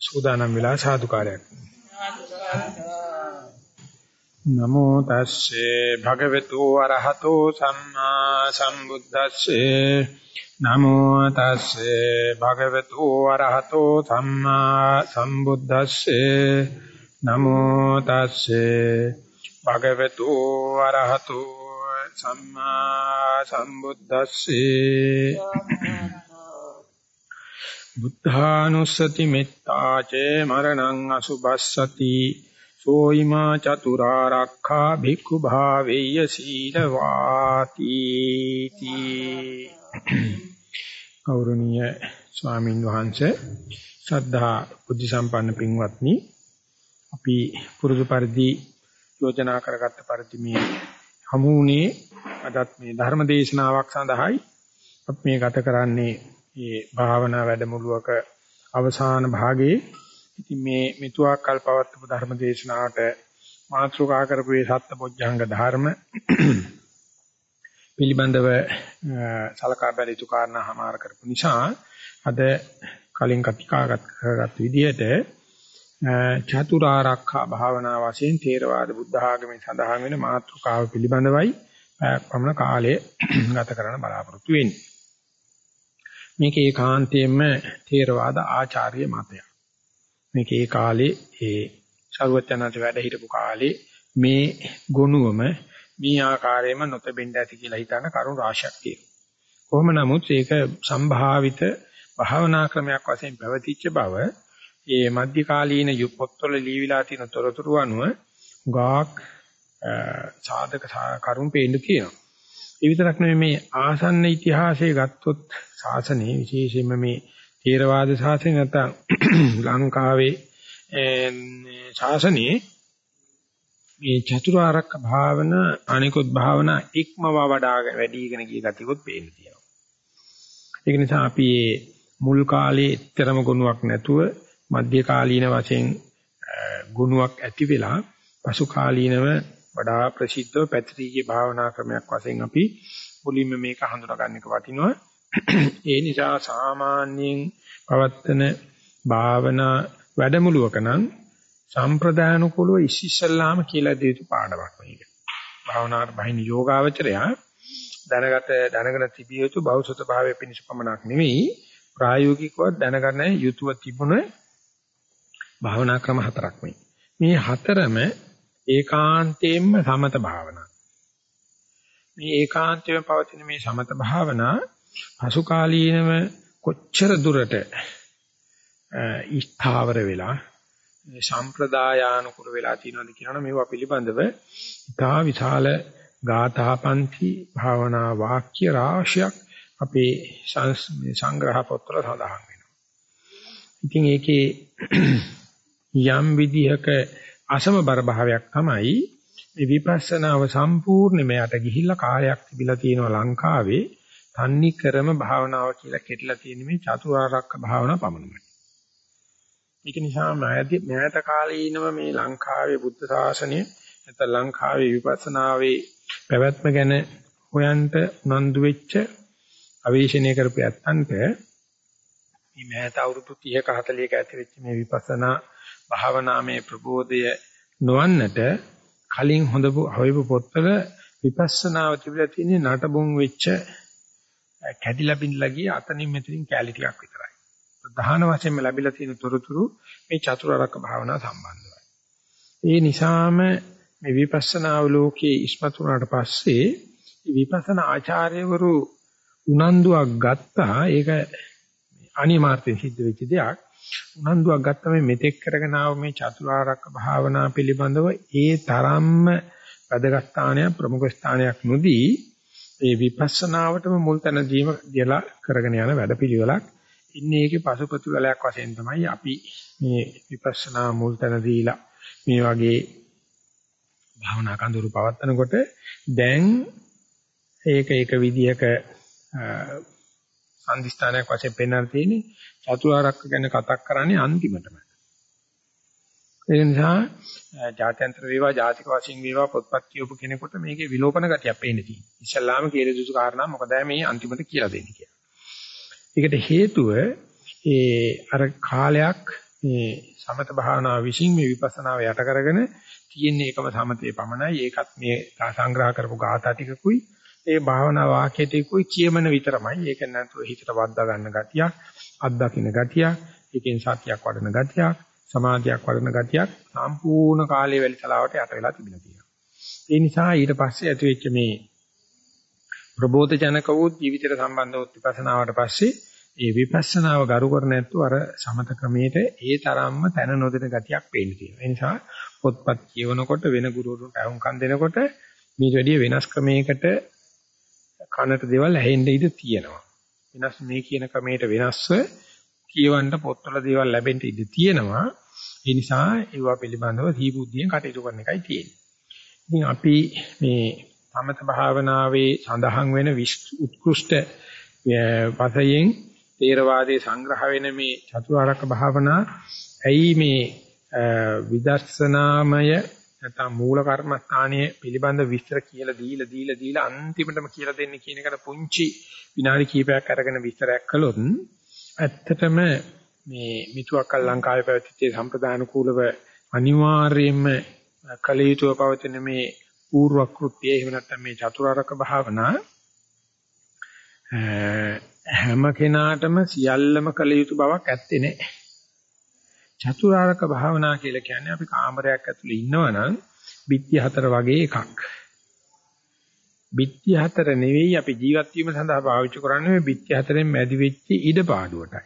සූදානම් වෙලා සාදුකාරයක්. නමෝ තස්සේ භගවතු අරහතෝ සම්මා සම්බුද්දස්සේ. නමෝ තස්සේ භගවතු අරහතෝ සම්මා සම්බුද්දස්සේ. නමෝ තස්සේ භගවතු අරහතෝ සම්මා සම්බුද්දස්සේ. බුද්ධානුස්සති මෙත්තාචේ මරණං අසුබස්සති සෝයිමා චතුරාරක්ඛා භික්ඛු භාවෙය්‍ය සීලවාති තී ගෞරවනීය ස්වාමින් වහන්සේ ශ්‍රද්ධා බුද්ධ සම්පන්න පින්වත්නි අපි පුරුදු පරිදි යෝජනා කරගත්ත පරිදි මේ හමුුනේ අදත් මේ ධර්ම දේශනාවක් සඳහායි. අපි මේ ගත කරන්නේ මේ භාවනා වැඩමුළුවක අවසාන භාගයේ ඉතින් මේ මෙතුආ කල් පවත්වපු ධර්ම දේශනාවට මාතෘකා කරපු මේ සත්පොඥංග ධර්ම පිළිබඳව සලකා බැලී යුතු කාරණා හමාර කරපු නිසා අද කලින් කතිකාගත කරගත් විදිහට චතුරාර්යක්ඛා භාවනා වශයෙන් තේරවාද බුද්ධ ආගමේ සඳහන් වෙන මාතෘකාව පිළිබඳවයි පමණ කාලය ගත කරන්න බලාපොරොත්තු වෙන්නේ. මේක ඒකාන්තයෙන්ම තේරවාද ආචාර්ය මතයක්. මේක ඒ කාලේ ඒ ශරුවචනන්ත වැඩ හිටපු කාලේ මේ ගුණුවම මේ ආකාරයෙන්ම නොතෙබෙන්න ඇති කියලා හිතන කරුණු රාශියක් තියෙනවා. කොහොම නමුත් ඒක සම්භාවිත භාවනා ක්‍රමයක් වශයෙන් පැවතිච්ච බව ඒ මධ්‍යකාලීන පොත්වල ලියවිලා තියෙන තොරතුරු අනුව ගාක් සාධක කරුම් පේන්න තියෙනවා. ඒ විතරක් නෙමෙයි මේ ආසන්න ඉතිහාසයේ ගත්තොත් ශාසනයේ විශේෂයෙන්ම මේ ථේරවාද ශාසනය නැත්නම් ලංකාවේ ශාසනයේ මේ චතුරාර්යක භාවන අනිකුත් භාවනා ඉක්මව වඩාගෙන වැඩිගෙන ගිය ගතියකොත් පේන්න තියෙනවා. ඒක නිසා අපි මුල් කාලේ ඊතරම ගුණයක් නැතුව මධ්‍ය කාලීන වශයෙන් ගුණයක් ඇති වෙලා පසු කාලීනව වඩා ප්‍රසිද්ධව පැතිරීගේ භාවනා ක්‍රමයක් වශයෙන් අපි මුලින්ම මේක හඳුනාගන්න එක වටිනවා. ඒ නිසා සාමාන්‍යයෙන් පවත්තන භාවනා වැඩමුළුවක නම් සම්ප්‍රදාන කුලව ඉස්සෙල්ලාම කියලා දෙ යුතු පාඩමක් මේක. භාවනාවට බහින යෝගාවචරය දැනගත දැනගෙන තිබිය යුතු බෞසත භාවයේ පිණිස පමණක් නෙවෙයි ප්‍රායෝගිකව දැනගන්න යුතුව තිබුණ භාවනා ක්‍රම හතරක් මේ. මේ හතරම ඒකාන්තයෙන්ම සමත භාවනා. මේ ඒකාන්තයෙන් පවතින මේ සමත භාවනා පසු කාලීනව කොච්චර දුරට ස්ථාවර වෙලා සම්ප්‍රදායානුකූල වෙලා තියෙනවද කියනවා මේවා පිළිබඳව ඉතා විශාල ගාථාපන්ති භාවනා වාක්‍ය රාශියක් අපේ සංග්‍රහ පොත්වල සඳහන් වෙනවා. ඉතින් ඒකේ යම් විදිහක අසමබර භාවයක් තමයි මේ විපස්සනාව සම්පූර්ණයෙන්ම යට ගිහිල්ලා කාලයක් තිබිලා තියෙනවා ලංකාවේ තන්නි ක්‍රම භාවනාව කියලා කෙටලා තියෙන මේ චතුරාර්යක භාවනාව පමණයි. ඒක නිසා මෑත කාලීනව මේ ලංකාවේ බුද්ධ ශාසනය නැත්නම් ලංකාවේ විපස්සනාවේ පැවැත්ම ගැන හොයන්ට උනන්දු වෙච්ච අවේශනය කරපු ඇත්තන්ට මේ මෑත අවුරුදු 30ක 40ක ඇති වෙච්ච මේ විපස්සනා භාවනාමේ ප්‍රබෝධය නොවන්නට කලින් හොඳ හොයපු පොත්වල විපස්සනාව තිබිලා තියෙන නටබුන් වෙච්ච කැඩිලා බින්දලා ගිය අතනින් මෙතනින් කැලි ටිකක් විතරයි. ප්‍රධාන වශයෙන්ම ලැබිලා තියෙන තොරතුරු මේ චතුරාර්යක භාවනා සම්බන්ධයි. ඒ නිසාම මේ විපස්සනා ලෝකයේ ඉස්මතු වුණාට පස්සේ විපස්සනා ආචාර්යවරු උනන්දුවක් ගත්තා ඒක අනිමාර්ථයෙන් සිද්ධ වෙච්ච දෙයක්. උනන්දුවක් ගත්තා මේ මෙතෙක් කරගෙන ආව මේ චතුරාර්යක භාවනා පිළිබඳව ඒ තරම්ම වැදගත් ස්ථානයක් ප්‍රමුඛ ස්ථානයක් නොදී ඒ විපස්සනාවටම මුල් තැන දීම කියලා කරගෙන යන වැඩපිළිවෙලක්. ඉන්නේ ඒකේ පසුපතුලයක් වශයෙන් තමයි අපි මේ විපස්සනා මුල් තැන දීලා මේ වගේ භාවනා කඳුරු පවත්නකොට දැන් ඒක එක විදියක සම්දිස්ථානයක් වශයෙන් පෙන්වන්න තියෙන්නේ චතුරාර්යක ගැන කතා කරන්නේ අන්තිමටම. ඒ නිසා ජාත්‍යන්තර වේවා ජාතික වශයෙන් වේවා පොත්පත් කියවපු කෙනෙකුට මේකේ විලෝපන ගතියක් පේන්න තියෙනවා. ඉස්සල්ලාම කියලා දුසු කාරණා මොකද මේ අන්තිමට කියලා දෙන්නේ කියලා. ඒකට හේතුව ඒ අර කාලයක් මේ සමත භාවනා විශ්ින් මේ විපස්සනාව යට කරගෙන තියෙන එකම සමතේ පමණයි. ඒකත් මේ සංග්‍රහ කරපු ගාථා ටිකකුයි ඒ භාවනා වාක්‍යයටකුයි කියමන විතරමයි. ඒක නැතුව හිතට වද්දා ගන්න ගතියක්, අත්දකින්න ගතියක්, ඒකෙන් සතියක් වඩන ගතියක්, සමාධියක් වඩන ගතියක් සම්පූර්ණ කාලයේ වැලිතලාවට යට වෙලා තිබිලා තියෙනවා. ඒ නිසා ඊට පස්සේ ඇති වෙච්ච මේ ප්‍රබෝධ ජනක වූ ජීවිතයට සම්බන්ධ වූ විපස්සනාවට පස්සේ ඒ විපස්සනාව ගරු කර නැත්තු අර සමත ක්‍රමයට ඒ තරම්ම තන නොදෙන ගතියක් පේන්න තියෙනවා. ඒ නිසා පොත්පත් කියවනකොට වෙන ගුරුවරුන්ට අහුම්කම් දෙනකොට මේ වැඩිය වෙනස් ක්‍රමයකට කනට දේවල් ඇහෙන්න ඉඩ තියෙනවා. වෙනස් මේ කියන ක්‍රමයට වෙනස්ව කියවන්න පොත්වල දේවල් ලැබෙන්න ඉඩ තියෙනවා. ඒ නිසා ඒවා පිළිබඳව සීබුද්ධියෙන් කටයුතු කරන එකයි තියෙන්නේ. ඉතින් අපි මේ සමත භාවනාවේ සඳහන් වෙන උත්කෘෂ්ඨ පසයෙන් තේරවාදයේ සංග්‍රහ වෙන මේ චතුරාර්යක භාවනා ඇයි මේ විදර්ශනාමය නැත්නම් මූල කර්මස්ථානයේ පිළිබඳ විස්තර කියලා දීලා දීලා දීලා අන්තිමටම කියලා දෙන්නේ කියන එකට පුංචි විනාඩි කිහිපයක් අරගෙන විස්තරයක් කළොත් ඇත්තටම මේ මිතුවක්කල් ලංකාවේ පැවතිච්ච සම්ප්‍රදාන කූලව අනිවාර්යයෙන්ම කල යුතුව පවතින මේ పూర్ව කෘත්‍යය එහෙම නැත්නම් මේ චතුරාර්යක භාවනා හැම කෙනාටම සියල්ලම කළ යුතු බවක් ඇත්තේ නැහැ. චතුරාර්යක භාවනා කියලා කියන්නේ අපි කාමරයක් ඇතුළේ ඉන්නවනම් බිත්ති හතර වගේ එකක්. බිත්ති හතර නෙවෙයි අපි ජීවත් වීම සඳහා පාවිච්චි කරන්නේ මේ බිත්ති හතරෙන් මැදි වෙච්ච ඉඩපාඩුවටයි.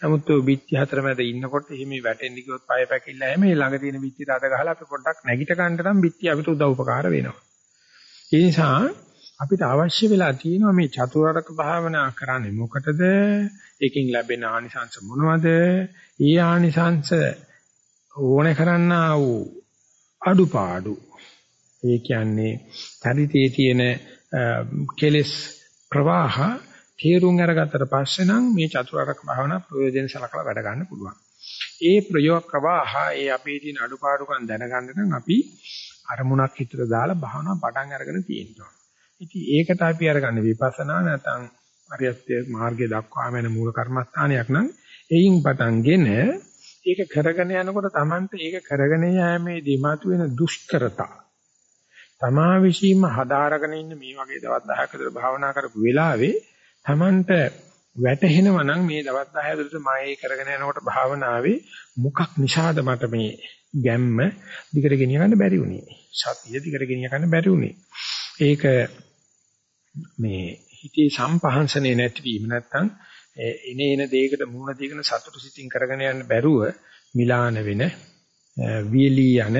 නමුත් ඔය බිත්ති හතර මැද ඉන්නකොට එහෙම වැටෙන්න ගියොත් පය පැකිලා හැම මේ ළඟ තියෙන බිත්ති රාද ගහලා අපි පොඩ්ඩක් නැගිට ගන්න නම් බිත්ති අපිට උදව් උපකාර වෙනවා. ඒ නිසා අපිට අවශ්‍ය වෙලා තියෙනවා මේ චතුරාර්යක භාවනා කරන්නේ මොකටද? ඒකෙන් ලැබෙන ආනිසංස මොනවද? ඊ ආනිසංස ඕනේ කරන්නා වූ අඩුපාඩු. ඒ කියන්නේ චරිතයේ තියෙන කෙලස් ප්‍රවාහ තේරුම් අරගත්තට පස්සේ නම් මේ චතුරාර්යක භාවනා ප්‍රයෝජන සලකලා වැඩ ගන්න පුළුවන්. ඒ ප්‍රයෝග ප්‍රවාහ ඒ අපේ තියෙන අඩුපාඩුකම් දැනගන්න නම් අපි අරමුණක් හිතට දාලා භාවනා පටන් අරගෙන තියෙනවා. ඉතින් ඒකට අපි අරගන්නේ විපස්සනා නැත්නම් අරියත්‍ය මාර්ගයේ දක්වාම යන මූල කර්මස්ථානයක් නම් එයින් පටන්ගෙන ඒක කරගෙන යනකොට Tamante ඒක කරගෙන යෑමේ දිමතු වෙන දුෂ්කරතා තමා විශ්ීම හදාරගෙන ඉන්න මේ වගේ දවස් 10ක විතර භාවනා කරපු වෙලාවේ Tamanට වැටහෙනවා නම් මේ දවස් 10 ඇතුළත මම ඒ කරගෙන යනකොට භාවනාවේ මොකක් නිසාද මට මේ ගැම්ම දිගට ගෙනිය ගන්න බැරි වුනේ. සතිය දිගට ගෙනිය ගන්න බැරි වුනේ. ඒක මේ හිතේ සම්පහන්සනේ නැතිවීම නැත්තම් එනේන දෙයකට මුහුණ දීගෙන සතුටු සිතින් කරගෙන යන්න බැරුව මිලාන වෙන වියලී යන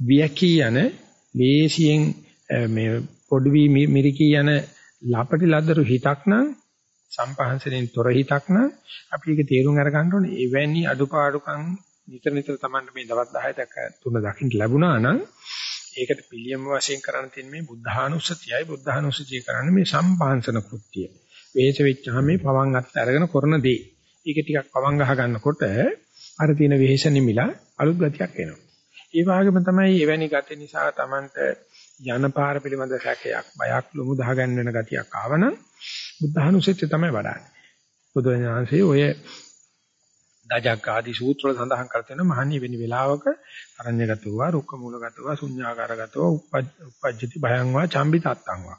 වියකී යන ලේසියෙන් මේ පොඩි මිරිකී යන ලපටි ලදරු හිතක් නම් සම්පහන්සනෙන් තොර හිතක් නම් අපි ඒක තේරුම් අරගන්න ඕනේ. එවැනි අඩුපාඩුකම් නිතර නිතර Tamanට මේ දවස් 10 දක්ක තුන දකින්න ලැබුණා නම් ඒකට පිළියම වශයෙන් කරන්න තියෙන මේ බුද්ධානුස්සතියයි බුද්ධානුස්සතිය කරන්නේ මේ සම්පහන්සන කෘත්‍යය. වේච වෙච්චාම මේ පවන් අත් අරගෙන කරන දේ. ඒක ටිකක් පවන් ගහ ගන්නකොට අර තියෙන වෙහෙස නිමිලා අලුත් ගතියක් එනවා. ඒ වගේම තමයි එවැනි ගත නිසා Tamanට යන පාර පිළිබඳ සැකයක් බයක් ලොමු දහගන්න වෙන ගතියක් ආවනම් බුද්ධානුසෙත්‍ය තමයි වඩන්නේ. බුදුරජාණන්සේ ඔය දජක් ආදී සූත්‍ර වල සඳහන් කර තියෙන මහණී වෙන වෙලාවක අරඤ්‍යගතව රුක්ක මූලගතව ශුඤ්ඤාකාරගතව උපජ්ජති භයං වා චම්බි තත්තං වා.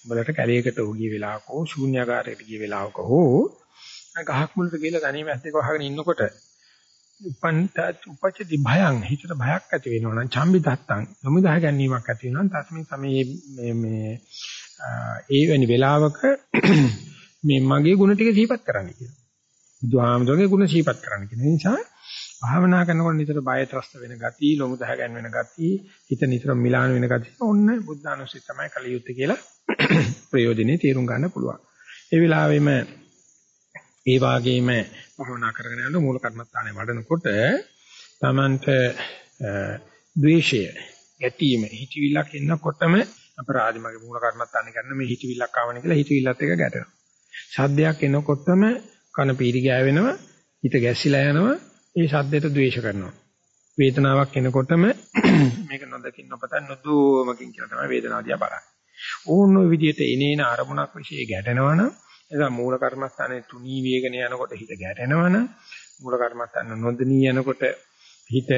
උඹලට කැලේකට ගිය වෙලාවක හෝ ශුඤ්ඤාකාරයකට ගිය වෙලාවක හෝ ගහක් මුලට ගිහලා තනියම ඇස් දෙක වහගෙන ඉන්නකොට උපන්ත උපචති භයං හිතට භයක් ඇති වෙනවා නම් චම්බි දත්තං නොමුදහ ගැනීමක් ඇති වෙනවා නම් තස්මින් සමේ මේ මේ ඒ වෙනි වෙලාවක මේ මගේ ಗುಣ ටික සිහිපත් කරන්න කියනවා. බුදුහාමුදුරගේ ಗುಣ සිහිපත් කරන්න කියන නිසා භාවනා කරනකොට නිතර බය ත්‍රස්ත වෙන ගතිය, ලොමු දහ ගැන් වෙන ගතිය, හිත නිතර මිලාන වෙන ගතිය ඔන්න බුද්ධානුස්සතිය තමයි කලියුත්තේ කියලා ප්‍රයෝජනේ තේරුම් ගන්න පුළුවන්. ඒ වෙලාවෙම ඒ වාගේම භවනා කරගෙන යන මූල කර්මස්ථානේ වඩනකොට තමන්ට ද්වේෂය ගැටීම හිතවිල්ලක් එන්නකොටම අපරාධි මගේ මූල කර්මස්ථානේ ගන්න මේ හිතවිල්ලක් ආවනේ කියලා හිතවිල්ලත් එක ගැටෙනවා. ශබ්දයක් එනකොටම කන පීරි ගෑවෙනවා හිත ගැස්සිලා යනවා ඒ ශබ්දයට ද්වේෂ කරනවා. වේදනාවක් එනකොටම මේක නොදකින් නොපතන් නොදෝමකින් කියලා තමයි වේදනාව දිහා බලන්නේ. ඕන ඔය විදිහට එනේන අරමුණක් વિશે ගැටෙනවනම් එදා මූල කර්මස්ථානයේ තුනී වේගන යනකොට හිත ගැටෙනවනම් මූල කර්මත්තන්න නොදෙනී යනකොට හිත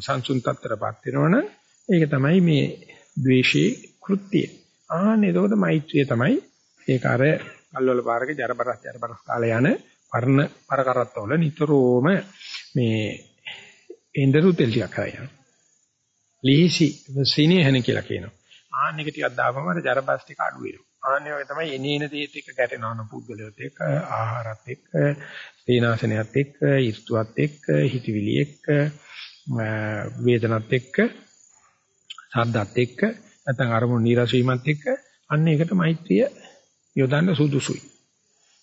සංසුන් තත්ත්වයටපත් වෙනවනම් ඒක තමයි මේ ද්වේෂී කෘත්‍යය. ආන්න එතකොට මෛත්‍රිය තමයි ඒක අර අල්වල පාරක ජරබරස් ජරබරස් කාලේ යන වර්ණ පරකරත්තවල නිතරම මේ එඬරු තෙල් ටිකක් කරගෙන. ලීසි සිනේහන කියලා කියනවා. ආන්න එක ටිකක් දාපම අර ජරබස් ටික අඩු වෙනවා. ආන්න වගේ තමයි එනේන දේත් එක්ක ගැටෙනවන පුද්ගලයොත් එක්ක ආහාරත් එක්ක සීනාසනයත් එක්ක ඍතුවත් එක්ක හිතවිලි එක්ක වේදනත් එක්ක සද්දත් එක්ක නැත්නම් අරමුණු නිරස වීමත් එක්ක අන්න ඒකට මෛත්‍රිය යොදන්න සුදුසුයි.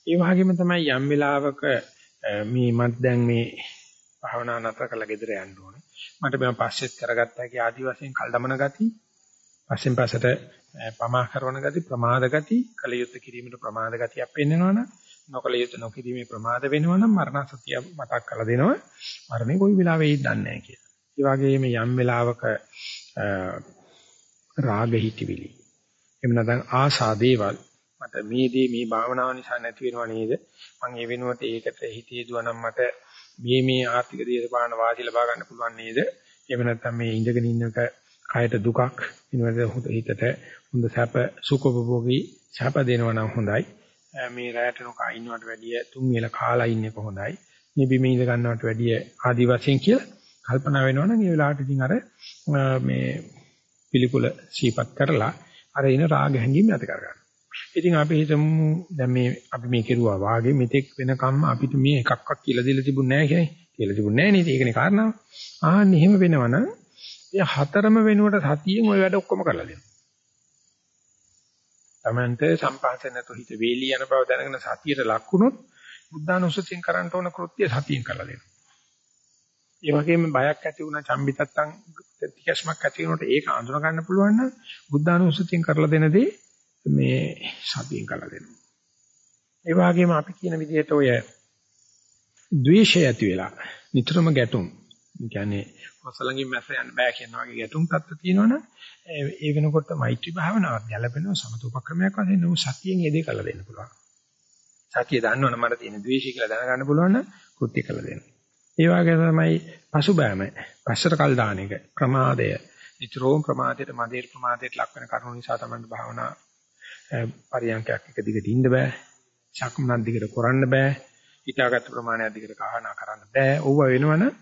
ඒ වගේම තමයි යම් වෙලාවක මේ මත් දැන් මේ භාවනා නතර කරලා ගෙදර යන්න ඕනේ. මට මම පස්සෙත් කරගත්තා කිය ආදි වශයෙන් කල් දමන ගති, පස්සෙන් පස්සට පමා කරන ගති, ප්‍රමාද ගති, කලියුත් කිරීමට ප්‍රමාද ගතියක් පෙන්වනවනම් නොකලියුත් නොකිරීමේ ප්‍රමාද වෙනවනම් මරණ සතිය මතක් කරලා දෙනවා. මරණේ කොයි වෙලාවෙයි දන්නේ නැහැ කියලා. ඒ වගේම යම් වෙලාවක රාග හිතවිලි. එහෙම නැත්නම් ආසා දේවල් මට මේ දේ මේ භාවනාව නිසා නැති වෙනව නේද? මම ඒ වෙනුවට ඒකට හිතේ දුවනම් මට මේ මේ ආර්ථික දේශපාලන වාසි ලබා ගන්න පුළුවන් නේද? එහෙම නැත්නම් මේ ඉඳගෙන ඉන්නක කයට දුකක් ඉනවද හිතට හොඳ සැප සුඛෝපභෝගී සැප දෙනවා නම් හොඳයි. මේ රැයට නොකා ඉන්නවට වැඩිය තුන් වේල කාලා ඉන්නේ කොහොඳයි. මේ බිම ඉඳ ගන්නවට වැඩිය ආදි වශයෙන් කියලා කල්පනා වෙනවනම් ඒ වෙලාවට ඉතින් අර මේ පිළිකුල සීපත් කරලා අර එන රාග හැඟීම් ඇති කරගන්න. ඉතින් අපි හිතමු දැන් මේ අපි මේ කෙරුවා වාගේ මෙතෙක් වෙනකම්ම අපිට මේ එකක්වත් කියලා දීලා තිබුණ නැහැ කියන්නේ. කියලා තිබුණ නැහැ නේද? ඒකනේ කාරණාව. ආන්න එහෙම වෙනවනම් ඒ හතරම වෙනුවට සතියෙන් ওই වැඩ ඔක්කොම කරලා දෙනවා. Tamante සම්පාසන නැතු හිත වේලී යන බව දැනගෙන සතියට ලක්ුණොත් බුද්ධානුස්සතියෙන් කරන්න ඕන කෘත්‍ය සතියෙන් කරලා දෙනවා. ඒ වගේම බයක් ඇති වුණා චම්බිතත්තන් තිකස්මක් ඇති වෙනකොට ඒක අඳුන ගන්න පුළුවන් නම් බුද්ධානුස්සතියෙන් කරලා දෙන දේ මේ සතියෙන් කරලා දෙනවා. ඒ වගේම අපි කියන විදිහට ඔය ද්වේෂය ඇති වෙලා නිතරම ගැටුම් කියන්නේ කොසලංගින් මැස්ස යන්න බෑ කියන වගේ ගැටුම් තත්ත්ව තියෙනවනම් ඒ වෙනකොට මෛත්‍රී භාවනාවක් ගැලපෙනවා සමතුපක්‍රමයක් වශයෙන් නෝ සතියෙන් යෙදේ කළ දෙන්න පුළුවන්. සතිය දන්නවනම් මට තියෙන ද්වේෂය කියලා දැනගන්න පුළුවන් නම් කෘත්‍ය කළ දෙන්න. ඒ වගේ තමයි පසුබෑම, පස්සට කල් දාන එක, ප්‍රමාදය, නිතරම ප්‍රමාදයට මදේර ප්‍රමාදයට ලක් වෙන කරුණු නිසා තමයි භාවනා පරියන්කයක් එක දිගට ඉන්න බෑ. ශක්මනක් දිගට කරන්න බෑ. හිතාගත් ප්‍රමාණයක් දිගට කහනා කරන්න බෑ. ඕව වෙනවනම්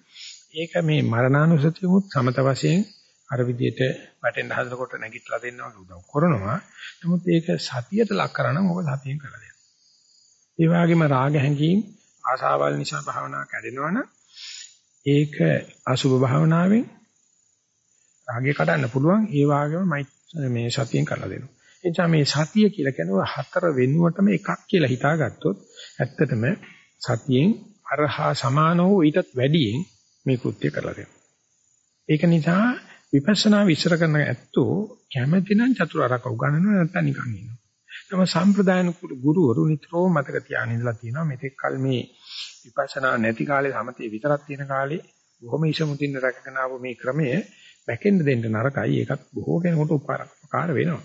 ඒක මේ මරණානුසතියමුත් සමත වශයෙන් අර විදිහට වැටෙන්න හදනකොට නැගිටලා දෙන්න වගේ උදව් කරනවා. නමුත් ඒක සතියට ලක් කරනම් ඔබ සතියෙන් කරලා දෙන්න. ඒ වගේම රාග හැඟීම් ආසාවල් නිසා භාවනා කැඩෙනවනම් ඒක අසුභ භාවනාවෙන් රාගය කඩන්න පුළුවන්. ඒ වගේම මේ සතියෙන් කරලා දෙනවා. ඒ නිසා මේ සතිය කියලා කියනවා හතර වෙනුවටම එකක් කියලා හිතාගත්තොත් ඇත්තටම සතියෙන් අරහා සමානව ඊටත් වැඩියෙන් මේ කෘත්‍ය කරලා දෙනවා. ඒක නිසා විපස්සනා විශ්ල කරන ඇත්තෝ කැමැති නම් චතුරාර්යක උගන්වනවා නැත්නම් නිකන් ඉන්නවා. තම සම්ප්‍රදායන ගුරුවරු නිතරම මතක තියාගෙන ඉඳලා තියෙනවා මෙතෙක් කල මේ විපස්සනා නැති කාලේ සමතේ විතරක් තියෙන කාලේ බොහොම ඉෂමුතින් රැකගෙන ආව මේ ක්‍රමය බැකෙන්න දෙන්න නරකයි. ඒකත් බොහෝ කෙනෙකුට උපකාර වෙනවා.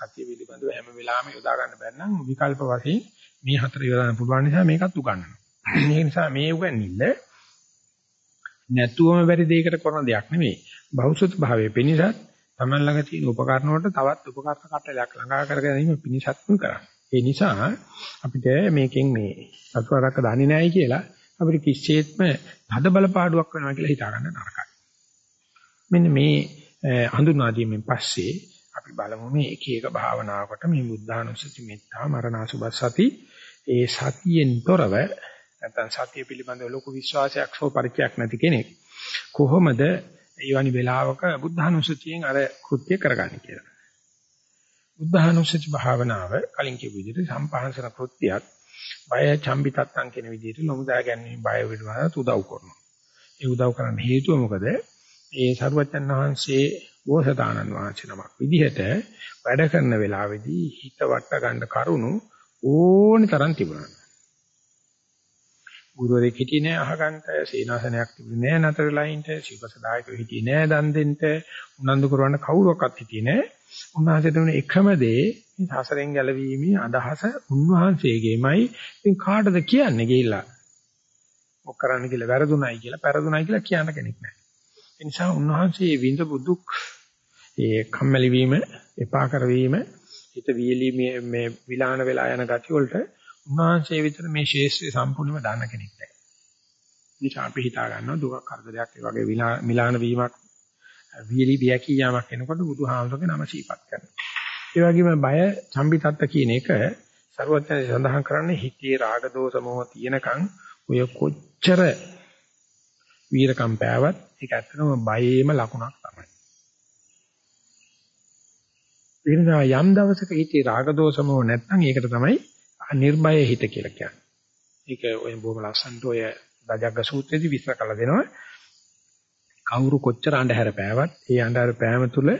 සත්‍ය පිළිබඳව හැම වෙලාවෙම යොදා ගන්න බැරි නම් විකල්ප වශයෙන් මේ හතර යොදාන්න පුළුවන් නිසා මේකත් උගන්වනවා. මේ නිසා මේ උගන්නිල්ල නැතුවම බැරි දෙයකට කරන දෙයක් නෙමෙයි. බෞසුත් භාවයේ පිනිසත් තමන් ළඟ තියෙන උපකරණ වලට තවත් උපකරණ කටලයක් ළඟා කර ගැනීම පිනිසත්ම කරන්නේ. ඒ නිසා අපිට මේකෙන් මේ සතුරාරක්ක දන්නේ නැහැ කියලා අපිට කිසිසේත්ම තද බලපාඩුවක් වෙනවා කියලා හිතා ගන්න නරකයි. මෙන්න මේ හඳුනා දීමෙන් පස්සේ අපි බලමු මේ එක එක භාවනාවකට මේ බුද්ධානුස්සති මෙත්තා මරණාසුබසති ඒ සතියෙන් තොරව නැත්නම් සතිය පිළිබඳව ලොකු විශ්වාසයක් හෝ පරිචයක් නැති කෙනෙක් කොහොමද ඊවනි වෙලාවක බුද්ධානුස්සතියෙන් අර කෘත්‍ය කරගන්නේ කියලා. බුද්ධානුස්සති භාවනාව කලින් කියපු විදිහට සම්පහන්සන කෘත්‍යයක් බය චම්බිතත්තන් කියන විදිහට ලොමුදා ගැනීම බය විඩවන උදව් කරනවා. ඒ උදව් කරන්න හේතුව මොකද? ඒ සරුවචන් වහන්සේ බෝසතාණන් වහන්සේ නමක් විදිහට වැඩ කරන වෙලාවේදී හිත වට ගන්න කරුණු ඕනි තරම් තිබුණා. ගුරුවරයෙක් හිටියේ නෑ අහගන්න, සීනාසනයක් තිබුණේ නෑ නතරලා ඉන්න, ශිවසදායකව හිටියේ නෑ දන් දෙන්න, උනන්දු කරවන්න කවුරක්වත් හිටියේ නෑ. උන්වහන්සේට උන එකම දේ මේ සසරෙන් ගැලවීමේ අදහස උන්වහන්සේගේමයි. ඉතින් කාටද කියන්නේ ගිහිල්ලා? ඔක් කරන්න කියලා වැරදුණයි කියලා පෙරදුණයි කියලා කියන්න කෙනෙක් නැහැ. ඒ නිසා උන්වහන්සේ විඳපු දුක් ඒ කම්මැලි වීම, එපා කරවීම, හිත වීලි මේ විලාන වෙලා යන ගති වලට උන්වහන්සේ විතර මේ ශේෂ්ත්‍රය සම්පූර්ණයෙන්ම දන්න කෙනෙක් නැහැ. නිසා අපි හිතා ගන්නවා දුක කරදරයක් ඒ වගේ මිලාන වීමක් වීලි බියකී යාමක් එනකොට බුදුහාමුදුරගේ නම සීපත් කරනවා. ඒ වගේම බය සම්පිතත්ත කියන එක ਸਰවඥයන් සඳහන් කරන්නේ හිතේ රාග දෝෂ මොහ තියෙනකන් ඔය කොච්චර වීරකම් පෑවත් ඒක ඇත්තටම බයේම ලකුණක් තමයි. වෙනදා යම් දවසක හිතේ රාග දෝෂ මොහ නැත්නම් ඒකට තමයි නිර්භය හිත කියලා කියන්නේ. ඒක ඔය බොහොම ලස්සනට ඔය රජග්ග සූත්‍රයේදී විස්තර කරලා දෙනවා. කවුරු කොච්චර අඳුර පෑවත් ඒ අඳුර පෑම තුළ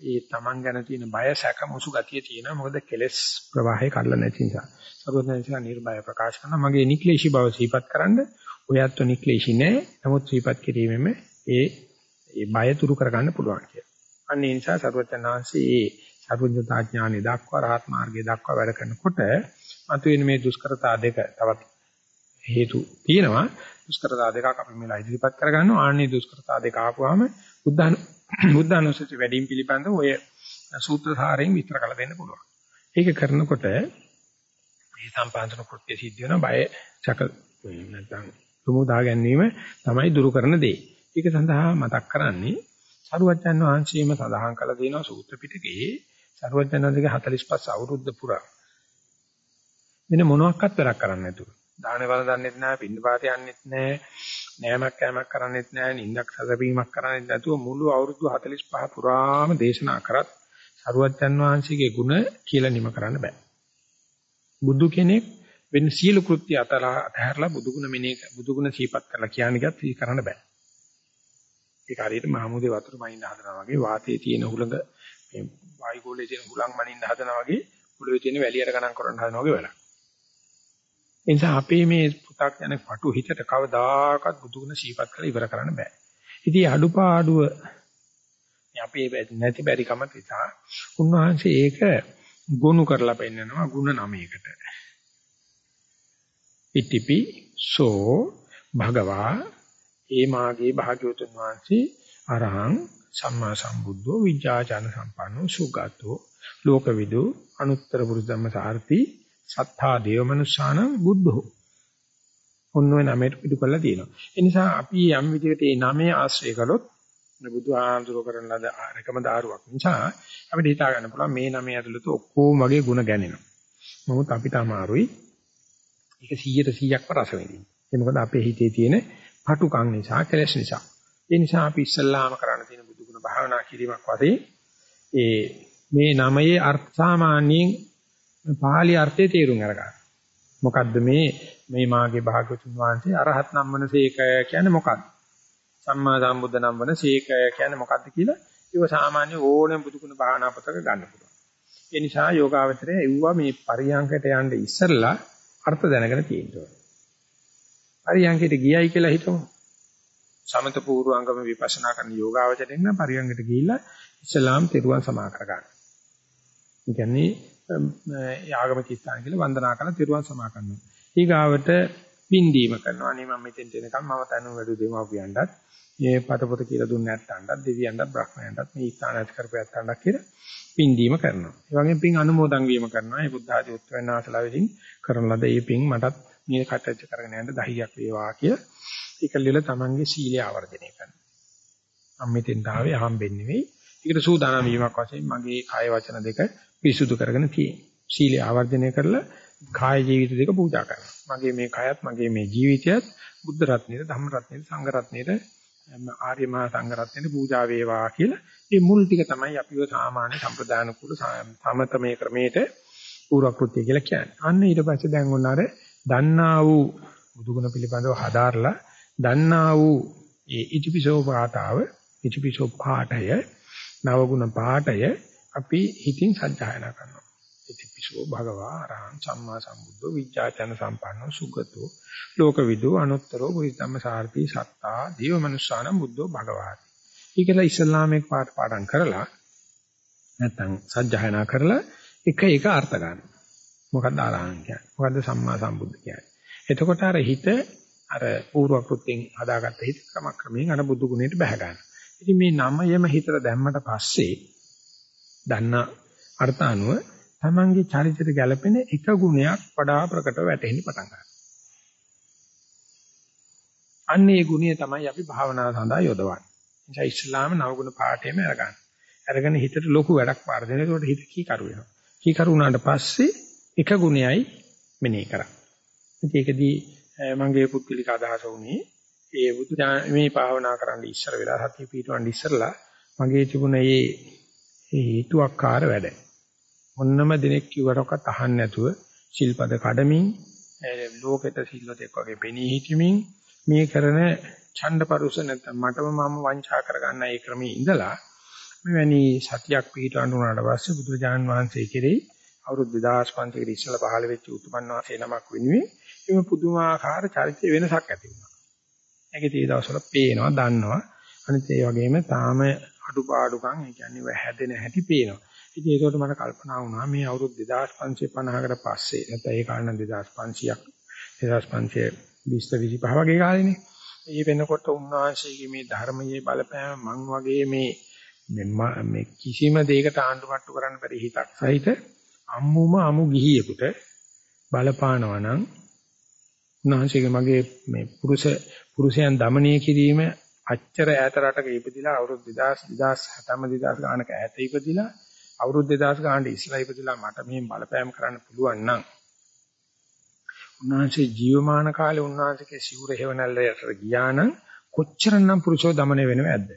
ඒ Taman ගැන තියෙන බය සැක මුසු ගතිය තියෙනවා. මොකද කෙලස් ප්‍රවාහය කඩලා නැති නිසා. සර්වඥාන්සලා නිර්භය ප්‍රකාශ කරනවා. මගේ නික්ලේශී බව සිහිපත් කරන්න. ඔයත් නික්ලේශී නෑ. නමුත් සිහිපත් කිරීමෙම ඒ ඒ බය තුරු කරගන්න පුළුවන් කියලා. අන්න ඒ නිසා සර්වඥාන්සේ ඒ සර්වඥතා ඥානෙ දක්වා රහත් මාර්ගය දක්වා වැඩ කරනකොට මතුවෙන මේ දුෂ්කරතා දෙක තවත් හේතු තියෙනවා. දුෂ්කරතා දෙකක් අපි මෙලා ඉදිරිපත් කරගන්නවා. ආන්නේ දුෂ්කරතා දෙක ආපුවාම බුද්ධාන බුද්ධානුස්සති වැඩිම පිළිබඳව ඔය සූත්‍ර සාරයෙන් විස්තර කළ දෙන්න පුළුවන්. ඒක කරනකොට මේ සම්පාදන කෘත්‍ය සිද්ධ වෙන බය චක නැත්නම් සමුදා ගැනීම තමයි දුරු කරන දේ. ඒක සඳහා මතක් කරන්නේ සරුවච්චන් වහන්සේම සඳහන් කළ දෙනවා සූත්‍ර පිටකේ සරුවච්චන්ගේ 45 අවුරුද්ද පුරා වෙන මොනවාක්වත් වැඩක් කරන්නේ නැතුව. දාන වල දන්නෙත් නැහැ, පින්න පාත යන්නෙත් නැහැ, නෑමක් කෑමක් කරන්නෙත් නැහැ, නිින්දක් සැදපීමක් කරන්නෙත් නැතුව මුළු අවුරුදු 45 පුරාම දේශනා කරත් සරුවච්චන් වහන්සේගේ ගුණ කියලා නිම කරන්න බෑ. බුදු කෙනෙක් වෙන සීල කෘත්‍ය අතලා අතහැරලා බුදු ගුණ මෙනේ බුදු ගුණ සීපත් කරලා කියන්නේ ගත් සී කරන්න බෑ. ඒක හරියට මහමුදේ වතුර මනින්න හදනවා වගේ වාතයේ තියෙන හුළඟ මේ වායුගෝලයේ තියෙන හුලං මනින්න හදනවා වගේ පොළවේ තියෙන වැලියට ගණන් කරන්න හදනවා වගේ වැඩක්. ඒ නිසා අපේ මේ පු탁 යන පටු හිතට කවදාකවත් බුදුගුණ සීපත් කරලා ඉවර කරන්න බෑ. ඉතින් අඩුපාඩුව අපේ නැති බැරි කම තිතා උන්වහන්සේ ඒක ගොනු කරලා පෙන්නනවා ಗುಣ නමයකට. ඉතිපි සෝ භගවා ඒ මාගේ භාග්‍යවතුන් වහන්සේ අරහං සම්මා සම්බුද්ධෝ විජ්ජාචන සම්පන්නෝ සුගතෝ ලෝකවිදු අනුත්තර පුරුෂ ධම්ම සාර්ථි සත්තා දේව මනුෂ්‍යාන බුද්ධෝ. ඔන්න ඔය නමයට පිටු කරලා තියෙනවා. ඒ නිසා අපි යම් විදිහකට මේ නමේ ආශ්‍රය කළොත් මේ බුදු ආන්දර කරන ලද රකම දාරුවක් නිසා අපිට හිතා ගන්න පුළුවන් මේ නමේ ඇතුළත ඔක්කොම වගේ ಗುಣ ගැනෙනවා. නමුත් අපිට අමාරුයි. ඒක 100ට 100ක්ම රස වෙන්නේ. ඒ මොකද අපේ හිතේ තියෙන පටුකම් නිසා, කෙලෙස් නිසා. ඒ නිසා අපි ඉස්සල්ලාම කරන්න තියෙන බුදු ගුණ භාවනා කිරීමක් වශයෙන් ඒ මේ නමයේ අර්ථ සාමාන්‍යයෙන් පාලි අර්ථයේ තේරුම් අරගන්න. මොකද්ද මේ මේ මාගේ භාග්‍යවතුන් වහන්සේ අරහත් නම් වනසේක කියන්නේ මොකද්ද? සම්මා සම්බුද්ධ නම් වනසේක කියන්නේ මොකද්ද කියලා ඒක සාමාන්‍ය ඕනෑම බුදුකුණ භාවනා පොතක ගන්න පුළුවන්. ඒ නිසා යෝගාවචරය එව්වා මේ පරියංකයට යන්න ඉස්සෙල්ලා අර්ථ දැනගෙන තියෙනවා. පරියංකයට ගියයි කියලා හිතමු. සමත පූර්වාංගම විපස්සනා කරන යෝගාවචරයෙන් නම් පරියංකයට ගිහිල්ලා ඉස්ලාම් තෙරුවන් සමා කර ගන්න. ඒ කියන්නේ යාගම තිස්ථාන කියලා වන්දනා කරලා තිරුවන් සමා කරනවා. ඊගාවට පින්දීම කරනවා. අනේ මම මෙතෙන් එනකම් මම තනු වැඩි දෙමව්පියන්ටත් මේ පතපොත කියලා දුන්නේ නැත්තන්ටත් දෙවියන්ටත් බ්‍රහ්මයන්ටත් මේ ස්ථාන ඇති කරපැත්තන්ටත් කියලා පින්දීම කරනවා. ඒ වගේම පින් අනුමෝදන් වීම කරනවා. මේ බුද්ධ ආදී උත්තරයන් ආසලා වෙලින් කරන ලද මේ පින් මටත් මේ කටයුතු කරගෙන යන්න ධෛර්යයක් වේවා කියලා ඒකලිල තමන්ගේ සීලය ආවර්ජනය කරනවා. මම මෙතෙන් ආවේ අහම්බෙන්නේ නෙවෙයි. ඒකට සූදානම් වීමක් වශයෙන් මගේ කාය වචන දෙක පිරිසුදු කරගෙන තියෙන්නේ. සීලය ආවර්ජනය කරලා කාය ජීවිත දෙක පූජා කරනවා. මගේ මේ කයත් මගේ මේ ජීවිතයත් බුද්ධ රත්නයේ ධම්ම රත්නයේ සංඝ රත්නයේ ආර්ය මහා සංඝ රත්නයේ පූජා වේවා කියලා මේ මුල් ටික තමයි අපිව සාමාන්‍ය සම්ප්‍රදාන කුල සමතමේ ක්‍රමයට පූර්වකෘත්‍ය කියලා කියන්නේ. අන්න ඊට පස්සේ දැන් ඔන්න අර දන්නා වූ බුදුගුණ පිළිබඳව හදාarලා දන්නා වූ ඒ ඉතිපිසෝ පාඨාව ඉතිපිසෝ පාඨය නවගුණ පාඨය අපි හිතින් සජ්ජායනා කරනවා. ඉතිපිසෝ භගවා අරහං සම්මා සම්බුද්ධෝ විචාචන සම්පන්නෝ සුගතෝ ලෝකවිදු අනුත්තරෝ පුරිතම්ම සාර්ථී සත්තා දේව මනුස්සානම් බුද්ධෝ භගවාති. ඊකලා ඉස්ලාමයේ පාඩ පාඩම් කරලා නැත්නම් සජ්ජායනා කරලා එක එක අර්ථ ගන්න. මොකක්ද අරහං කියන්නේ? මොකක්ද සම්මා සම්බුද්ධ කියන්නේ? එතකොට අර හිත අර පූර්ව කෘත්‍යයෙන් හදාගත්ත හිත ක්‍රමක්‍රමයෙන් අර බුදු ගුණයට බැහැ ගන්න. ඉතින් මේ නමයම හිතට දැම්මට පස්සේ දන්න අර්ථ අනුව තමන්ගේ චරිතයට ගැලපෙන එක ගුණයක් වඩා ප්‍රකටව වැටෙන්න පටන් ගන්නවා. අන්න ඒ ගුණය තමයි අපි භාවනාව සඳහා යොදවන්නේ. නිසා ඉස්ලාම නවගුණ පාඨයේම අරගන්න. අරගෙන හිතට ලොකු වැඩක් පාර දෙන. ඒකට හිත කීකරු වෙනවා. කීකරු වුණාට පස්සේ එක ගුණයයි මෙනෙහි කරා. ඒකදී මගේ පුත්කලික අදහස වුණේ ඒ බුදු මේ භාවනා කරන්න ඉස්සර වෙලා සතිය පිටවන්න ඉස්සරලා මගේ තිබුණ මේ හේතුවක්කාර වැඩ. මොන්නම දිනෙක කිව්වරක්වත් අහන්න නැතුව ශිල්පද කඩමින් ලෝකෙට සිල්වතෙක් වගේ පෙනී හිටමින් මේ කරන ඡණ්ඩපරුස නැත්නම් මටම මම වංචා කරගන්න ඒ ක්‍රමයේ ඉඳලා මෙවැනි සතියක් පිටවන්න උනාට පස්සේ බුදුරජාන් වහන්සේ කෙරෙහි අවුරුදු 2500 කට ඉස්සෙල්ලා පහළ වෙච්ච උතුමන් වහන්සේ නමක් වෙනුවේ එimhe පුදුමාකාර චරිත වෙනසක් ඇති වුණා. ඒකේ tie දවස්වල පේනවා, දන්නවා. අනිත් ඒ වගේම තාම අඩුපාඩුකම් ඒ කියන්නේ හැදෙන හැටි පේනවා. ඉතින් ඒකට මට කල්පනා වුණා මේ අවුරුදු 2550කට පස්සේ නැත්නම් ඒ කාලේ 2500ක් 2500 20 25 වගේ කාලෙනේ. ඒ වෙනකොට උන්වහන්සේගේ මේ ධර්මයේ බලපෑම මං වගේ මේ මේ කිසිම දෙයකට ආණ්ඩුමට්ටු කරන්න බැරි හිතක් සහිත අම්මුම අමු ගිහියෙකුට බලපානවා නම් උන්වහන්සේගේ මගේ මේ පුරුෂ පුරුෂයන් দমনය කිරීම අච්චර ඈත රටක ඉපදිලා අවුරුදු 2000 2007 2000 ගානක ඈත ඉපදිලා අවුරුදු 2000 ගානට ඉස්ලා ඉපදිලා මට මේ බලපෑම් කරන්න පුළුවන් නම් උන්වහන්සේ ජීවමාන කාලේ උන්වහන්සේගේ සිවුර හේවනල්ල යටට ගියා නම් කොච්චරනම් පුරුෂෝ দমনය වෙනවද?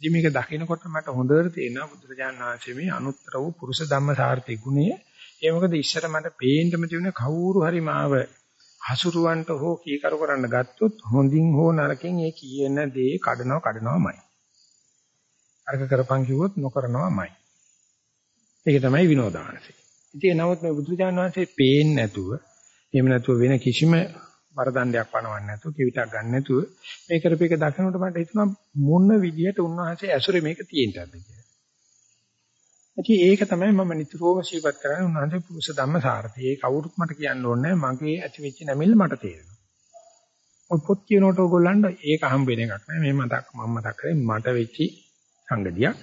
ඉතින් මේක දකිනකොට මට හොඳට තේරෙනවා බුදුරජාණන් වහන්සේ මේ අනුත්තර වූ පුරුෂ ධම්ම සාර්ථි ගුණයේ ඒ මොකද ඉස්සර මට පේන්නම තිබුණේ කවුරු හරි මාව හසුරුවන්ට හෝ කීකරු කරන්න ගත්තොත් හොඳින් හෝ නරකින් ඒ කියන දේ කඩනවා කඩනවාමයි. අර්ග කරපන් කිව්වොත් නොකරනවාමයි. ඒක තමයි විනෝදාංශය. ඉතින් නමුත් මේ බුදුරජාණන් වහන්සේ පේන්නේ නැතුව එහෙම නැතුව වෙන කිසිම වරදණ්ඩයක් පනවන්නේ නැතුව කිවිතක් ගන්න නැතුව මේ කරපේක දකිනකොට මට හිතුණා මොන විදියට උන්වහන්සේ ඇසුරේ මේක තියෙන්නද කියලා. ඉතින් ඒක තමයි මම නිතරම සිහිපත් කරන්නේ උන්වහන්සේ පුරුෂ ධම්ම සාරති. ඒ කවුරුත් මට කියන්න ඕනේ මගේ ඇති වෙච්ච නැමිල්ල මට තේරෙනවා. ඔය පොත් කියනකොට ඕගොල්ලන්ට ඒක හම්බ වෙන එකක් නෑ. මේ මතක් මම මතක් කරේ මට වෙච්ච සංගතියක්.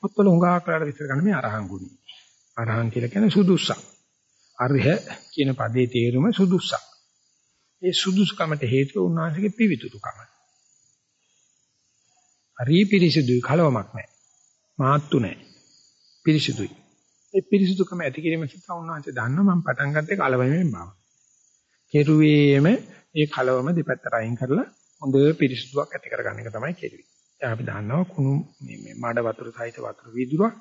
පොත්වල හුඟා කරලා විස්තර කරන මේ අරහන් ගුණය. අරහන් කියලා කියන්නේ සුදුසක්. අරහ කියන පදේ තේරුම සුදුසක්. ඒ සුදුසුකමට හේතුව උන්වහන්සේගේ පිවිතුරුකම. හරි පිරිසිදුයි කලවමක් නැහැ. මාත්තු නැහැ. පිරිසිදුයි. ඒ පිරිසිදුකම ඇති කිරීම සිතා උන්වහන්සේ දන්නවා මම පටන් ගත්තේ කලවමෙන් බව. කෙරුවේම ඒ කලවම දෙපැත්තට අයින් කරලා හොඳ පිරිසිදුවක් ඇති කරගන්න එක තමයි කෙරුවේ. දැන් අපි දන්නවා කුණු මේ මඩ වතුර සහිත වතුර වීදුරුවක්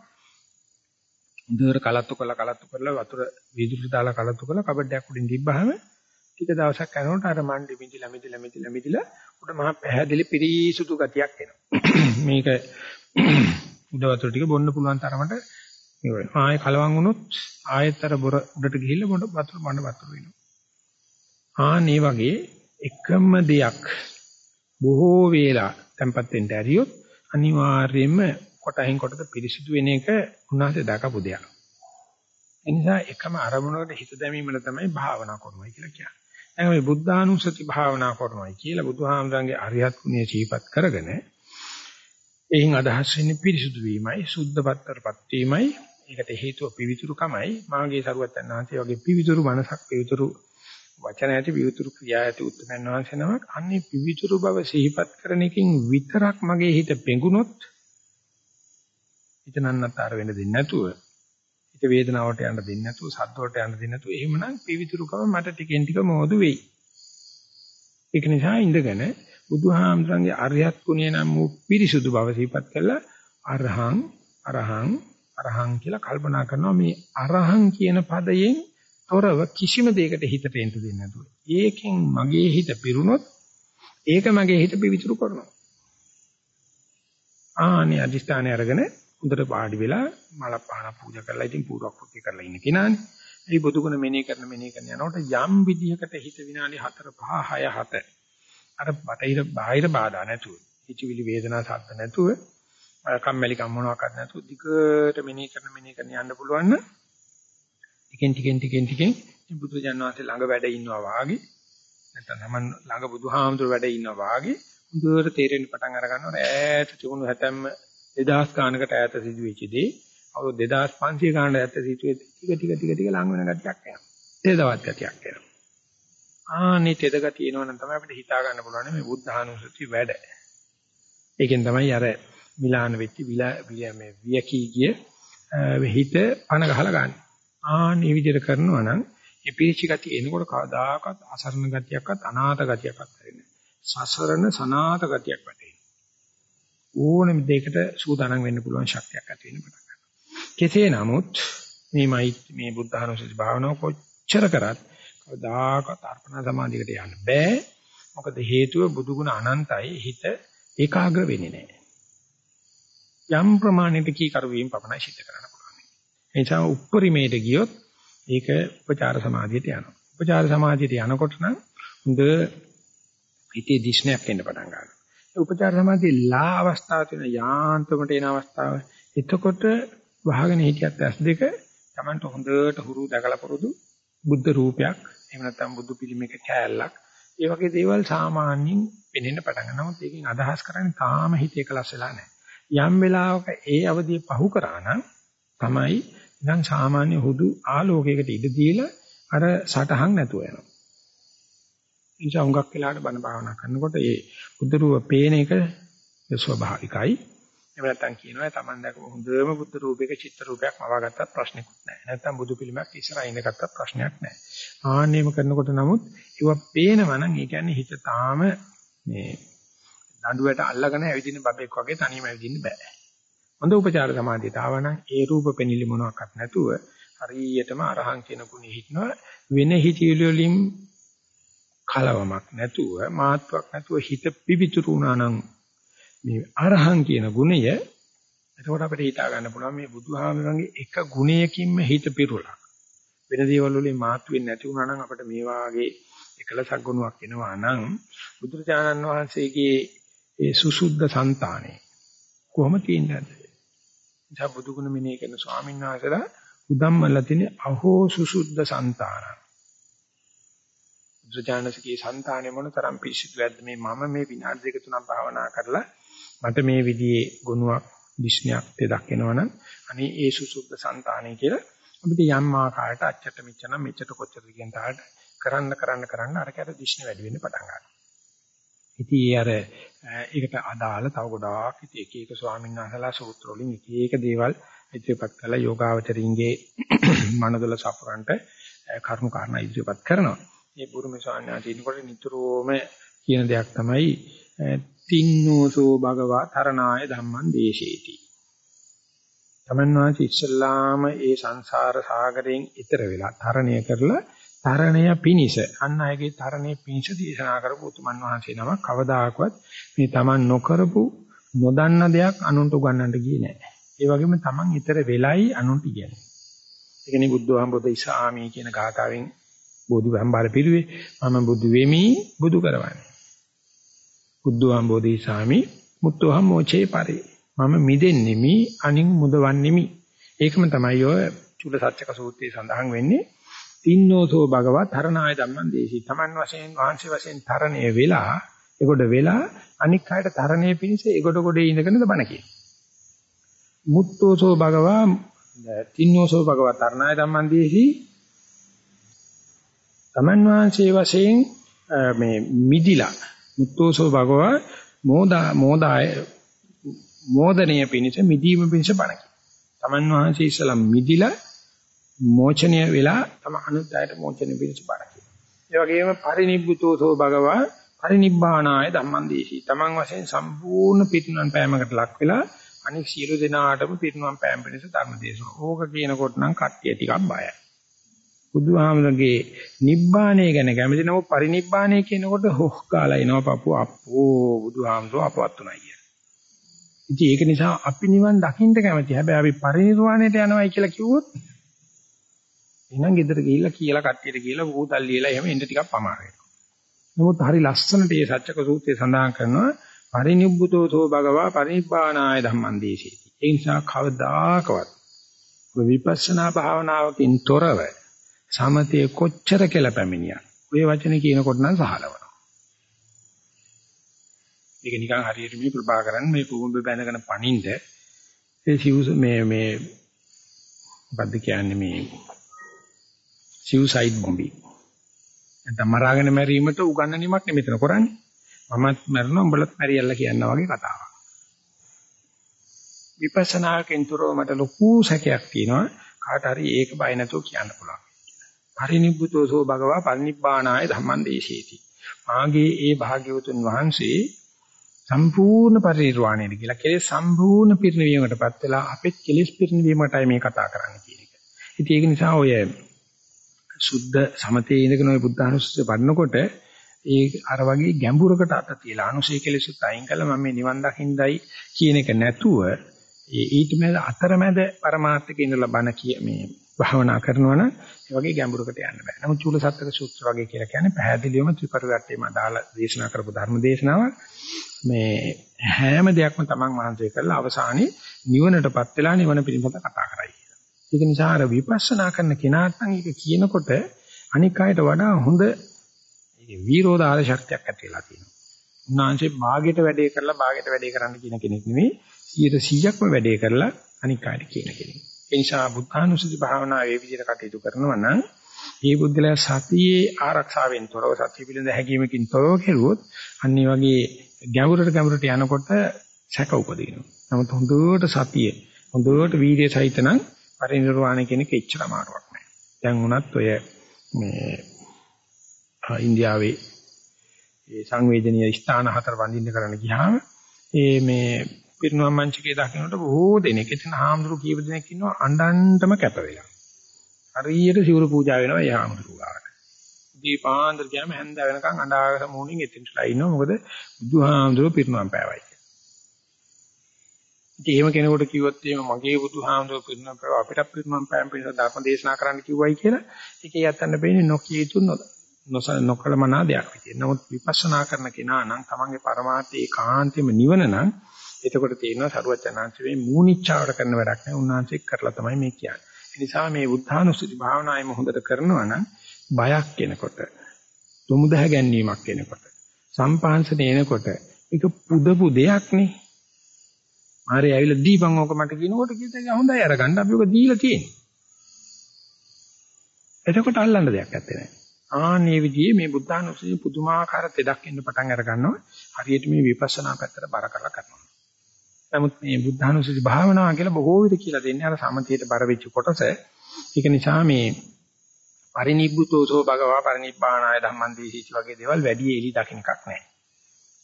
හොඳට කලත්තු කරලා කලත්තු කරලා වතුර වීදුරු දාලා කලත්තු කරලා කබඩයක් උඩින් තිබ්බහම ටික දවසක් යනකොට අර මණ්ඩි මිදිලා මිදිලා මිදිලා මිදිලා උඩ මහා පැහැදිලි පිරිසුදු ගතියක් එනවා. මේක උඩ වතුර ටික බොන්න පුළුවන් තරමට මේ ආයේ කලවම් වුණොත් ආයෙත් අර බොර උඩට ගිහිල්ලා බොන්න වතුර බොන්න වතුර වෙනවා. ආන්නේ වගේ එකම දෙයක් බොහෝ වේලා tempat වෙන්න ඇරියොත් අනිවාර්යයෙන්ම කොටින් කොටද පිරිසිදු වෙන එක උන්වහන්සේ දකපු දෙයක්. ඒ නිසා එකම අරමුණකට හිත දැමීමන තමයි භාවනා කරනවා කියලා කියන්නේ. දැන් මේ බුද්ධානුස්සති භාවනා කරනවා කියලා බුදුහාමරංගේ අරියත් ගුණය ජීපත් කරගෙන එයින් අදහස් වෙන්නේ පිරිසුදු වීමයි, සුද්ධපත්තරපත් වීමයි. ඒකට හේතුව පිවිතුරුකමයි. මාගේ සරුවත් යනවාන්සේ වගේ පිවිතුරු මනසක් පිවිතුරු වචන ඇති පිවිතුරු ක්‍රියා ඇති උත්තරයන් වහන්සේ නමක් අන්නේ පිවිතුරු බව සිහිපත් කරන එකකින් විතරක් මගේ හිත පෙඟුනොත් හිත නන්නතර වෙන්න දෙන්නේ නැතුව හිත වේදනාවට යන්න දෙන්නේ නැතුව සද්දවලට යන්න දෙන්නේ නැතුව එහෙමනම් පිවිතුරුකම මට ටිකෙන් ටික මොහොදු වෙයි. ඒක නිසා ඉඳගෙන බුදුහාමරංගේ අරියත් ගුණය නම් වූ පිරිසුදු බව සිහිපත් කළා අරහං අරහං අරහං කියලා කල්පනා කරනවා මේ අරහං කියන පදයෙන් තොරව කිසිම දෙයකට හිතට එන්න දෙන්නේ නැතුව. ඒකෙන් මගේ හිත පිරුණොත් ඒක මගේ හිත පිවිතුරු කරනවා. ආනේ අදිස්ථානය අරගෙන හොඳට වාඩි වෙලා මල පහන පූජා කරලා ඉතින් පූර්වක්‍ෘත්‍ය කරලා ඉන්න කෙනානේ. ඒ බුදුගුණ මෙනෙහි කරන මෙනෙහි කරන යනකොට යම් විදිහකට හිත විනාඩි 4 5 6 7 අර බටහිර බාහිර බාධා නැතුව හිතවිලි වේදනා සද්ද නැතුව කම්මැලි කම් මොනවාක්වත් නැතුව දිගට මෙනෙහි කරන මෙනෙහි කරන යන්න පුළුවන් නම් ටිකෙන් ටිකෙන් ටිකෙන් ටිකෙන් බුදුජානනාංශ ළඟ වැඩ ඉන්නවා වාගේ නැත්නම් Taman ළඟ බුදුහාමුදුර වැඩ ඉන්නවා වාගේ හොඳට තේරෙන්න පටන් අර ගන්නවා ඈත තිබුණු හැතැම්ම 2000 ගානකට ඈත සිදුවෙච්ච දේ අවුරුදු 2500 ගානකට ඈත සිදුවෙච්ච ටික ටික ටික ටික ලඟ වෙන ගතියක් එනවා. තේදවත් ගතියක් එනවා. ආනේ තෙද ගතිය එනවනම් තමයි අපිට හිතා ගන්න පුළුවන් මේ බුද්ධානුස්සති වැඩ. ඒකෙන් තමයි අර මිලාන වෙච්ච විලා මේ වියකී ගිය හිත පණ ගහලා ගන්න. ආනේ විදිහට කරනවා නම් මේ පිරිචි ගතිය එනකොට කවදාකවත් අසරණ ගතියක්වත් අනාථ ගතියක්වත් වෙන්නේ සසරණ සනාථ ගතියක් වැටේ. ඕනෙම දෙයකට සූදානම් වෙන්න පුළුවන් ශක්තියක් ඇති වෙන පටන් ගන්නවා. කෙසේ නමුත් මේමයි මේ බුද්ධානුස්සති භාවනාව කොච්චර කරත් කවදාකවත් අර්පණ සමාධියකට යන්න බෑ. මොකද හේතුව බුදු ගුණ අනන්තයි හිත ඒකාග්‍ර වෙන්නේ නැහැ. යම් ප්‍රමාණයක කී කරු වීම පමණයි සිද්ධ කරන්න පුළුවන්. ඒ නිසා උප්පරිමේට ගියොත් ඒක උපචාර සමාධියට යනවා. උපචාර සමාධියට යනකොට නම් හොඳ හිතේ දිෂ්ණයක් එන්න පටන් ගන්නවා. ඒ උපචාර සමාධියේ ලා අවස්ථාව තියෙන යාන්ත්‍රමට එන අවස්ථාව. එතකොට වහගෙන හිටියත් ඇස් දෙක Tamanට හොඳට හුරු දැකලා පුරුදු බුද්ධ රූපයක් එහෙම නැත්නම් බුදු පිළිමයක කෑල්ලක් ඒ වගේ දේවල් සාමාන්‍යයෙන් පෙනෙන්න පටන් ගන්නවා. නමුත් ඒකෙන් අදහස් කරන්නේ තාම හිත එකලස් වෙලා නැහැ. යම් වෙලාවක ඒ අවධිය පහු කරා නම් තමයි නිකන් සාමාන්‍ය හුදු ආලෝකයකට ඉඩ දීලා අර සටහන් නැතුව යනවා. නිසා හුඟක් වෙලාවට බණ භාවනා කරනකොට ඒ බුද්ධ රූප පේන එක ස්වභාවිකයි. එහෙම නැත්නම් කියනවා Taman දැකපු හොඳම බුද්ධ රූපයක චිත්‍ර රූපයක් මවාගත්තත් ප්‍රශ්නකුත් නැහැ. නැත්නම් බුදු පිළිමයක් ඉස්සරහින් ඉඳගත්තත් ප්‍රශ්නයක් නැහැ. ආන්නේම කරනකොට නමුත් ඒව පේනවා නම් ඒ කියන්නේ හිත තාම මේ දඬුවට අල්ලගෙන ඇවිදින බබෙක් වගේ තනියම ඇවිදින්න බෑ. හොඳ උපචාර සමාධියට ආවනම් ඒ රූප පෙනිලි මොනවාක්වත් නැතුව හරියටම අරහං කියන ගුණෙ හිටනවා වෙන හිතිවිලි වලින් කලවමක් නැතුව මාත්‍යක් නැතුව හිත පිවිතුරු වුණා නම් මේ අරහං කියන ගුණය එතකොට අපිට හිතා ගන්න පුළුවන් මේ බුදුහාමරගේ එක ගුණයකින්ම හිත පිරුණා. වෙන දේවල් වලින් මාත් වෙන්නේ නැති වුණා නම් අපිට මේ වාගේ එකලසක් ගුණයක් එනවා නම් බුදුරජාණන් වහන්සේගේ ඒ සුසුද්ධ సంతානෙ කොහොම තියෙන්නද? එතන බුදුගුණ මෙනේ කරන ස්වාමීන් වහන්සේලා උදම්මලා තිනේ අහෝ සුසුද්ධ సంతාන. බුදුජානකගේ సంతානෙ මොන තරම් පිසිදුවක්ද මේ මම මේ විනාඩි දෙක තුනක් භාවනා කරලා මට මේ විදිහේ ගුණයක් දිෂ්ණයක් දෙයක් එනවනම් අනේ ඒ සුසුද්ධ సంతානෙ කියලා අපිට යම් ආකාරයට අච්චට මෙච්චර මෙච්චර කොච්චර කියන තාලට කරන්න කරන්න කරන්න අර කැර දිෂ්ණ වැඩි වෙන්න පටන් ගන්නවා. ඉතින් ඒ අර ඒකට අදාළ තව ගොඩාක් ඉතින් එක එක ස්වාමීන් වහන්සේලා සූත්‍ර වලින් එක එක දේවල් ඉදිරිපත් කළා යෝගාවචරින්ගේ මනදල සපරන්ට කරුණු කාරණා ඉදිරිපත් කරනවා. මේ බුරුමේ ස්වාමීන් වහන්සේ ඉන්නකොට නිතරම කියන දෙයක් තමයි තින්නෝසෝ භගවා තරණාය ධම්මං දේශේති. තමන් වහන්සේ ඉස්සල්ලාම ඒ සංසාර සාගරයෙන් ඈතර වෙලා තරණය කරලා තරණය පිනිස අන්න අයගේ තරණය පිනිස දේශනා කරපු උතුමන් වහන්සේ නම කවදාකවත් මේ Taman නොකරපු නොදන්න දෙයක් අනුන්ට උගන්වන්නට ගියේ නැහැ. ඒ වගේම Taman ඊතර වෙලයි අනුන්ට කියන්නේ. ඒ කියන්නේ බුද්ධවහම බුද්ධ ඉසාමි කියන ගාථාවෙන් බෝධි වහම්බාර පිළිවේ මම බුදු වෙමි බුදු කරවන්නේ. බුද්ධවහම බුද්ධ ඉසාමි මුත්තෝහම් මොචේ පරේ. මම මිදෙන්නෙමි අනින් මුදවන්නෙමි. ඒකම තමයි ඔය චුල සත්‍යක සූත්‍රයේ සඳහන් වෙන්නේ. තින්නෝසෝ භගවත් තරණාය ධම්මං දේශී. Taman වශයෙන් වහන්සේ වශයෙන් තරණය වෙලා ඒකට වෙලා අනික් අයට තරණය පිණිස ඒකට ගොඩේ ඉඳගෙනද බණ කියන්නේ. මුත්තෝසෝ භගවා තින්නෝසෝ භගවා තරණාය ධම්මං දේශී. Taman වහන්සේ වශයෙන් මේ මිදිලා මුත්තෝසෝ භගවා මෝදා මෝදාය මෝදනීය පිණිස මිදීම පිණිස බණ කියනවා. Taman වහන්සේ ඉස්සලම් මිදිලා මෝචනය වෙලා තම අනුත් අයට මෝචනය පිණිස බණ කියනවා. ඒ වගේම පරිනිබ්බුතෝසෝ භගවා පරිනිබ්බානාය ධම්මං දේශී. Taman වශයෙන් සම්පූර්ණ පිටිනුවන් පෑමකට ලක් වෙලා අනික් සියලු දෙනාටම පිටිනුවන් පෑම පිණිස ධර්ම දේශනා. ඕක කියනකොට නම් කට්ටිය ටිකක් බයයි. බුදුහාමරගේ නිබ්බාණය ගැන කැමති නම පරිනිබ්බාණය කියනකොට හොස් කාලා එනවා පපුව අප්පෝ බුදුහාමරෝ අපවත් උනායි කියලා. ඉතින් ඒක නිසා අපි නිවන් දකින්න කැමති. හැබැයි අපි පරිනිර්වාණයට යනවායි කියලා කිව්වොත් එහෙනම් ගෙදර ගිහිල්ලා කියලා කට්ටියට කියලා වූතල් ලියලා එහෙම එන්න ටිකක් පමාර වෙනවා. නමුත් හරි ලස්සනට මේ සත්‍යක සූත්‍රයේ සඳහන් කරනවා පරිනිබ්බුතෝ සෝ භගවා පරිනිබ්බානාය ධම්මං දේශේති. ඒ නිසා කවදාකවත් විපස්සනා භාවනාවකින් තොරව සමතේ කොච්චර කියලා පැමිණියා ඔය වචනේ කියනකොට නම් සහලවනවා. ඒක නිකන් හරියට මේ ප්‍රභාකරන් මේ කුඹ බැඳගෙන පණින්ද ඒ සිව් මේ මේ මොකද්ද කියන්නේ මේ සිව්සයිඩ් බොම්බින්. නැත්නම් මරාගෙන මැරීමට උගන්වන්නීමක් නෙමෙතන කරන්නේ. මමත් මැරෙනවා උඹලත් මැරියල්ලා කියනවා වගේ කතාවක්. විපස්සනාකෙන් තුරව මට ලොකු සැකයක් තියෙනවා. කාට හරි ඒක බය නැතුව කියන්න පුළුවන්. පරිනිබ්බුතෝසෝ භගවා පරිනිබ්බානාය ධම්මං දේශේති. මාගේ ඒ භාග්‍යවතුන් වහන්සේ සම්පූර්ණ පරිනිර්වාණයට කියලා කෙලෙස් සම්පූර්ණ පිරිනිවීමකටපත් වෙලා අපෙත් කෙලෙස් පිරිනිවීමටයි මේ කතා කරන්න කියන එක. ඉතින් ඒක නිසා ඔය සුද්ධ සමතේ ඉඳගෙන ඔය බුද්ධානුස්සතිය වඩනකොට ඒ අර වගේ ගැඹුරකට අත තියලා අනුසය කෙලෙසුත් අයින් කළා මම මේ නිවන් දකින්නයි කියන එක නැතුව ඒ ඊට මැද අතරමැද પરමාර්ථක ඉඳලා බණ කිය මේ භාවනා කරනවනම් ඒ වගේ ගැඹුරකට යන්න බෑ. නමුත් චූලසත්තක සූත්‍ර වගේ කියලා කියන්නේ පැහැදිලිවම ත්‍රිපරිවර්තයේම අදාළ දේශනා කරපු ධර්ම දේශනාවක්. මේ හැම දෙයක්ම තමන් මහන්සිය කරලා අවසානයේ නිවනටපත් වෙලා නිවන පිළිබඳ කතා කරයි කියලා. ඒක නිසා අර විපස්සනා කරන කෙනාට නම් ඒක කියනකොට අනික් අයට වඩා හොඳ වීරෝදාර ශක්තියක් ඇති වෙලා තියෙනවා. උන්වහන්සේ භාගයට වැඩේ කරලා භාගයට වැඩේ කරන්න කියන කෙනෙක් නෙවෙයි 100%ක්ම වැඩේ කරලා අනික් අයට කියන කෙනෙක්. ඒ නිසා බුද්ධානුස්සති භාවනාව ඒ විදිහට කටයුතු කරනවා නම් මේ බුද්ධලයා සතියේ ආරක්ෂාවෙන් තොරව සතිය පිළිඳ හැකීමකින් තොරව කෙරුවොත් අනිත් වගේ ගැඹුරට ගැඹුරට යනකොට සැක උපදිනවා. නමුත් හොඳට සතිය හොඳට වීර්යය සහිත නම් පරිනිර්වාණය කියන එක එච්චර අමාරුවක් නෑ. දැන් උනත් ඔය මේ ඉන්දියාවේ ඒ සංවේදනීය ස්ථාන හතර වඳින්න කරන්න ගියාම ඒ මේ පිරිනුවම් මංචකේ දකින්නට බොහෝ දෙනෙක් එතන හාමුදුරු කීප දෙනෙක් ඉන්නවා අඬන්ටම කැප වෙලා. හරියට සිවුරු පූජා වෙනවා ඒ හාමුදුරු ගාවට. දීපාන්දර ගියාම හැන්ද වෙනකන් අඬාගෙන මොණින් එතනටලා ඉන්නවා මොකද බුදුහාමුදුරු පිරිනුවම් පෑවයි. ඉතින් එහෙම කෙනෙකුට කිව්වොත් එහෙම මගේ බුදුහාමුදුරු පිරිනුවම් පෑව අපිට පිරිනුවම් පෑම් පිළිබඳ ධර්ම දේශනා කරන්න කිව්වයි කියලා ඒකේ යත්තන්න බෑනේ නොකිය යුතු නොකලමනා දෙයක් විදියට. නමුත් විපස්සනා කරන කෙනා නම් තමන්ගේ පරමාර්ථය ඒකාන්තයෙන්ම නිවන නම් එතකොට තේරෙනවා සරුවචනාංශ මේ මූනිච්චාවට කරන වැඩක් නෑ උන්වහන්සේ කරලා තමයි මේ කියන්නේ. ඒ නිසා මේ බුද්ධානුස්සති භාවනාවෙම හොඳට කරනවා නම් බයක් එනකොට, දුමුදහ ගැනීමක් එනකොට, සම්පාංශන එනකොට ඒක පුදපු දෙයක් නේ. මාරේ ඇවිල්ලා දීපන් ඕක මට කියනකොට කිව්වා හොඳයි අරගන්න අපි ඔක දීලා තියෙන්නේ. එතකොට අල්ලන්න දෙයක් නැත්තේ නෑ. ආන්නේ විදිහේ මේ බුද්ධානුස්සතිය පුදුමාකාර තෙදක් එන්න පටන් අර ගන්නවා. හරියට මේ විපස්සනා පැත්තට බර කරලා කරනවා. නමුත් මේ බුද්ධානුස්සති භාවනාව කියලා බොහෝ විට කියලා දෙන්නේ අර සමතියට බර වෙච්ච කොටස. ඒක නිසා මේ පරිනිබ්බුතෝසෝ භගවා පරිනිබ්බානාය ධම්මං දේශීච වගේ දේවල් වැඩි එලි දකින්න එකක් නැහැ.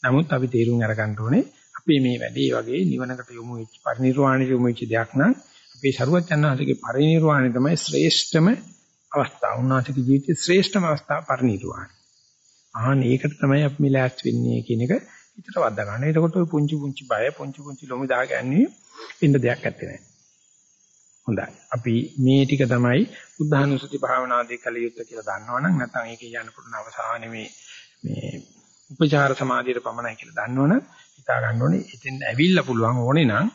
නමුත් අපි තේරුම් අරගන්න ඕනේ අපි මේ වැඩේ වගේ නිවනකට යොමු වෙච්ච පරිනිර්වාණයට යොමු වෙච්ච දෙයක් නම් අපේ සරුවචන්හන්සේගේ පරිනිර්වාණය තමයි ශ්‍රේෂ්ඨම අවස්ථාව. උන්වහන්සේගේ ජීවිතයේ ශ්‍රේෂ්ඨම අවස්ථාව පරිනිර්වාණය. ආහන ඒකට තමයි අපි මිලාස් වෙන්නේ කියන එක හිතට වද්දා ගන්න. එතකොට ඔය පුංචි පුංචි බය, පුංචි පුංචි ලොමු දාගන්නේ ඉන්න දෙයක් නැත්තේ නෑ. හොඳයි. අපි මේ ටික තමයි බුද්ධානුස්සති භාවනාදී කළ යුත්තේ කියලා දන්නවනම් නැත්නම් ඒක කියන්න පුළුවන් අවසානයේ මේ මේ උපචාර සමාධියට පමණයි කියලා දන්නවනම් හිතා ගන්න ඕනේ එතෙන් ඇවිල්ලා පුළුවන් ඕනේ නම්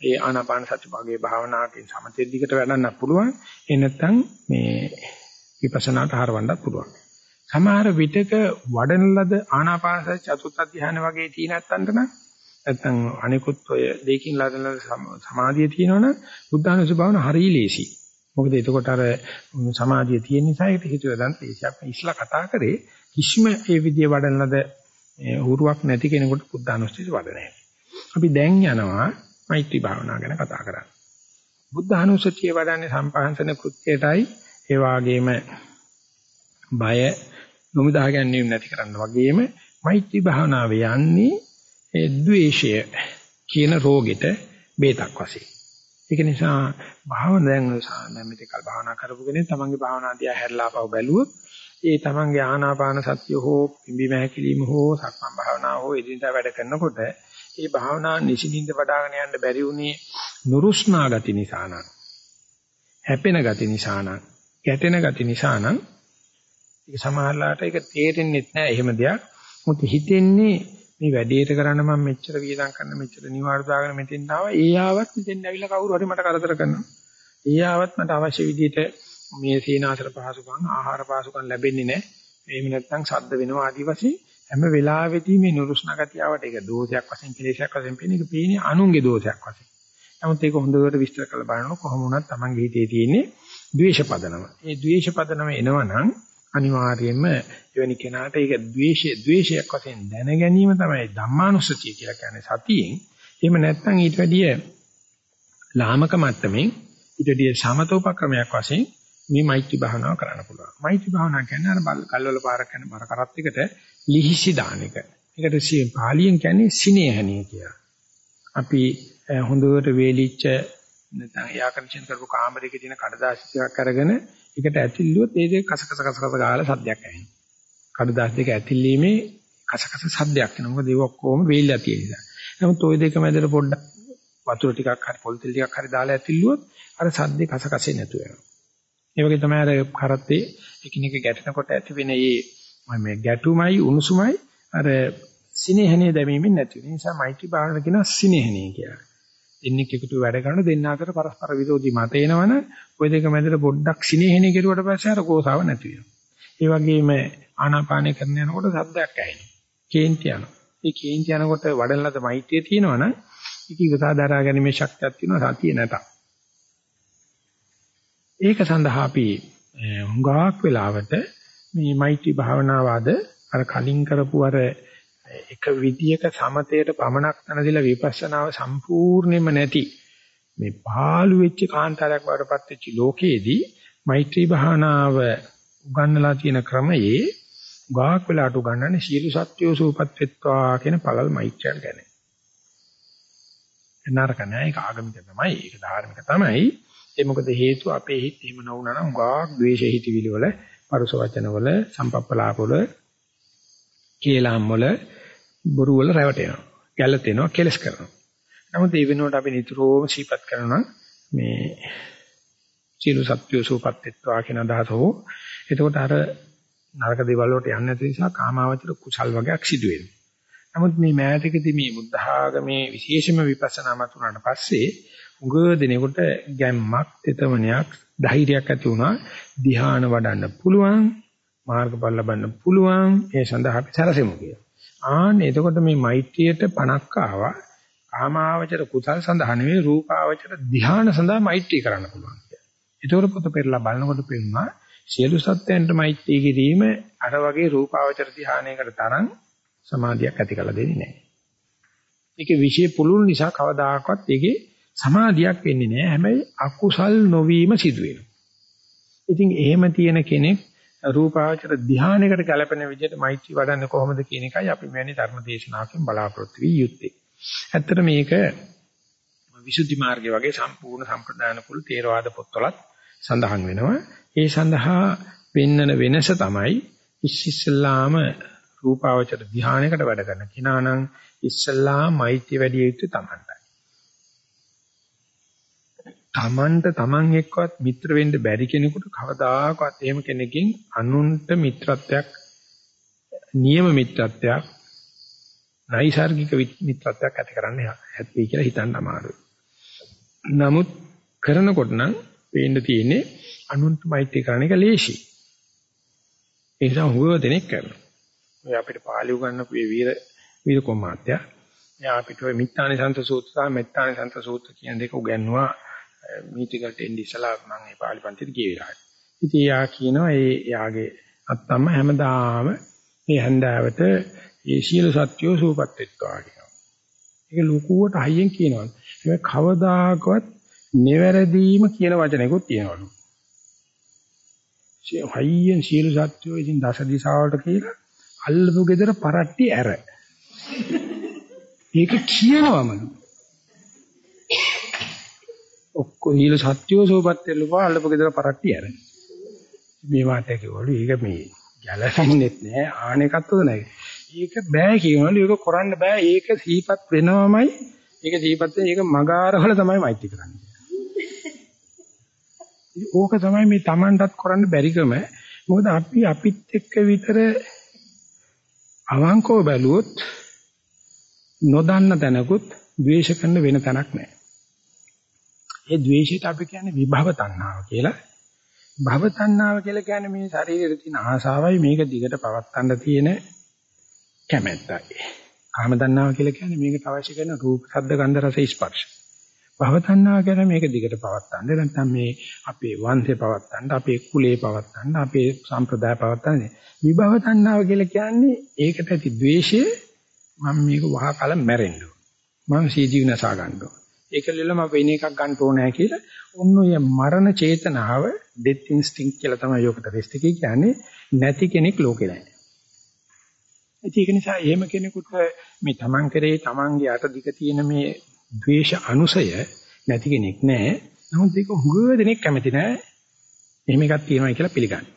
ඒ ආනාපාන සති භාගයේ භාවනාවකින් සමතෙ දිගට වැඩන්න පුළුවන්. ඒ නැත්නම් මේ විපස්සනාට හරවන්නත් පුළුවන්. සමහර විටක වඩන ලද ආනාපානසති චතුත් අධ්‍යාන වගේ තියෙන නැත්තන්ට නම් නැත්තම් අනිකුත් ඔය දෙකින් ලදන සමාධිය තියෙනවනම් බුද්ධානුස්සති භාවන හරිය ලේසි. මොකද එතකොට අර සමාධිය තියෙන නිසා ඒකට හිතුව දැන් ලේසි. අපි ඉස්ලා කතා කරේ කිසිම ඒ විදිය වඩන ලද හුරුවක් නැති කෙනෙකුට බුද්ධානුස්සති වඩන්නේ අපි දැන් යනවා මෛත්‍රී භාවනාව ගැන කතා කරන්නේ. බුද්ධානුස්සතිය වඩන්නේ සම්පාංශන කෘත්‍යයටයි ඒ වගේම බය නොමුදා ගැනීම නැති කරන්න වගේම මෛත්‍රී භාවනාව යන්නේ ඒ ද්වේෂය කියන රෝගෙට බේතක් වශයෙන්. ඒක නිසා භාවන දැන් දැන් මෙතෙක් කල් භාවනා කරපු කෙනෙක් තමන්ගේ භාවනා දිහා හැරලා පව බැලුවොත් ඒ තමන්ගේ ආනාපාන සතිය හෝ පිම්බි මහැකිලිම හෝ සක්මන් භාවනාව හෝ එදිනදා වැඩ කරනකොට ඒ භාවනා නිසින්ින්ද වඩ아가න යන්න බැරි වුණේ නුරුස්නා ගති නිසා නම් හැපෙන ගති නිසා නම් ගැටෙන ගති නිසා නම් ඒක සමහරලාට ඒක තේරෙන්නේ නැහැ එහෙම දෙයක්. මොකද හිතෙන්නේ මේ වැඩේට කරන්න මම මෙච්චර වියදම් කරන මෙච්චර නිවාඩු දාගෙන මෙතෙන් ආවා. ඒ ආවත් මෙතෙන් ඇවිල්ලා කවුරු හරි මට කරදර කරනවා. ඒ ආවත් මට අවශ්‍ය විදිහට මේ සීනාසර පහසුකම් ආහාර පහසුකම් ලැබෙන්නේ නැහැ. එහෙම නැත්නම් ශබ්ද වෙනවා ආදි වශයෙන් හැම වෙලාවෙදී මේ නුරුස්නා ගතියවට ඒක දෝෂයක් වශයෙන් කෙලෙසයක් වශයෙන් පේන එක පේන්නේ අනුන්ගේ දෝෂයක් වශයෙන්. නමුත් ඒක හොඳට විස්තර කරලා බලනකොට කොහොම වුණත් Tamange හිතේ තියෙන්නේ ද්වේෂ පදනම. ඒ ද්වේෂ පදනම එනවනම් අනිවාර්යයෙන්ම එවැනි කෙනාට ඒක ද්වේෂය ද්වේෂයක් වශයෙන් දැන ගැනීම තමයි ධම්මානුස්සතිය කියලා කියන්නේ සතියෙන්. එහෙම නැත්නම් ඊට වැඩිය ලාමක මට්ටමින් ඊට වැඩිය සමතෝපක්‍රමයක් වශයෙන් මේ මෛත්‍රී භාවනාව කරන්න පුළුවන්. මෛත්‍රී භාවනාව කියන්නේ අර කල්වල පාරක් යන බර කරත් එකට ලිහිසි දාන එක. ඒකට සිය පාලියෙන් කියන්නේ සිනේහණිය කියලා. අපි හොඳට වේලිච්ච නැත්නම් එයා කන්ඩිෂන් කරපු කාමරයක තියෙන කඩදාසි ටිකක් අරගෙන ඒකට ඇතිල්ලුවොත් ඒ දෙක කස කස කස කස ගාලා සද්දයක් ඇහෙනවා. කඩදාසි දෙක ඇතිල්ීමේ කස කස සද්දයක් එනවා. මොකද ඒක ඔක්කොම වේලිලා තියෙන නිසා. නමුත් ওই දෙක මැදට පොඩ්ඩක් වතුර ටිකක් හරි පොල් තෙල් ටිකක් හරි දාලා ඇතිල්ලුවොත් අර සද්දේ කස කසේ නැතු වෙනවා. ඒ වගේ තමයි අර කරත්තේ එකිනෙක ගැටෙනකොට ඇති වෙන මේ මේ ගැටුමයි උණුසුමයි අර සිනේහනේ දැමීමෙන් නැති වෙන නිසා මෛත්‍රී භාවනාව කියන සිනේහනේ කියලා. දෙන්නෙක් එකතු වැඩ කරන දෙන්න අතර පරස්පර විරෝධී මත එනවන ওই දෙක මැදට පොඩ්ඩක් සිනේහනේ කෙරුවට පස්සේ අර කෝසාව නැති වෙනවා. ඒ වගේම ආනාපානය කරන යනකොට සද්දයක් ඇහෙනවා. කේන්ති යනවා. ඒ කේන්ති යනකොට වඩන ලද මෛත්‍රිය තියෙනවනම් ඒක ඉවසා දරා ගැනීමේ ශක්තියක් තියෙනවා සතිය නැතත්. ඒක සඳහා අපි හුඟක් වෙලාවට මේ මෛත්‍රී භාවනාව අද අර කලින් කරපු අර එක විදියක සමතේට පමණක් නැතිලා විපස්සනාව සම්පූර්ණයෙන්ම නැති මේ පහළු වෙච්ච කාන්තාරයක් වඩපත් වෙච්ච ලෝකයේදී මෛත්‍රී භාවනාව උගන්වලා තියෙන ක්‍රමයේ ගාක් වෙලාට උගන්වන්නේ සීල සත්‍යෝ සූපත් වෙත්වා කියන පළල් මෛත්‍රිය ගැන. නරක නෑ ඒක ආගමික තමයි ඒක ධාර්මික තමයි ඒ මොකද හේතුව අපේ හිත එහෙම නොවුනා නම් ගාක් ද්වේෂ හිතවිලි වල පරුස වචන වල සම්පප්පලාප වල කේලම් වල බොරු වල රැවටෙනවා ගැළතෙනවා කෙලස් කරනවා. නමුත් ඒ වෙනුවට අපි නිතරම සීපත් කරනවා මේ සීල සත්‍ය සූපත්ත්වා කියන අදහස හෝ. එතකොට අර නරක දේවල් වලට යන්නේ නැති නිසා කාමාවචර කුසල් වගේක් සිදු වෙනවා නමුත් මේ මෑතකදී මේ බුද්ධ ආගමේ විශේෂම විපස්සනා මතුනාට පස්සේ උග දිනෙකට ගැම්මක්, තෙතමනයක්, ධෛර්යයක් ඇති වුණා. ධ්‍යාන වඩන්න පුළුවන්, මාර්ගඵල ලබන්න පුළුවන්. ඒ සඳහා අපි සැරසෙමු කියලා. ආන්න එතකොට මේ මෛත්‍රියට පණක් ආවා. කාමාවචර කුසල් සඳහා නෙවෙයි රූපාවචර ධ්‍යාන සඳහා මෛත්‍රී කරන්න පුළුවන් කියලා. ඒතකොට පොත පෙරලා බලනකොට පේනවා සියලු සත්‍යයන්ට මෛත්‍රී කිරීම අර වගේ රූපාවචර ධ්‍යානයකට තරම් සමාධියක් ඇති කරලා දෙන්නේ නැහැ. ඒකේ විශේෂ පුළුල් නිසා කවදාකවත් ඒකේ සමාධියක් වෙන්නේ නැහැ. හැබැයි අකුසල් නොවීම සිදු වෙනවා. ඉතින් එහෙම තියෙන කෙනෙක් රූපාවචර ධානයකට ගැලපෙන විදිහට මෛත්‍රී වඩන්නේ කොහොමද කියන එකයි අපි මෙවැනි ධර්ම දේශනාවකින් බලාපොරොත්තු වී යුත්තේ. ඇත්තට මේක විසුද්ධි මාර්ගය වගේ සම්පූර්ණ සම්ප්‍රදාන කුල් තේරවාද පොත්වලත් සඳහන් වෙනවා. ඒ සඳහා වෙන්නන වෙනස තමයි ඉස්සෙල්ලාම රූපාවචර ධානයකට වැඩ කරන කෙනා නම් ඉස්සල්ලා මෛත්‍රී වැඩි යුතු තමන්ටයි. තමන්ට තමන් එක්කවත් මිත්‍ර වෙන්න බැරි කෙනෙකුට කවදාකවත් එහෙම කෙනකින් අනුන්ට මිත්‍රත්වයක් නියම මිත්‍රත්වයක් නයිසાર્ගික මිත්‍රත්වයක් ඇති කරන්න හැටි කියලා හිතන්න අමාරුයි. නමුත් කරනකොට නම් පේන්න තියෙන්නේ අනුන්ට මෛත්‍රී කරන එක ලේසි. ඒ නිසා හුව දෙනෙක් කරනවා. ඔය අපිට පාළි උගන්වපු මේ වීර වීර කොමාත්‍යා එයා අපිට ඔය මිත්‍යානි සන්ත සූත්‍ර සහ මෙත්තානි සන්ත සූත්‍ර කියන දෙක උගන්වුවා මීටිකට එන්නේ ඉස්සලා මම ඒ පාළි පන්තිට ගිය වෙලාවේ. ඉතින් එයා කියනවා ඒ එයාගේ අත්තම්ම හැමදාම මේ හැන්දාවට ඒ සීල සත්‍යෝ සූපත් වෙත්වා කියනවා. ඒක ලොකුවට හයියෙන් කියනවා. ඒක කවදාකවත් neveradima කියන වචනයකුත් තියෙනවලු. හයියෙන් සීල සත්‍යෝ ඉතින් දස දිශාවලට කියලා අල්ලපු ගෙදර පරට්ටි ඇර. ඒක කියනවමලු. ඔක්කො හීල සත්‍යෝ සෝපත් වෙලපා අල්ලපු ගෙදර පරට්ටි ඇර. මේ වාට කිව්වලු ඒක මේ ගැලපෙන්නේ නැහැ ආනෙකත් උද නැහැ. ඒක බෑ කියනවලු ඒක කරන්න බෑ ඒක සීපත් වෙනවමයි ඒක සීපත් වෙන ඒක මගාරවල තමයි මෛත්‍රී කරන්නේ. ඕක තමයි මේ Tamanටත් කරන්න බැරිකම. මොකද අපි අපිත් එක්ක විතර අවංකව බැලුවොත් නොදන්න තැනකුත් ද්වේෂ කරන වෙන තැනක් නැහැ. ඒ ද්වේෂයට අපි කියන්නේ විභව තණ්හාව කියලා. භව තණ්හාව කියලා කියන්නේ මේ ශරීරයේ තියෙන ආසාවයි මේක දිගට පවත්වන්න තියෙන කැමැත්තයි. කාම තණ්හාව කියලා කියන්නේ මේකට අවශ්‍ය කරන රූප, ශබ්ද, ගන්ධ, රස, ස්පර්ශ. භව තණ්හාව කියන්නේ මේක දිගට පවත්වන්න. නැත්නම් මේ අපේ වංශය පවත්වන්න, අපේ කුලේ පවත්වන්න, අපේ සම්ප්‍රදාය පවත්වන්න. විභව තණ්හාව කියලා කියන්නේ ඒකට ඇති ද්වේෂය මම මේක වහකල මැරෙන්න ඕන. මම සීජීව නසා ගන්න ඕන. ඒකලෙල මම වෙන එකක් ගන්න ඕනෑ කියලා ඔන්න ඔය මරණ චේතනාව ඩෙත් ඉන්ස්ටින්ක්ට් කියලා තමයි යොකට රෙස්ට් එකේ කියන්නේ නැති කෙනෙක් ලෝකේ නැහැ. ඒක නිසා එහෙම කෙනෙකුට මේ Taman කරේ Tamanගේ අත දිග තියෙන මේ ද්වේෂ අනුසය නැති කෙනෙක් නැහැ. නමුත් ඒක හුඟ දෙනෙක් කැමති නැහැ. එහෙම එකක් තියෙනවා කියලා පිළිගන්න.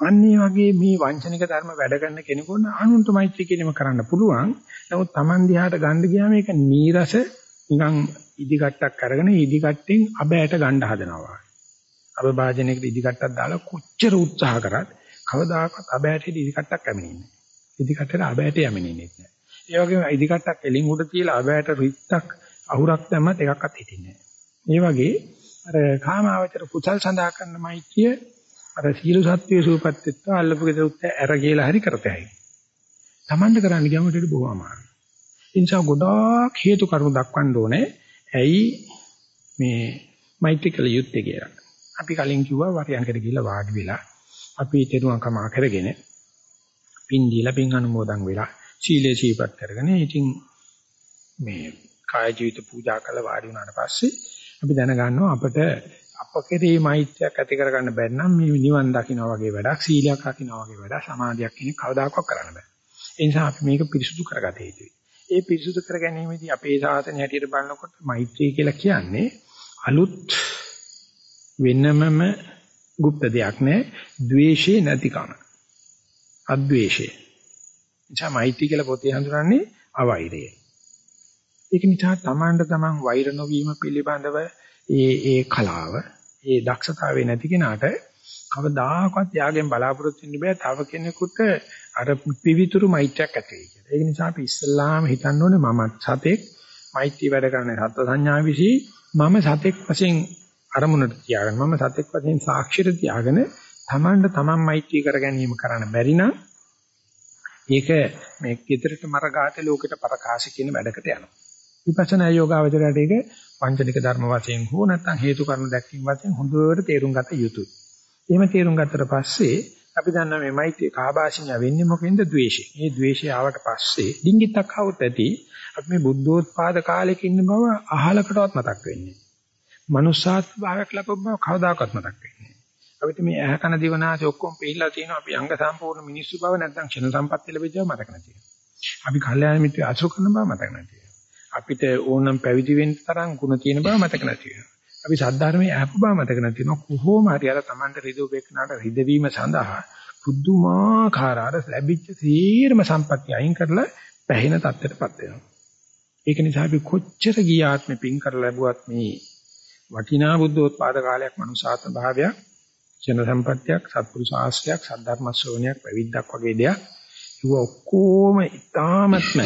අන්නේ වගේ මේ වංචනික ධර්ම වැඩ කරන කෙනෙකුට අනුන්ට මෛත්‍රී කිරීම කරන්න පුළුවන්. නමුත් Taman දිහාට ගන්න ගියාම ඒක නීරස නිකන් ඉදිකට්ටක් අරගෙන ඉදිකට්ටෙන් අබෑට ගන්න හදනවා. අබභාජනයකට ඉදිකට්ටක් දාලා කොච්චර උත්සාහ කරත් කවදාකවත් අබෑට ඉදිකට්ටක් ඇමිනෙන්නේ නැහැ. ඉදිකට්ටට අබෑට යමිනෙන්නේ නැහැ. ඒ වගේම ඉදිකට්ටක් එලින් උඩ තියලා අබෑට රිත්තක් අහුරක් දැම්මත් එකක්වත් හිටින්නේ නැහැ. ඒ වගේ අර කාමාවචර කුසල් සඳහා කරන මෛත්‍රිය අර සීල සත්වයේ සූපත්ත්ව අල්ලපු ගෙදර උත් ඇර කියලා හරි කරතයි. Tamand කරන්න ගියම ඊට බොහොම අමාරුයි. ඒ නිසා ගොඩාක් හේතු කරුණු දක්වන්න ඕනේ. ඇයි මේ මෛත්‍රිකල යුත්තේ කියලා. අපි කලින් කිව්වා වරියන්කට ගිහිල්ලා වාඩි වෙලා අපි තෙරුවන් කමා කරගෙන පින් දීලා පින් අනුමෝදන් වෙලා සීලේ සීපත් කරගෙන ඉතින් මේ කාය ජීවිත පූජා කළ වාඩි වුණාට පස්සේ අපි දැනගන්නවා අපිට අප කෙරෙහි මෛත්‍රියක් ඇති කරගන්න බැරි නම් මේ නිවන් දකින්න වගේ වැඩක් සීලයක් රකින්න වගේ වැඩක් සමාධියක් කියන කවදාකවත් කරන්න බෑ. ඒ නිසා අපි මේක පිරිසුදු කරගත යුතුයි. ඒ පිරිසුදු කර ගැනීමේදී අපේ සාසනය හැටියට බලනකොට මෛත්‍රිය කියලා කියන්නේ අලුත් වෙනමම গুপ্ত දෙයක් නෑ. ද්වේෂේ නැතිකම. අද්වේෂය. එචා මෛත්‍රී කියලා පොතේ හඳුනන්නේ අවෛරය. ඒක නිසා තමන්ට තමන් වෛර නොවීම පිළිබඳව ඒ ඒ කලාව, ඒ දක්ෂතාවය නැති කෙනාට කවදාකවත් යාගෙන් බලාපොරොත්තු වෙන්න බෑ තව කෙනෙකුට අර පිවිතුරු මෛත්‍රියක් ඇති වෙයි කියලා. ඒක නිසා අපි ඉස්සල්ලාම හිතන්න ඕනේ මම සතෙක් මෛත්‍රී වැඩ කරන්නේ සත්ව සංඥා විසි මම සතෙක් වශයෙන් අරමුණට තියාගෙන මම සතෙක් වශයෙන් සාක්ෂියට තියාගෙන තමන්ට තමන් මෛත්‍රී කර ගැනීම කරන්න බැරි නම් ඒක මේ කිතරට මරගාතේ ලෝකෙට පරකාශ කියන වැඩකට යනවා. විපස්සනා යෝගාවචරයට ඒක පංචනික ධර්ම වශයෙන් හෝ නැත්නම් හේතු කාරණ දැක්වීම වශයෙන් හොඳට තේරුම් ගත යුතුයි. එහෙම තේරුම් ගත්තට පස්සේ අපි දන්නා මේ මෛත්‍රී කාබාසිනිය වෙන්නේ මොකෙන්ද? ද්වේෂය. මේ ද්වේෂය ආවට පස්සේ ඩිංගිත්තක් આવුත් ඇති අපි මේ බුද්ධෝත්පාද කාලෙක ඉන්න බව අහලකටවත් මතක් වෙන්නේ. මනුස්සාත් භාවයක් ලැබුව බව කවදාකවත් මතක් වෙන්නේ. අපිට මේ ඇහ කන දිවනාසය ඔක්කොම පිළිලා තියෙනවා අපි අංග සම්පූර්ණ මිනිස්සු බව නැත්නම් ක්ෂණ සම්පත්තිය ලැබෙච්ච බව මතක නැති. අපි කල්යාණ මිත්‍ය අසු කරන බව මතක නැති. අපිට ඕනම් පැවිදි වෙන්න තරම් ಗುಣ තියෙන බව මතක නැති වෙනවා. අපි සද්ධර්මයේ අහපු බව මතක නැති වෙනවා. කොහොම හරි අර Tamante රිදෝපේකනාට රිදවීම සඳහා පුදුමාකාර අර ලැබිච්ච සීරම සම්පත්තිය අයින් කරලා පැහැෙන තත්ත්වයටපත් වෙනවා. ඒක නිසා අපි කොච්චර ගිය ආත්මෙ පින් කරලා ලැබුවත් මේ වටිනා බුද්ධෝත්පාද කාලයක් මනුසාත්ම භාවයක් ජන සම්පත්තියක් සත්පුරුෂ ආශ්‍රයක් සද්ධර්ම ශ්‍රවණයක් පැවිද්දක් වගේ දෙයක් ඒව ඔක්කොම ඉතාමත්ම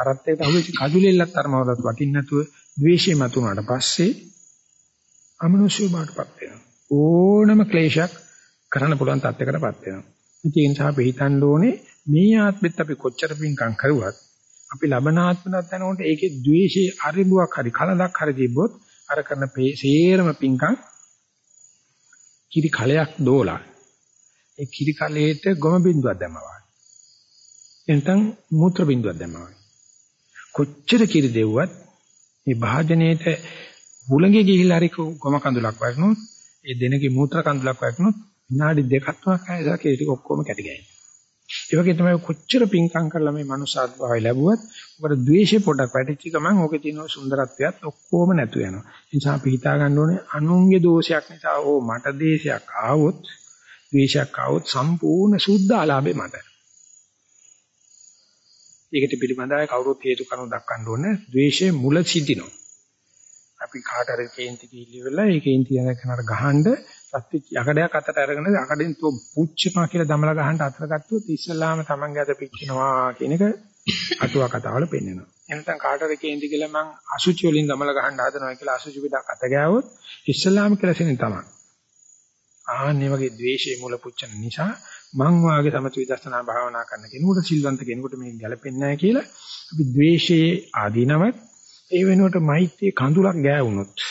කරත්තේට අහුවෙච්ච කජුලෙල්ලත් අරමවලත් වටින්න නැතුව ද්වේෂය මතුනාට පස්සේ අමනුෂ්‍ය බාටපත් වෙනවා. ඕනම ක්ලේශයක් කරන්න පුළුවන් තත්යකටපත් වෙනවා. ඒ නිසා අපි හිතන්න ඕනේ මේ ආත්මෙත් අපි කොච්චර පින්කම් කරුවත් අපි ලබන ආත්මයක් යනකොට ඒකේ ද්වේෂයේ අරිබුවක් හරි කලදක් හරි තිබ්බොත් අර කරන සේරම පින්කම් කිරි කලයක් දෝලා ඒ කිරි කලයට ගොම බින්දුවක් දැම්මා. එතෙන් මූත්‍ර බින්දුවක් දැම්මා. කොච්චර කිරි දෙව්වත් මේ භාජනයේට හුළඟේ ගිහිල්ලා හරි ගොම කඳුලක් වටනොත් ඒ දෙනගේ මූත්‍ර කඳුලක් වටනොත් විනාඩි දෙකක් තුනක් ආයෙසක ඒ ටික ඔක්කොම කැටි ගෑයි. ඒ වගේ තමයි කොච්චර පිංකම් කරලා මේ මනුස්සාත් භාවය ලැබුවත් ඔකට ද්වේෂය පොඩක් වැටිච්ච ගමන් ඕකේ තියෙන සුන්දරත්වයත් ඔක්කොම නැතු වෙනවා. ඒ නිසා අපි හිතා ගන්න ඕනේ අනුන්ගේ දෝෂයක් නිසා ඕ මට දේශයක් ආවොත් ද්වේෂයක් ආවොත් සම්පූර්ණ සුද්ධ ආලාභේ මට. ඒකට පිළිබඳව කවුරුත් හේතු කරුණු දක්වන්න ඕනේ. ද්වේෂයේ මුල සිටිනවා. අපි කාට හරි කේන්ති කිල්ල වෙලා ඒ කේන්ති යන කෙනාට ගහනද සත්‍ය යකඩයක් අතට අරගෙන යකඩෙන් තෝ පුච්චපා කියලා දමලා ගහන්න අතර ගත්තොත් ඉස්සල්ලාම තමන්ගේ අත පිච්චෙනවා කියන එක අටුවා කතාවල පෙන්නනවා. එනතන් කාට හරි කේන්ති කියලා මං අසුචි වලින් දමලා ගහන්න හදනවා කියලා අසුචි පිටක් අත ගෑවොත් ඉස්සල්ලාම කියලා සෙනෙන් තමයි. ආන්නේ වගේ ද්වේෂයේ මුල පුච්චන නිසා මං වාගේ සමථ විදර්ශනා භාවනා කරන කෙනෙකුට සිල්වන්ත කෙනෙකුට මේක ගැලපෙන්නේ නැහැ කියලා අපි ද්වේෂයේ ආදීනවත් ඒ වෙනුවට මෛත්‍රී කඳුලක් ගෑවුනොත්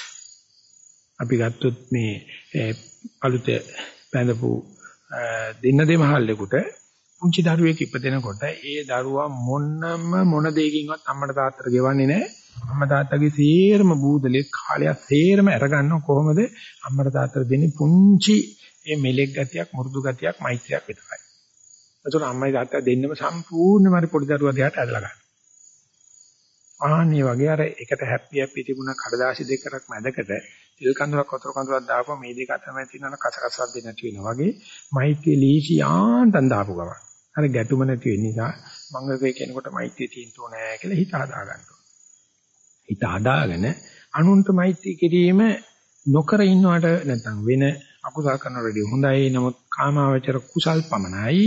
අපි ගත්තොත් මේ අලුත බැඳපු දෙන්න දෙමහල්ලෙකුට පුංචි දරුවෙක් ඉපදෙනකොට ඒ දරුවා මොන්නම මොන දෙයකින්වත් අම්මට තාත්තට ගෙවන්නේ නැහැ. අම්මා තාත්තගේ සේරම බූදලේ කාලයක් සේරම අරගන්න කොහොමද අම්මට තාත්තට දෙන්නේ පුංචි මේ මෙලෙක් ගතියක් මුරුදු ගතියක් මෛත්‍රියක් විතරයි. ඒතකොට අම්මයි තාත්තා දෙන්නම සම්පූර්ණයෙන්ම පොඩි දරුවා දිහාට ඇදලා ගන්න. ආන්නේ වගේ අර එකට හැප්පි හැප්පි තිබුණ කඩදාසි දෙකක් මැදකට තෙල් කඳුලක් වතුර කඳුලක් දාපුවා මේ දෙක අතර මැද තියෙන කසකසක් දෙන්න නැති වෙනවා වගේ මෛත්‍රී ලීසි යාන්තම් දාපු ගමන් අර ගැටුම නැති වෙන නිසා මංගලේ කෙනෙකුට මෛත්‍රිය තියෙන්න ඕනේ කියලා හිත හදා ගන්නවා හිත හදාගෙන අනුන්ට මෛත්‍රී කිරීම නොකර ඉන්නවට නැත්නම් වෙන අකුසල් කරන රෙඩි හොඳයි. නමුත් කාමාවචර කුසල් පමණයි.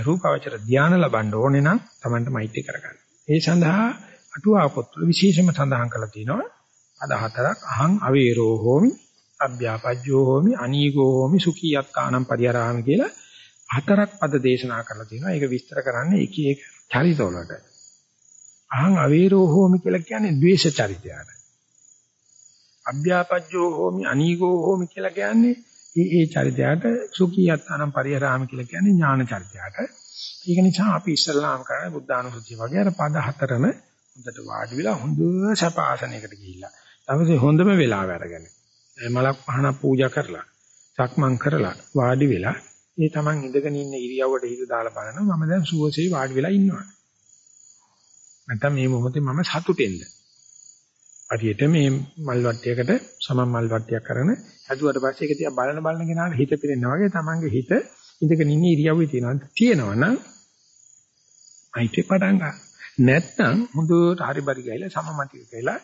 රූපාවචර ධානය ලබන්න ඕනේ නම් Tamanට මෛත්‍රී කරගන්න. ඒ සඳහා අටුවා පොත්වල විශේෂම සඳහන් කරලා තියෙනවා අද හතරක් අහං අවේරෝ හෝමි අභ්‍යාපජ්ජෝ හෝමි අනීගෝ හෝමි සුඛී යත්තානම් පරිහරාමි කියලා හතරක් පද දේශනා කරලා තියෙනවා. ඒක විස්තර කරන්නේ එක එක චරිතවලට. අහං අවේරෝ හෝමි කියලා කියන්නේ ද්වේෂ චරිතයට. අභ්‍යාපජ්ජෝ හෝමි අනීගෝ හෝමි කියලා කියන්නේ ඒ ඒ චරිතයට සුඛී යත්තානම් පරිහරාමි කියලා කියන්නේ ඥාන චරිතයට. ඒක නිසා අපි ඉස්සල්ලාම කරන්නේ බුද්ධානුසුතිය වගේ අර පද හතරම හොඳට වාඩි වෙලා හොඳ සප ආසනයකට ගිහිල්ලා දවසේ හොඳම වෙලාව අරගෙන මලක් පහන පූජා කරලා සක්මන් කරලා වාඩි වෙලා ඒ තමන් ඉඳගෙන ඉන්න ඉරියව්වට හිත දාලා බලනවා මම දැන් සුවසේ වාඩි වෙලා ඉන්නවා. නැත්නම් මේ මොහොතේ මම සතුටෙන්ද. හරියට මේ මල් වට්ටියකට සමන් මල් වට්ටියක් කරන හැදුවට පස්සේ ඒක තියා බලන බලන කෙනාට හිත පිරෙනවා වගේ තමන්ගේ හිත ඉඳගෙන ඉන්න ඉරියව්වේ තියෙනවා. තියෙනවා නම් අයිති පටන් ගන්න. නැත්නම් හොඳට හරි බරි ගහලා සමමතික කියලා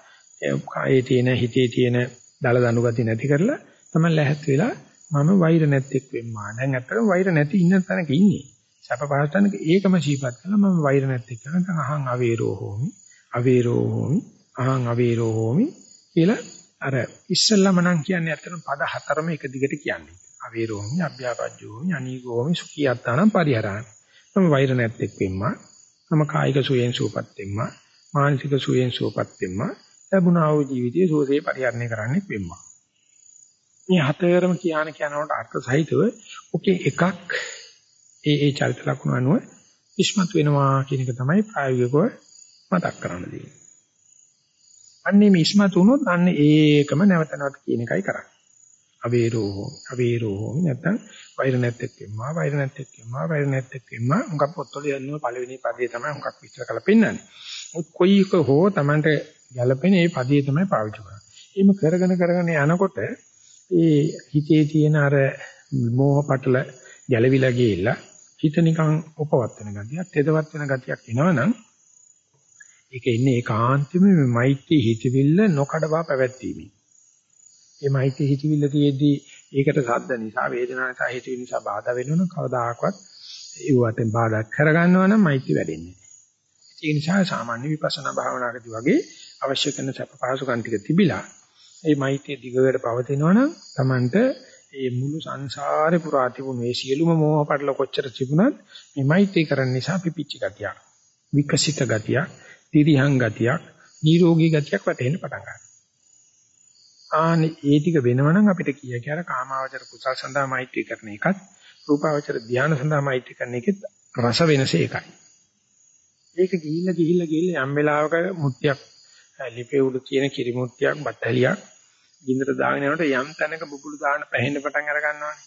කායේ තියෙන හිතේ තියෙන දල දනු ගති නැති කරලා තමයි ලැහත් වෙලා මම වෛර නැත්තේක් වෙම්මා. දැන් ඇත්තටම වෛර නැති ඉන්න තැනක ඉන්නේ. සැප පහසුතනක ඒකම සීපත් කළා මම වෛර නැත්තේක් කරන නැත්නම් අහං අවේරෝ හෝමි අවේරෝ හෝමි අහං අවේරෝ හෝමි කියලා අර ඉස්සල්ලාම නම් කියන්නේ ඇත්තටම පද හතරම එක දිගට කියන්නේ. අවේරෝ හෝමි අභ්‍යාපජ්ජෝ හෝමි අනීගෝ හෝමි සුඛියත්තානම් පරිහරණ. මම වෛර නැත්තේක් වෙම්මා. මම කායික සුවයෙන් සුවපත් වෙම්මා. මානසික සුවයෙන් සුවපත් වෙම්මා. ලැබුණා වූ ජීවිතයේ සුවසේ පරිහරණය කරන්නේ වෙම්මා. මේ හතරම කියන කියනකොට අර්ථ සහිතව ඔකේ එකක් ඒ ඒ චරිත ලක්ෂණ අනුව ඉස්මතු වෙනවා කියන එක තමයි ප්‍රායෝගිකව මතක් කරන්න දෙන්නේ. අන්නේ මේ ඉස්මතු වුණොත් අන්නේ ඒකම නැවත නැවත කියන එකයි කරන්නේ. අවේරෝ අවේරෝ නැත්නම් වෛර නැත්තෙක් වෙම්මා වෛර නැත්තෙක් වෙම්මා වෛර නැත්තෙක් වෙම්මා උඟක් පොත්වල යන්නේ පළවෙනි පදේ තමයි උඟක් විස්තර කරලා පෙන්නන්නේ. කොයි එක හෝ Tamanට ගැළපෙන මේ පදේ තමයි පාවිච්චි කරන්නේ. එහෙම කරගෙන කරගෙන යනකොට ඒ හිතේ තියෙන අර මෝහ පටල ගැළවිලා ගිහිල්ලා හිත නිකන් උපවත් වෙන ගතියක්, තෙදවත් වෙන ගතියක් එනවනම් ඒක ඉන්නේ ඒකාන්තෙම මේ මෛත්‍රී හිතවිල්ල නොකඩවා පැවැත්වීමයි. මේ මෛත්‍රී හිතවිල්ල තියේදී ඒකට සද්ද නිසා, වේදනාව නිසා, හිතවිලි නිසා බාධා වෙනවනම් කවදාකවත් ඒවටෙන් බාධා කරගන්නවා නම් මෛත්‍රී වැඩෙන්නේ නැහැ. ඒ නිසා සාමාන්‍ය විපස්සනා භාවනාවකදී වගේ අවශ්‍ය කරන සැප පහසුකම් ටික තිබිලා මේ මෛත්‍රිය දිගට පවතිනවනම් Tamanට මේ මුළු සංසාරේ පුරා තිබුණු මේ සියලුම මෝහ පටල කොච්චර තිබුණත් මේ මෛත්‍රී කරන්න නිසා පිපිච්ච ගතියක් විකසිත ගතියක් තිරිහං ගතියක් නිරෝගී ගතියක් වැටෙන්න පටන් ගන්නවා. ආනේ ඒ ටික වෙනවනම් අපිට කිය කිය අර කාමාවචර කුසල් සඳහා මෛත්‍රී කරන එකත් රූපාවචර ධානය සඳහා මෛත්‍රී කරන එකෙත් රස වෙනස එකයි ඒක ගිහිල්ලා ගිහිල්ලා ගිහිල්ලා යම් වෙලාවක මුත්‍යක් ලිපේ උඩ තියෙන කිරිමුත්‍යක් බත්තලියක් ගින්දර දාගෙන යනකොට යම් තැනක බුබුලු දාන්න පැහෙන්න පටන් අර ගන්නවානේ.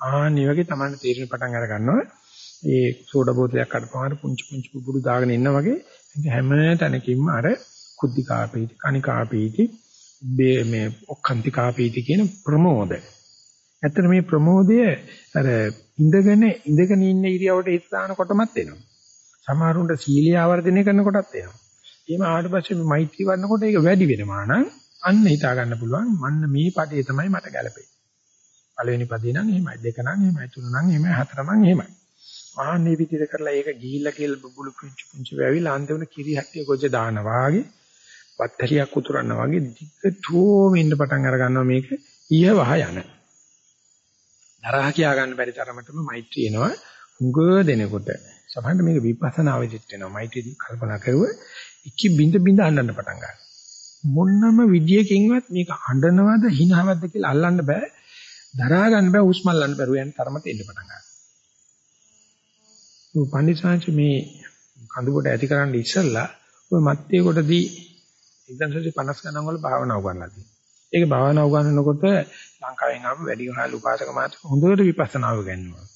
ආන්නේ වගේ තමයි තීරණ පටන් අර ගන්නවා. ඒ සෝඩා බෝතලයක් අරපුවාම පුංචි පුංචි බුබුලු දාගෙන ඉන්නා වගේ හැම තැනකින්ම අර කුද්ධිකාපීති කණිකාපීති මේ ඔක්කාන්තිකාපීති කියන ප්‍රමෝද. ඇත්තට මේ ප්‍රමෝදය අර ඉඳගෙන ඉඳගෙන ඉන්න ඉරියවට හිත දානකොටමත් එනවා. සමහරුන්ට සීලිය ආවර්ධනය කරනකොටත් එනවා. එහෙම ආවට පස්සේ මේ මෛත්‍රී වඩනකොට ඒක වැඩි වෙනවා නම් අන්න හිතා ගන්න පුළුවන් මන්න මේ පදේ තමයි මට ගැලපෙන්නේ. පළවෙනි පදේ නම් එහෙමයි දෙක නම් එහෙමයි තුන නම් එහෙමයි හතර නම් එහෙමයි. ආන්නේ විදිහට කරලා ඒක ගිහිල්ලා කියලා බුබුලු පුංචි පුංචි වැවිලා අන්තිමට කිරි හැට්ටිය ගොජ දානවා වාගේ බත්තරියක් උතුරනවා වගේ දිගටම ඉන්න පටන් අර ගන්නවා මේක ඊය වහ යන. තරහ කියා ගන්න බැරි තරමටම මෛත්‍රිය එනවා. හුඟ දෙනකොට. සමහරවිට මේක විපස්සනා වෙදිත් වෙනවා. මෛත්‍රිය කල්පනා කරුව ඉකි බින්ද බින්ද අඬන්න පටන් ගන්නවා. මොන්නම විදියකින්වත් මේක අඬනවද හිනවද කියලා අල්ලන්න බෑ. දරා ගන්න බෑ හුස්ම අල්ලන්න බැරුව යන තරමට එන්න පටන් ගන්නවා. මේ පඬිසාංශ මේ කඳුබඩ ඇති කරන්න ඉස්සෙල්ලා ඔය මැත්තේ කොටදී 1950 ගණන් වල භාවනා උගන්ලා තියෙනවා. ඒක භාවනා උගන්වනකොට ලංකාවෙන් ආපු වැඩි ගහල් උපාසක මාත් හොඳට විපස්සනාව ගන්නවා.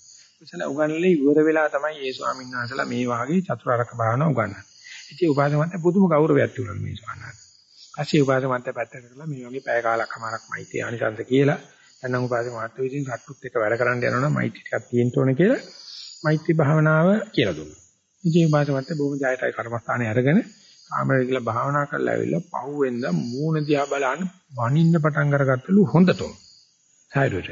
විසල උගන්ලේ ඉවර වෙලා තමයි ඒ ස්වාමීන් වහන්සේලා මේ වාගේ චතුරාර්යක භාවනා උගන්වන්නේ. ඉතින් උපාසක මාත් පුදුම ගෞරවයක් තිබුණා මේ ස්වාමීන් වහන්සේ. පස්සේ උපාසක මාත් පැත්තකට කරලා මේ වගේ පැය කාලක් අමාරක් මෛත්‍රී ආනිසංස කියලා එන්නම් උපාසක මාත් විසින් රට්ටුත් එක වැඩ කරන්න යනවනම් මෛත්‍රී ටිකක් තියෙන්න ඕනේ කියලා මෛත්‍රී භාවනාව කියලා දුන්නා. ඉතින් උපාසක මාත් බොහොම ජයතයි කර්මස්ථානේ අරගෙන කාමරේ ගිහලා භාවනා කරලා ඇවිල්ලා පහුවෙන්ද මූණ දිහා බලන්න වනින්න පටන් අරගත්තලු හොඳටම. සායුරට.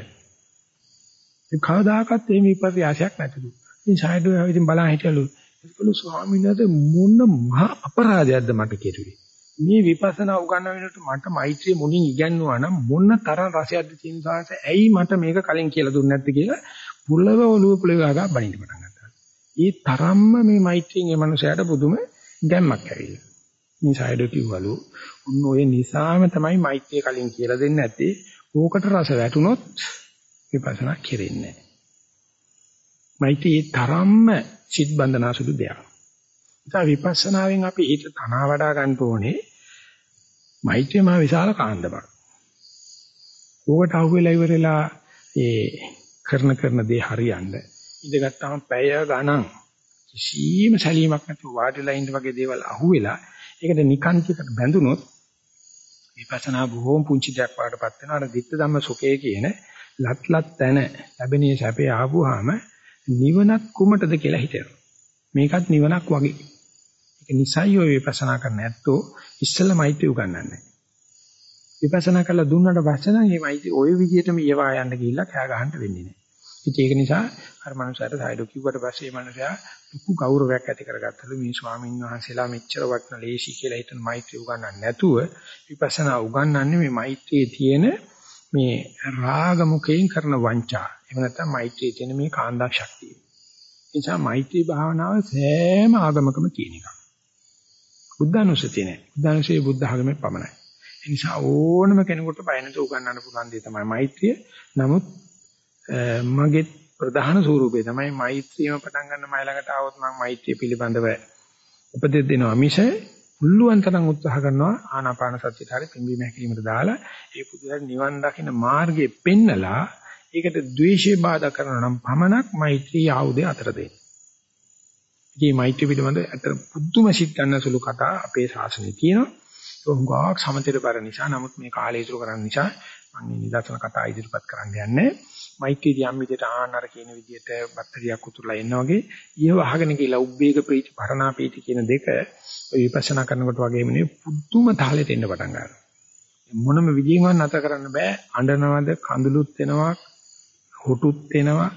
ඒ කවදාකවත් මේ විපර්යාසයක් නැතිලු. ඉතින් සායුරව ඉතින් බලන් හිටියලු. ඒකලු ස්වාමීන් වහන්සේ මොන මහා අපරාධයක්ද මට කෙරුවේ. මේ විපස්සනා උගන්වන වෙනකොට මට මෛත්‍රිය මුලින් ඉගන්වුවා නම් මොන තරම් රසයක්ද තියෙන සාංශ ඇයි මට මේක කලින් කියලා දුන්නේ නැත්තේ කියලා පුලව ඔළුව පුලව ගා බණින්න පටන් ගත්තා. ඒ තරම්ම මේ මෛත්‍රියෙන් මේ මනුස්සයාට පුදුම ගැම්මක් ඇවිල්ලා. මේ සයිඩෝ කිව්වලු උන් ඔය නිසාම තමයි මෛත්‍රිය කලින් කියලා දෙන්නේ නැත්තේ. ඕකට රස වැටුනොත් විපස්සනා කෙරෙන්නේ නැහැ. මෛත්‍රියේ තරම්ම සිත් බන්ධනාසුළු දෙයක්. ඒ විපස්සනාවෙන් අපි ඊට තනවා වඩා ගන්න ඕනේ මෛත්‍රිය මහ විශාල කාන්දමක්. ඕකට අහුවෙලා ඉවරලා ඒ කරන කරන දේ හරියන්න ඉඳගත්තාම පැය ගණන් කිසිම සැලීමක් නැතුව වාඩිලා ඉන්න වගේ දේවල් අහුවෙලා ඒකට නිකාන්තිකට බැඳුනොත් විපස්සනා බොහෝම පුංචි දෙයක් වඩටපත් වෙනවා. අර ditta ධම්ම සුඛය කියන ලත්ලත් තැන ලැබෙනේ සැපේ ආවොහම නිවනක් කුමටද කියලා හිතෙනවා. මේකත් නිවනක් වගේ. ඒක නිසයි ඔය විපස්සනා කරන්න ඇත්තෝ ඉස්සෙල්ලා මෛත්‍රිය උගන්වන්නේ. විපස්සනා කරලා දුන්නට පස්සේ නම් මේ මෛත්‍රිය ওই විදිහටම ඊවා යන්න ගිහිල්ලා කෑ ගහන්න වෙන්නේ නැහැ. ඉතින් ඒක නිසා අර මනුස්සයාට සායඩෝ කිව්වට පස්සේ මේ මනුස්සයා ලොකු ගෞරවයක් ඇති කරගත්තලු මේ ස්වාමීන් වහන්සේලා මෙච්චර වටන ලේසි කියලා හිතන මෛත්‍රිය උගන්වන්නේ නැතුව විපස්සනා උගන්වන්නේ මේ මෛත්‍රියේ තියෙන මේ රාග මුඛයෙන් කරන වංචා. එහෙම නැත්නම් මෛත්‍රියේ තියෙන මේ කාන්දා ශක්තිය. ඒ නිසා මෛත්‍රී භාවනාව සෑම ආගමකම තියෙන එකක්. බුද්ධානුස්සතිය නෑ. බුද්ධානුස්සතිය බුද්ධ ආගමේ පමණයි. ඒ නිසා ඕනම කෙනෙකුට බය නැතුව උගන්වන්න පුළුවන් දේ තමයි මෛත්‍රිය. නමුත් මගේ ප්‍රධාන ස්වරූපේ තමයි මෛත්‍රියම පටන් ගන්න මයි ළඟට ආවොත් මම මෛත්‍රිය පිළිබඳව උපදෙස් දෙනවා මිස පුළුවන් තරම් උත්සාහ කරනවා ආනාපාන සතියට හරි පිම්බීම හැකිලිමට දාලා ඒ පුදුරට නිවන් දකින්න මාර්ගයේ පෙන්නලා ඒකට ද්වේෂය බාධා කරනවා නම් පමණක් මෛත්‍රී ආයුධය අතර දෙන්න. ඉතින් මෛත්‍රී පිළිබඳ අතර පුදුම සිත් ගන්න සුළු කතා අපේ ශාසනයේ තියෙනවා. ඒක හුඟක් සමතේර බර නිසා නමුත් මේ කාලය ඉතුරු කරන්න නිසා මම මේ නිදර්ශන කතා ඉදිරිපත් කරන්න යන්නේ. මෛත්‍රී යම් විදිහට ආහාර කියන විදිහට බත්තරියක් උතුරලා එනවා වගේ ඊව අහගෙන ගිහලා උබ්බේක ප්‍රීති පරණා ප්‍රීති කියන දෙක ඔය විපස්සනා කරනකොට වගේම නේ පුදුම තාලෙට එන්න පටන් ගන්නවා. මොනම විදියෙන්වත් නැත කරන්න බෑ. අඬනවද, කඳුළුත් වෙනවා, හොටුත් වෙනවා,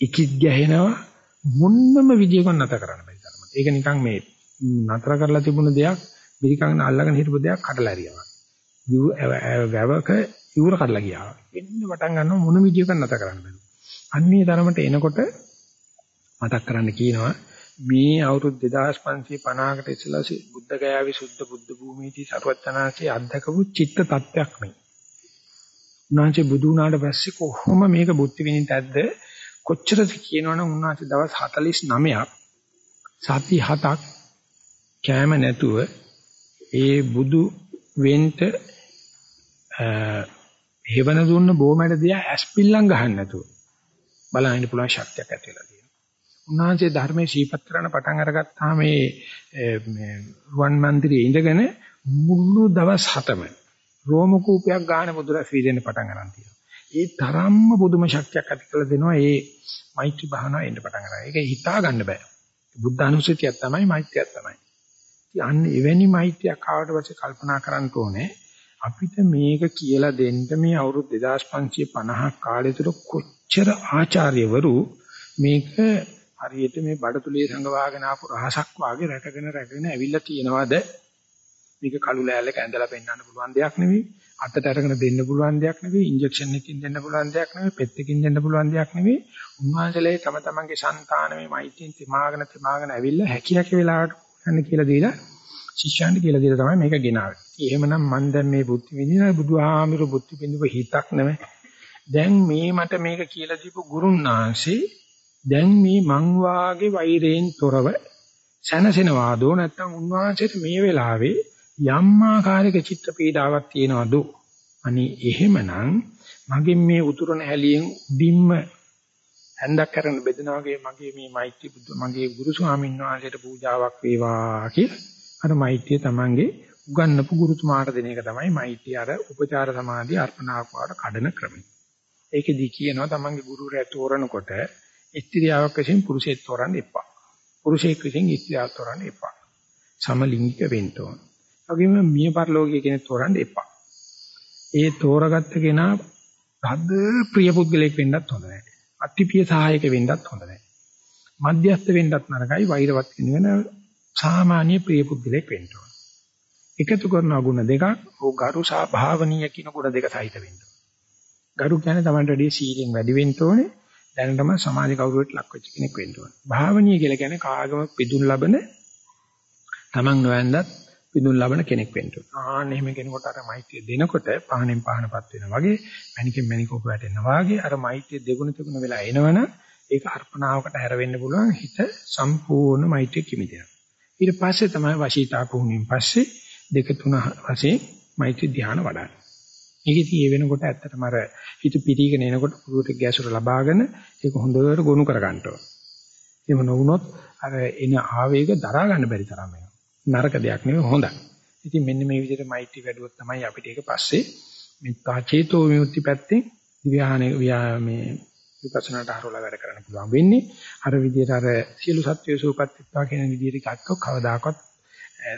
ඉකිත් ගැහෙනවා මොනම විදියකින් නැත කරන්න බෑ තරමට. ඒක නිකන් මේ නතර කරලා තිබුණ දෙයක් මිරිකන් අල්ලගෙන හිටපු දෙයක් කඩලා ඇරියා. වැවක ඉවුර කඩලා ගියා. එන්න පටන් ගන්නව මොන විදියකින් නැත කරන්න බෑ. අන්නේ තරමට එනකොට මතක් කරන්න කියනවා මේ අවුරුදු 2550කට ඉස්සෙල්ලා බුද්ධ ගයාවේ සුද්ධ බුද්ධ භූමියේදී සර්වඥාන්සේ අධ්‍යක්ෂකව චිත්ත tattයක් මේ. උන්වහන්සේ බුදු වුණාට පස්සේ කොහොම මේක බුද්ධ විනිතද්ද කොච්චරද කියනවනම් උන්වහන්සේ දවස් 49ක් සති 7ක් කැම නැතුව ඒ බුදු වෙන්ට හේවන දුන්න බොමැඩ දිහා ඇස්පිල්ලම් ගහන්න නැතුව බලන්න පුළුවන් ශක්තියක් ඇති වෙලා තියෙනවා. උන්වහන්සේ ධර්මයේ ශීපත් කරන පටන් අරගත්තාම මේ රුවන් මන්දිරයේ ඉඳගෙන මුළු දවස් 7ම රෝම කූපයක් ගන්න බුදුරස් වීදෙන්න පටන් ගන්න තියෙනවා. ඒ තරම්ම පුදුම ශක්තියක් ඇති කරලා දෙනවා මේ මෛත්‍රී භාවනාව එන්න පටන් ගන්නවා. ඒක හිතා ගන්න බෑ. බුද්ධ අනුසතියක් තමයි මෛත්‍රියක් තමයි. අන්න එවැනි මෛත්‍රියක් ආවට පස්සේ කල්පනා කරන්න ඕනේ අපිට මේක කියලා දෙන්න මේ අවුරුදු 2550ක් කාලය තුල කොච්චර ආචාර්යවරු මේක හරියට මේ බඩතුලේ සංගවාගෙන ආපු රහසක් වාගේ රැකගෙන රැකගෙන ඇවිල්ලා තියෙනවද මේක කළු ලෑල්ලක ඇඳලා පෙන්වන්න පුළුවන් දෙයක් නෙවෙයි. අතට අරගෙන දෙන්න පුළුවන් දෙයක් නෙවෙයි. ඉන්ජෙක්ෂන් එකකින් දෙන්න පුළුවන් දෙයක් නෙවෙයි. පෙත් එකකින් දෙන්න පුළුවන් දෙයක් නෙවෙයි. උන්වහන්සේලා තම තමන්ගේ సంతාන මේ මෛත්‍රියෙන් තමාගෙන තමාගෙන ඇවිල්ලා හැකි හැකි වෙලාවට යන්න කියලා දීලා ශිෂ්‍යයන්ට කියලා දීලා තමයි මේක ගෙනාවේ. එහෙමනම් මම දැන් මේ බුද්ධ විදිනා බුදුහාමිරු බුද්ධ බින්දුව හිතක් නෙවෙයි. දැන් මේ මට මේක කියලා දීපු ගුරුන්නාංශේ දැන් මේ මං වාගේ වෛරයෙන් තොරව සැනසෙනවාදෝ නැත්නම් උන්වහන්සේට මේ වෙලාවේ යම් ආකාරයක චිත්ත පීඩාවක් තියෙනවද? අනේ එහෙමනම් මගෙන් මේ උතුරන හැලියෙන් උඩින්ම හැන්දක් කරන බෙදනා වගේ මගේ මේ මෛත්‍රී බුදු මගේ ගුරු ස්වාමීන් වහන්සේට පූජාවක් වේවා කියලා අර මෛත්‍රිය තමන්ගේ උගන්වපු ගුරුතුමාට දෙන එක තමයි මෛත්‍රිය අර උපචාර සමාධිය අර්පණාවක් වාට කඩන ක්‍රමය. ඒකෙදි කියනවා තමන්ගේ ගුරුරයා තෝරනකොට ස්ත්‍රියාවක් වශයෙන් පුරුෂයෙක් තෝරන්න එපා. පුරුෂයෙක් වශයෙන් ස්ත්‍රියක් තෝරන්න එපා. සමලිංගික වෙන්න ඕන. වගේම මිය පරලෝකයේ කෙනෙක් තෝරන්න එපා. ඒ තෝරගත්ත කෙනා හද ප්‍රිය පුද්ගලයෙක් වෙන්නත් හොඳ නැහැ. අතිපිය සහායක වෙන්නත් හොඳ නැහැ. මධ්‍යස්ත වෙන්නත් නරකයි වෛරවත් වෙන සාමාන්‍ය ප්‍රිය පුද්ගලයෙක් වෙන්න ඕන. එකතු කරන ගුණ දෙකක් ඕ ගරු සහ භාවනීය කියන ගුණ දෙක සහිත වෙන්න ඕන. ගරු කියන්නේ Tamanට වැඩි සීලෙන් වැඩි වෙන්න ඕනේ. දැනටම සමාජ කවුරුවට ලක් වෙච්ච කෙනෙක් වෙන්න ඕනේ. භාවනීය කියලා කියන්නේ කාගම පිදුන් ලබන Taman නොවැන්දත් පිදුන් ලබන කෙනෙක් වෙන්න ඕනේ. ආන්න එහෙම කෙනෙකුට අර මෛත්‍රිය දෙනකොට පහනෙන් පහනපත් වෙනවා වගේ, මණිකෙන් මණිකෝප වැටෙනවා වගේ අර මෛත්‍රිය දෙගුණ තුන වෙලා එනවනම් ඒක අර්පණාවකට හැරෙන්න පුළුවන් හිත සම්පූර්ණ මෛත්‍රිය කිමිදෙනවා. ඊට පස්සේ තමයි වශීතා පුහුණුවෙන් පස්සේ දෙක තුන වශයෙන් මෛත්‍රී ධ්‍යාන වඩන්නේ. ඒකෙදී ඒ වෙනකොට ඇත්තටම අර හිත පිටිගෙන එනකොට පුරුවට ගැසුර ලබාගෙන ඒක හොඳට ගොනු කර ගන්න ඕන. එහෙම නොවුනොත් අර එන ආවේග දරා ගන්න බැරි තරම් වෙනවා. නරක දෙයක් නෙවෙයි හොඳයි. ඉතින් මෙන්න මේ විදිහට මෛත්‍රී වැඩුවොත් තමයි අපිට ඒක පස්සේ මේ චේතෝ විමුක්ති පැත්තෙන් විහානේ මේ විපස්සනාට හරවලා වැඩ කරන්න පුළුවන් වෙන්නේ. අර විදිහට අර සියලු සත්වයේ සූපත් වෙත්වා කියන විදිහට ගත්තොත් කවදාකවත්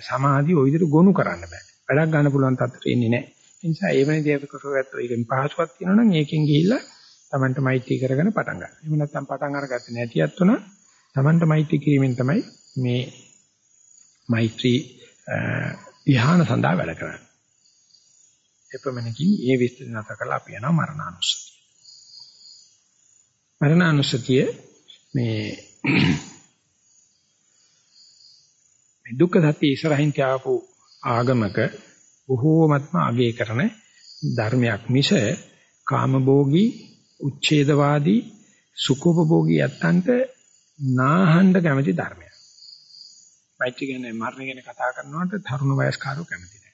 සමාධිය ওই විදිහට ගොනු කරන්න බෑ. වැඩක් ගන්න පුළුවන් තත්ත්වෙට එන්නේ නැහැ. ඒ නිසා ඒ වෙන දේවල් කරගත්ත ඒකෙන් පහසුවක් තියෙනවා නම් ඒකෙන් ගිහිල්ලා Tamanට මෛත්‍රී කරගෙන පටන් ගන්න. එහෙම නැත්නම් පටන් අරගත්තේ නැතිවත් උනා Tamanට මෛත්‍රී කිරීමෙන් තමයි මේ මෛත්‍රී ධ්‍යාන සඳහා වැඩ කරන්නේ. එපමණකින් ඒ විස්තර නැත කළා අපි යනවා මරණානුස්සතිය. මරණානුස්සතිය මේ මේ දුක්ඛ සත්‍ය ඉස්සරහින් තියාපු ආගමක බොහෝමත්ම අගය කරන ධර්මයක් මිස කාමභෝගී උච්ඡේදවාදී සුඛෝපභෝගී යත්තන්ට නාහඬ කැමති ධර්මයක්. මෛත්‍රී කියන්නේ මරණ ගැන කතා කරනකොට තරුණ වයස්කාරෝ කැමති නැහැ.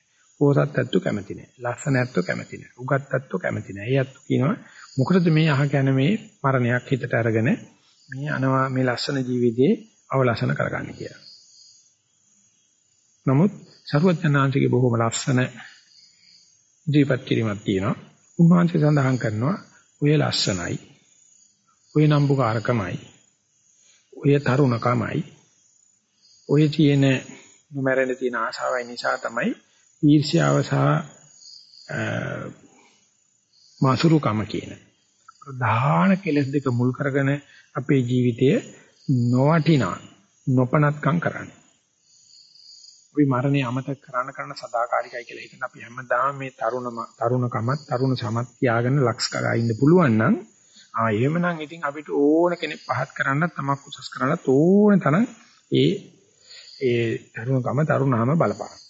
පෝසත් ඇත්තු කැමති නැහැ. ලස්සන ඇත්තු කැමති නැහැ. උගත් ඇත්තු කැමති නැහැ. ඒ ඇත්තු කියනවා මොකටද මේ අහ කියන්නේ මේ මරණයක් හිතට අරගෙන මේ අනවා මේ ලස්සන ජීවිතේ අවලසන කරගන්න කියලා. නමුත් සරුවචනාංශිකේ බොහොම ලස්සන ජීවත් කිරීමක් තියෙනවා. උන්වහන්සේ සඳහන් කරනවා ඔය ලස්සනයි. ඔය නම්බුකාරකමයි. ඔය තරුණකමයි. ඔය තියෙන නොමරෙන්න තියෙන ආශාවයි නිසා තමයි ඊර්ෂ්‍යාව සහ මාසුරුකම කියන ප්‍රධාන කෙලෙස් දෙක මුල් කරගෙන අපේ ජීවිතය නොවටිනා නොපනත්කම් කරන්නේ. අපි මරණය අමතක කරන්න කරන සදාකාලිකයි කියලා හිතන අපි හැමදාම මේ තරුණ තරුණකමත් තරුණ සමත් තියාගෙන ලක්ස් කරා ඉන්න පුළුවන් නම් ආ එහෙමනම් ඉතින් අපිට ඕන කෙනෙක් පහත් කරන්න තමක් උසස් කරන්න ඕන තරම් ඒ ඒ තරුණකම තරුණාම බලපාන.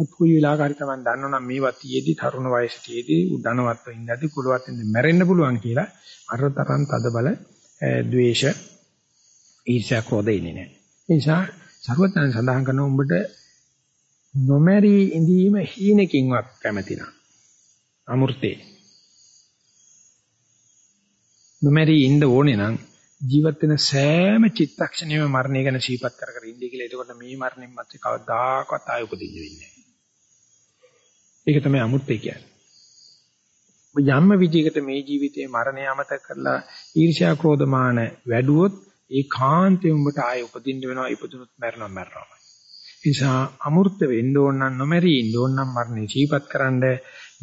මුත් කුයි වෙලාවකරි තමයි දන්නවනම් මේවා තියේදී තරුණ වයසේදී උඩනවත්ව ඉඳදී කුලවත් ඉඳ මැරෙන්න පුළුවන් කියලා අර තරම් තද බල ද්වේෂ ඊර්ෂ්‍යා ක්‍රෝධ ඉන්නේ නැහැ. ඒ නිසා සරුවත්යන් සඳහන් කරන උඹට නොමැරි ඉඳීම හීනකින්වත් කැමති නම් අමෘතේ නොමැරි ඉන්න ඕනේ නම් ජීවත් වෙන සෑම චිත්තක්ෂණයම මරණය ගැන සිහිපත් කර කර ඉන්නේ කියලා. එතකොට මේ මරණයෙන් මැත්තේ කවදාකවත් ආයෙ උපදින්න වෙන්නේ නැහැ. ඒක තමයි අමුත්තේ කියන්නේ. යම්ම විදිහකට මේ ජීවිතේ මරණය අමතක කරලා ඊර්ෂ්‍යා ක්‍රෝධමාන වැඩුවොත් ඒ කාන්තේ උඹට ආයෙ උපදින්න වෙනවා ඉපදුනොත් මැරෙනවා මැරෙනවා. නිසා අමෘත වෙන්න ඕන නම් නොමැරී ඉන්න ඕන නම් මරණය ජීවත් කරන්න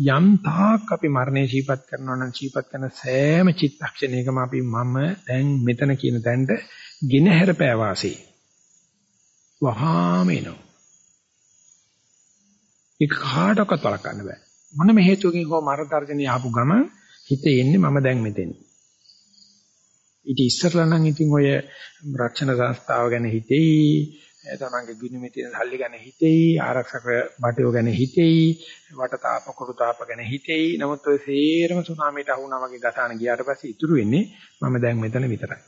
යම් තාක් අපි මරණය ජීවත් කරනවා නම් ජීවත් කරන සෑම චිත්තක්ෂණයකම අපි මම දැන් මෙතන කියන තැනට ගෙන හැරපෑවාසී. වහාම එනවා. ඒක කාටවත් වළක්වන්න බෑ. මොනම හේතුවකින් හෝ මරණ තර්ජනය ආපු ගම හිතේ එන්නේ මම දැන් මෙතෙන්. ඊට ඉස්සරලා නම් ඉතින් ඔය රක්ෂණ සංස්ථාව ගැන හිතෙයි, තමන්ගේ ගිනි තියෙන සල්ලි ගැන හිතෙයි, ආරක්ෂක බටයෝ ගැන හිතෙයි, වටතාප කුරුතාප ගැන හිතෙයි. නමුත් ඔය සේරම සුනාමියට අහුණා වගේ ගතාන ගියාට පස්සේ ඉතුරු වෙන්නේ මම දැන් මෙතන විතරයි.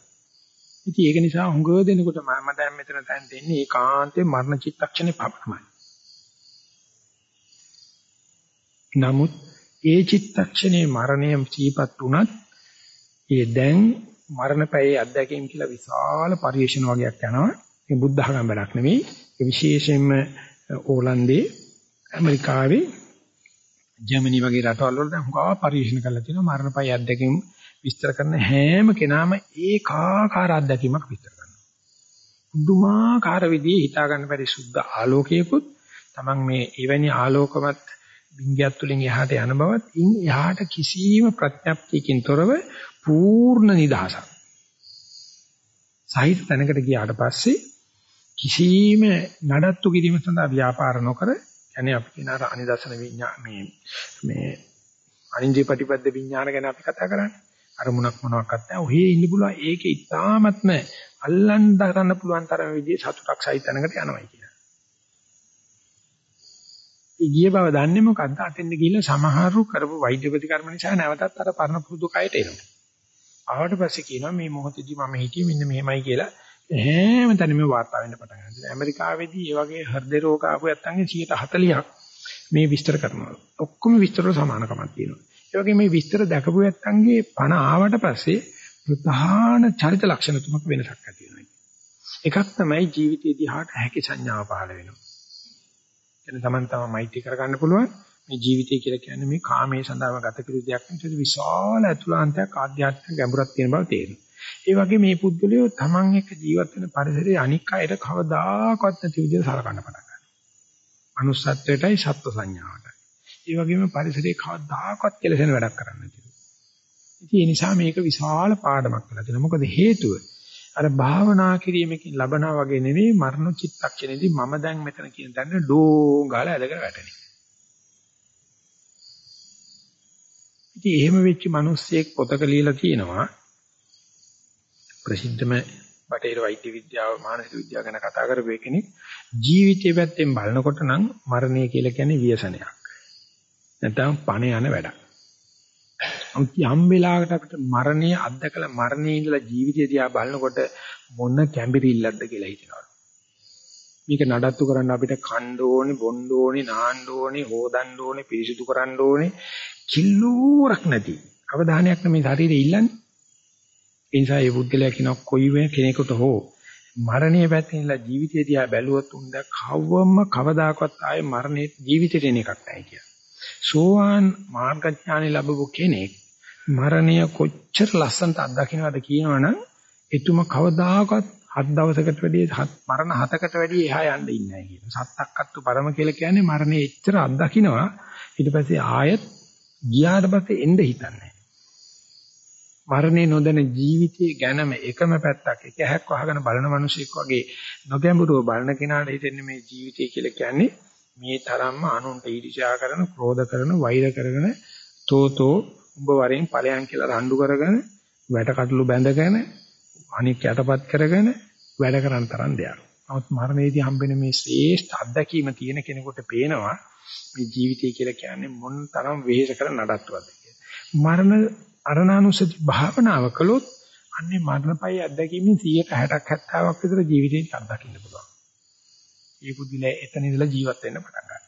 ඉතින් ඒක නිසා හුඟ දෙනකොට මම දැන් මෙතන දැන් දෙන්නේ ඒකාන්තේ මරණ චිත්තක්ෂණේ පමණයි. නමුත් ඒ චිත්තක්ෂණේ මරණය සීපත් වුණත් ඒ දැන් මරණපැයේ අත්දැකීම් කියලා විශාල පරිශන වගේක් යනවා. මේ බුද්ධ ධර්ම වැඩක් නෙවෙයි. ඒ විශේෂයෙන්ම ඕලන්දේ ඇමරිකාවේ ජර්මනි වගේ රටවල් වල දැන් හුඟා පරිශන කරලා තියෙනවා මරණපැයේ අත්දැකීම් විස්තර කරන හැම කෙනාම ඒකාකාර අත්දැකීමක් විස්තර කරනවා. පුදුමාකාර විදිහේ හිතා ගන්න බැරි සුද්ධ ආලෝකයකුත් තමන් මේ එවැනි ආලෝකමත් බින්ගයක් තුලින් එහාට යන බවත් ඉන් එහාට කිසියම් ප්‍රඥප්තියකින් තොරව පූර්ණ නිදහසක්. සාහිත්‍ය තැනකට ගියාට පස්සේ කිසියම් නඩත්තු කිරීම සඳහා ව්‍යාපාර නොකර يعني අපි කියන අර අනිදර්ශන විඤ්ඤා මේ මේ අනින්ජේ ප්‍රතිපද විඥාන ගැන අපි කතා කරන්නේ. අරමුණක් මොනවාක්වත් නැහැ. ඔහේ ඉන්න පුළුවන්. ඒකේ ඉතාමත්ම අල්ලන් දරන්න පුළුවන් තරම විදිහේ සතුටක් සහිතනකට යනවා කියලා. ඒ ගිය බව දන්නේ මොකද්ද? අතෙන්ද ගිහිල්ලා සමහරු කරපු වෛද්‍ය ප්‍රතිකර්ම නිසා නැවතත් අර පරණ පුරුදු කයට එනවා. ආවට පස්සේ කියනවා මේ මොහොතේදී මම හිතියේ මෙන්න මෙහෙමයි කියලා හැම තැනම වාර්තා වෙන්න පටන් ගන්නවා. ඇමරිකාවේදී මේ වගේ හෘද රෝග ආපු නැත්තන්ගේ 140ක් මේ විස්තර කරනවා. ඔක්කොම විස්තර වල සමානකමක් තියෙනවා. ඒ වගේ මේ විස්තර දැකපු නැත්තන්ගේ පණ ආවට පස්සේ ප්‍රධාන චරිත ලක්ෂණ තුනක වෙනසක් ඇති වෙනවා. එකක් තමයි ජීවිතයේ දිහාට හැකි සංඥාව පහළ වෙනවා. එතන තමන් තමයි මෛත්‍රී කරගන්න පුළුවන්. මේ ජීවිතය කියලා කියන්නේ මේ කාමයේ සඳහාම ගත කිරි දෙයක් නෙවෙයි විශාල අතුලාන්තයක් ආධ්‍යාත්මික ගැඹුරක් තියෙන බව තේරෙනවා. ඒ වගේ මේ පුද්ගලයෝ තමන් එක්ක ජීවත් වෙන පරිසරයේ අනික් අයට කවදාකවත් නැති විදිහට සලකන්න පටන් ගන්නවා. manussත්වයටයි සත්ව සංඥාවටයි. ඒ වගේම පරිසරයේ කවදාකවත් කෙලසෙන වැඩක් කරන්නේ නැතිව. ඉතින් ඒ නිසා මේක විශාල පාඩමක් වෙලා තියෙනවා. මොකද හේතුව අර භාවනා කිරීමකින් ලබනා වගේ නෙවෙයි මරණ චිත්තක්ෂණයේදී මම දැන් මෙතන කියන තැන ඩෝංගාල ඇදගෙන වැටෙනවා. ඉතින් එහෙම වෙච්ච මිනිස්සෙක් පොතක ලියලා තියෙනවා ප්‍රසිද්ධම බටේර වෛද්‍ය විද්‍යාව මානසික විද්‍යාව ගැන කතා කරපු කෙනෙක් ජීවිතය පැත්තෙන් බලනකොට නම් මරණය කියලා කියන්නේ ව්‍යසනයක්. නැත්නම් පණ යන වැඩක්. යම් වෙලාවකට අපිට මරණය අත්දකලා මරණේ ඉඳලා ජීවිතය දිහා බලනකොට මොන කැඹිරිල්ලක්ද කියලා හිතනවා. මේක නඩත්තු කරන්න අපිට කන්න ඕනේ, බොන්න ඕනේ, නාන්න ඕනේ, හොදන්න ඕනේ, පිරිසිදු කරන්න ඕනේ. කිල්ලෝරක් නැති. අවධානයක් මේ ශරීරේ ඉල්ලන්නේ. ඒ නිසා මේ බුද්ධලයා කියන කොයි වේ කෙනෙකුට හෝ මරණය පැත්තේ ඉඳලා ජීවිතය දිහා බැලුවොත් උන්ද කවවම කවදාකවත් ආයේ මරණය ජීවිතේට එන එකක් නැහැ කියලා. සෝවාන් මාර්ගඥානෙ ලැබපු කෙනෙක් මරණය කොච්චර ලස්සනට අත්දකින්නවද කියනවනම් එතුම කවදාකවත් හත් දවසකට වැඩි හත් මරණ හතකට වැඩි එහා යන්න ඉන්නේ නැහැ කියන. සත්තක්කත්තු පරම කියලා කියන්නේ මරණය එච්චර අත්දකින්නවා ඊට පස්සේ ආයෙත් ගියාට පස්සේ එන්න හිතන්නේ මරණේ නොදැන ජීවිතයේ ගැනම එකම පැත්තක් එක හැක් වහගෙන බලන මිනිසෙක් වගේ නොගැඹුරුව බලන කෙනාට හිතෙන්නේ මේ ජීවිතය කියලා කියන්නේ මේ තරම්ම අනුන්ට ඊර්ෂ්‍යා කරන, ක්‍රෝධ කරන, වෛර කරන තෝතෝ උඹ වරෙන් ඵලයන් කියලා රණ්ඩු කරගෙන වැට කටළු බැඳගෙන අනික් යටපත් කරගෙන වැඩ කරන තරම් දෙයක්. නමුත් මරණයේදී හම්බෙන මේ ශ්‍රේෂ්ඨ අත්දැකීම තියෙන කෙනෙකුට පේනවා මේ ජීවිතය කියලා කියන්නේ මොන තරම් වෙහෙස කර නඩත්තුවද කියලා. මරණ අරණානුසති භාවනාව කළොත් අන්නේ මරණපයි අත්දැකීමෙන් 160ක් 70ක් විතර ජීවිතේ අත්දකින්න පුළුවන්. ඒ පුදුලේ එතන ඉඳලා ජීවත් වෙන්න පටන් ගන්නවා.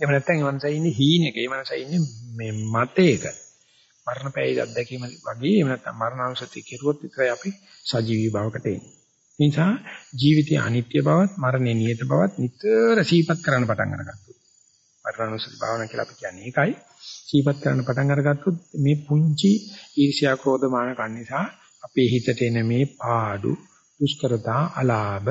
එහෙම නැත්නම් ඒ මනසයි ඉන්නේ හීනෙක. ඒ මනසයි ඉන්නේ මේ මතේක. මරණපෑයි අත්දැකීම වගේ එහෙම නැත්නම් මරණානුසති කෙරුවොත් විතරයි අපි සජීවී භවකට එන්නේ. ඒ නිසා ජීවිතයේ අනිත්‍ය බවත් මරණේ නියත බවත් නිතර සිහිපත් කරන්න පටන් අරගත්තා. මරණානුසති භාවනා කියලා අපි කියන්නේ ඒකයි. සිහිපත් කරන්න පටන් අරගත්තොත් මේ පුංචි ඊර්ෂ්‍යා ක්‍රෝධ මාන කන් නිසා අපේ හිතට එන මේ පාඩු දුෂ්කරතා අලාභ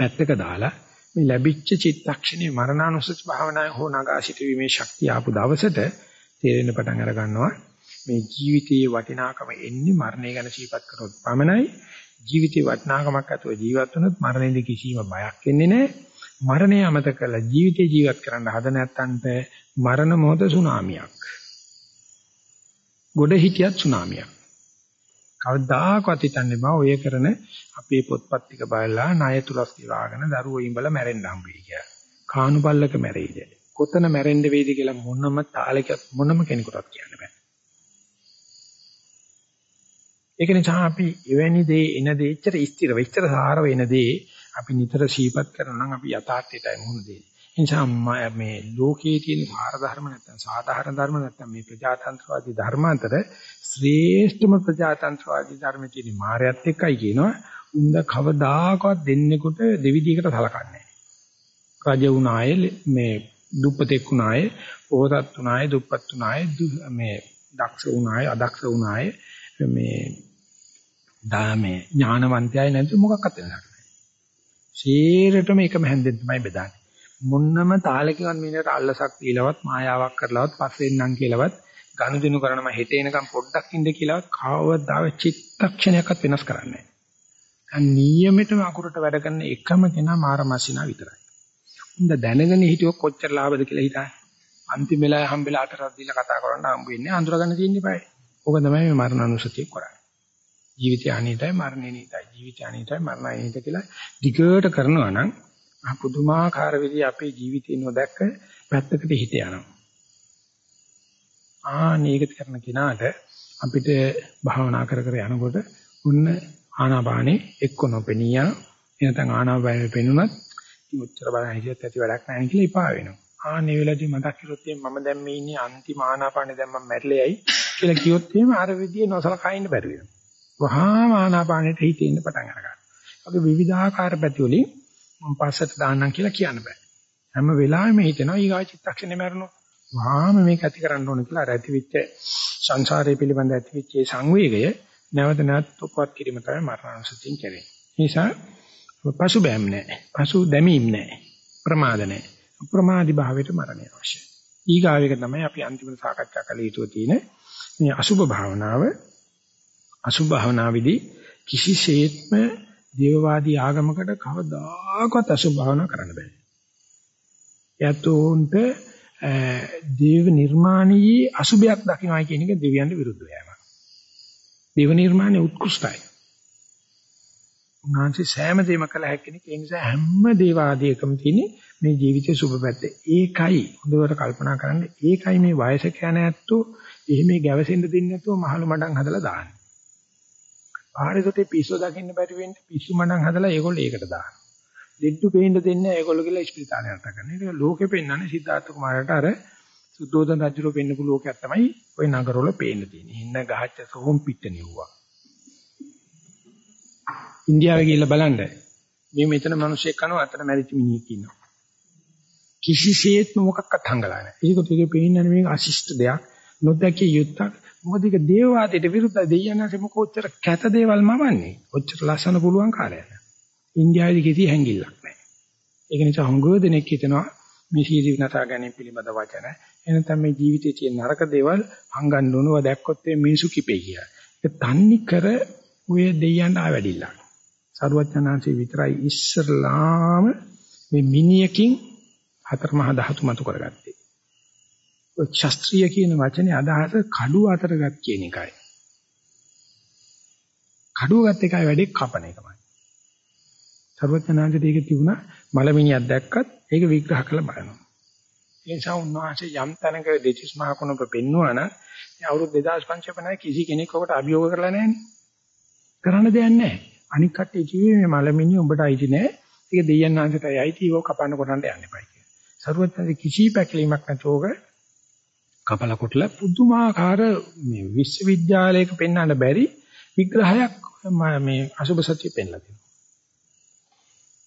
පැත්තක දාලා මේ ලැබිච්ච චිත්තක්ෂණේ මරණානුස්සති භාවනාවේ හෝ නගා සිටීමේ ශක්තිය ආපු දවසට තේරෙන්න පටන් අර ගන්නවා මේ ජීවිතයේ වටිනාකම එන්නේ මරණය ගැන සිහිපත් කරොත් පමණයි ජීවිතේ වටිනාකමක් ඇතුව ජීවත් වුණොත් මරණයේදී කිසිම බයක් එන්නේ නැහැ මරණය අමතක කරලා ජීවිතේ ජීවත් කරන්න හද නැත්තන්ට මරණ මොහොත සුනාමියක්. ගොඩ හිටියත් සුනාමියක්. කවදාකවත් හිතන්නේ බා ඔය කරන අපේ පොත්පත් ටික බලලා ණය තුලස් කිවාගෙන දරුවෝ ඉඹලා මැරෙන්න හම්බෙයි කියලා. කානුපල්ලක මැරෙයිද? කොතන මැරෙන්න වේද කියලා මොනම තාලයක මොනම කෙනෙකුටත් කියන්න බෑ. ඒක නිසා අපි එවැනි දේ එන දේ එච්චර ස්ථිර වෙච්චර සාර වෙන දේ අපි නිතර සීපත් කරනවා නම් අපි යථාර්ථයටයි මුහුණ දෙන්නේ. ඒ නිසා මේ ලෝකයේ තියෙන සාර ධර්ම නැත්නම් සාධාරණ ධර්ම නැත්නම් මේ ප්‍රජාතන්ත්‍රවාදී ධර්ම අතර ශ්‍රේෂ්ඨම ප්‍රජාතන්ත්‍රවාදී ධර්ම තියෙන මායයත් එක්කයි කියනවා. උන්ද කවදාකවත් දෙන්නෙකුට දෙවිදිහකට සලකන්නේ නැහැ. රජ වුණායේ මේ දුප්පතෙක් වුණායේ පොහොසත් වුණායේ දුප්පත් වුණායේ මේ දක්ෂ වුණායේ අදක්ෂ වුණායේ මේ දාමේ ඥානවන්තයයි නැති මොකක්වත් වෙනසක් නැහැ. සීරටම එකම හැන්දෙන් තමයි බෙදාන්නේ. මොන්නම තාලකින් මිනිහට අල්ලසක් දීලවත් මායාවක් කරලවත් පස්සෙන්නම් කියලාවත් ගනුදෙනු කරනම හෙට එනකම් පොඩ්ඩක් ඉඳ කියලාවත් කවදාව චිත්තක්ෂණයක්වත් වෙනස් කරන්නේ නැහැ. අන් නියමෙටම අකුරට වැඩ කරන එකම කෙනා මාරමසිනා විතරයි. උන්ද දැනගෙන හිටියොත් කොච්චර ලාභද කියලා හිතන්නේ. අන්තිම වෙලාවේ හම්බෙලා අතරක් දීලා කතා කරන්න හම්බ වෙන්නේ අඳුරගන්න තියෙන ඉපයි. ඕක තමයි මේ මරණ අනුසතිය කරන්නේ. ජීවිතය අනිතයි මරණය නිතයි. ජීවිතය අනිතයි මරණය නිත කියලා දිගට කරනවා නම් පුදුමාකාර විදිහ අපේ ජීවිතේ නොදැක්ක පැත්තකට හිත යනවා. ආනේකත් කරන කෙනාට අපිට භාවනා කර කර යනකොට උන්න ආනාපානේ එක්ක නොපෙනියා එනතන් ආනාපානේ පෙනුනත් උච්චර බලන හිතියත් ඇති වැඩක් නැහැ කියලා ඉපා වෙනවා. ආනේ වෙලාවදී මතක් කරොත් මම දැන් මේ ඉන්නේ අන්තිම ආනාපානේ දැන් මම මැරිලෙයි කියලා කිව්වොත් එහෙම අර විදිය නොසලකා ඉන්න බැරි වෙනවා. වහාම ආනාපානෙට හිතෙන්න පටන් අරගන්නවා. අපි විවිධාකාර පැති වලින් මම පස්සට දාන්නම් කියලා කියන්න බෑ. හැම වෙලාවෙම හිතෙනවා ඊගා චිත්තක්ෂණේ මරනවා. වහාම මේක ඇති කරන්න ඕන කියලා අර ඇතිවිච්ච සංසාරය පිළිබඳ ඇතිවිච්ච සංවේගය නැවත නැවත උපවත් කිරීම තමයි මරණසතියෙන් කරන්නේ. නිසා පසු බෑම් නැහැ. පසු දැමීම් නැහැ. ප්‍රමාද නැහැ. අප්‍රමාදී භාවයට මරණය අවශ්‍යයි. ඊගාවෙක තමයි අපි අන්තිමට සාකච්ඡා කළ යුතු තියෙන්නේ මේ අසුභ භාවනාව අසුභ භාවනාවේදී කිසිසේත්ම දේවවාදී ආගමකට කවදාකවත් අසුභ භාවනා කරන්න බෑ. යතෝන්ට දේව නිර්මාණී අසුභයක් දකින්නයි කියන එක දෙවියන්ට විරුද්ධ යෑමක්. දේව නිර්මාණය උත්කෘෂ්ටයි. උන්වහන්සේ සෑම දෙයක්ම කළ හැකි කෙනෙක්. ඒ නිසා හැම දේවාදීකම තියෙන්නේ මේ ජීවිතයේ සුබ පැත්ත. ඒකයි හොඳට කල්පනා කරන්න. ඒකයි මේ වයසක යන ඇත්තෝ එහෙම ගැවසෙන්න දෙන්නේ නැතුව මහලු මඩම් හදලා දාන්නේ. පාරේතේ පිස්සු දකින්න බැරි වෙන්නේ පිස්සු මඩම් හදලා ඒගොල්ලෝ ඒකට දානවා. දෙඩ්ඩු පේන්න දෙන්නේ ඒගොල්ලෝ කියලා ස්පිරිතාලේ අර්ථ කරනවා. ඒක ලෝකෙ පෙන්වන්නේ සිද්ධාර්ථ කුමාරට අර සුද්ධෝදන රජුරෝ පෙන්නපු ලෝකයක් තමයි ওই නගරවල පේන්න තියෙන්නේ. හින්න ගහච්ච සොහොන් පිට්ටනිය වුණා. ඉන්දියාවේ ගිහිල්ලා බලන්න. මේ මෙතන මිනිස්සෙක් කනවා අතන මැරිච්ච මිනිහෙක් ඉන්නවා. කිසිසේත්ම මොකක්වත් හංගලා නැහැ. ඒක තුගේ පේන්නේ මේක අශිෂ්ට දෙයක්. නොදැකිය යුත්තක්. මොකද ඒක දේවවාදයට විරුද්ධ දෙයයන්ase මොකොච්චර කැත දේවල් මවන්නේ. ඔච්චර ලස්සන පුළුවන් කාලයක්. ඉන්දියාවේදී කිසි හැංගිල්ලක් නැහැ. ඒක නිසා හුඟව දෙනෙක් හිතනවා මේ සීදී විනාශා ගැනීම පිළිබඳ වචන එනතම මේ ජීවිතයේ තියෙන නරක දේවල් හංගන්න ඕනව දැක්කොත් මේ මිනිසු කිපෙයි කියලා. ඒක තන්නේ කර ඔය දෙයයන්ට ආවැඩිලා. සරුවචනාංශේ විතරයි ඉස්සරලාම මේ මිනියකින් හතර මහා ධාතු මතු කරගත්තේ. ඔය ශාස්ත්‍රීය කියන වචනේ අදහස කඩුව අතරගත් කියන එකයි. කඩුව ගත් එකයි වැඩි කපන එකමයි. සරුවචනාංශේ දෙක තිබුණා මලමිනියක් දැක්කත් ඒක විග්‍රහ කරලා බලනවා. ඒ නිසා උන්වහන්සේ යම් තැනක දෙතිස් මහ කුණප පෙන්වුවා නම් අවුරුදු 2550 කිසි කෙනෙක් ඔකට අභියෝග කරලා නැහැ. කරන්න දෙයක් නැහැ. අනික් කට්ටිය කිව්වේ මේ මලමිනිය උඹට අයිති නෑ. ඒක දෙයයන් ආංශයටයි අයිති. ඒක කපන්න කොටන්න යන්න එපා කියලා. සරුවත්තරේ කිසි පැකිලීමක් නැතෝග කපල කොටල පුදුමාකාර මේ විශ්වවිද්‍යාලයක පෙන්වන්න බැරි විග්‍රහයක් මේ අසුබ සත්‍ය පෙන්ලා දෙනවා.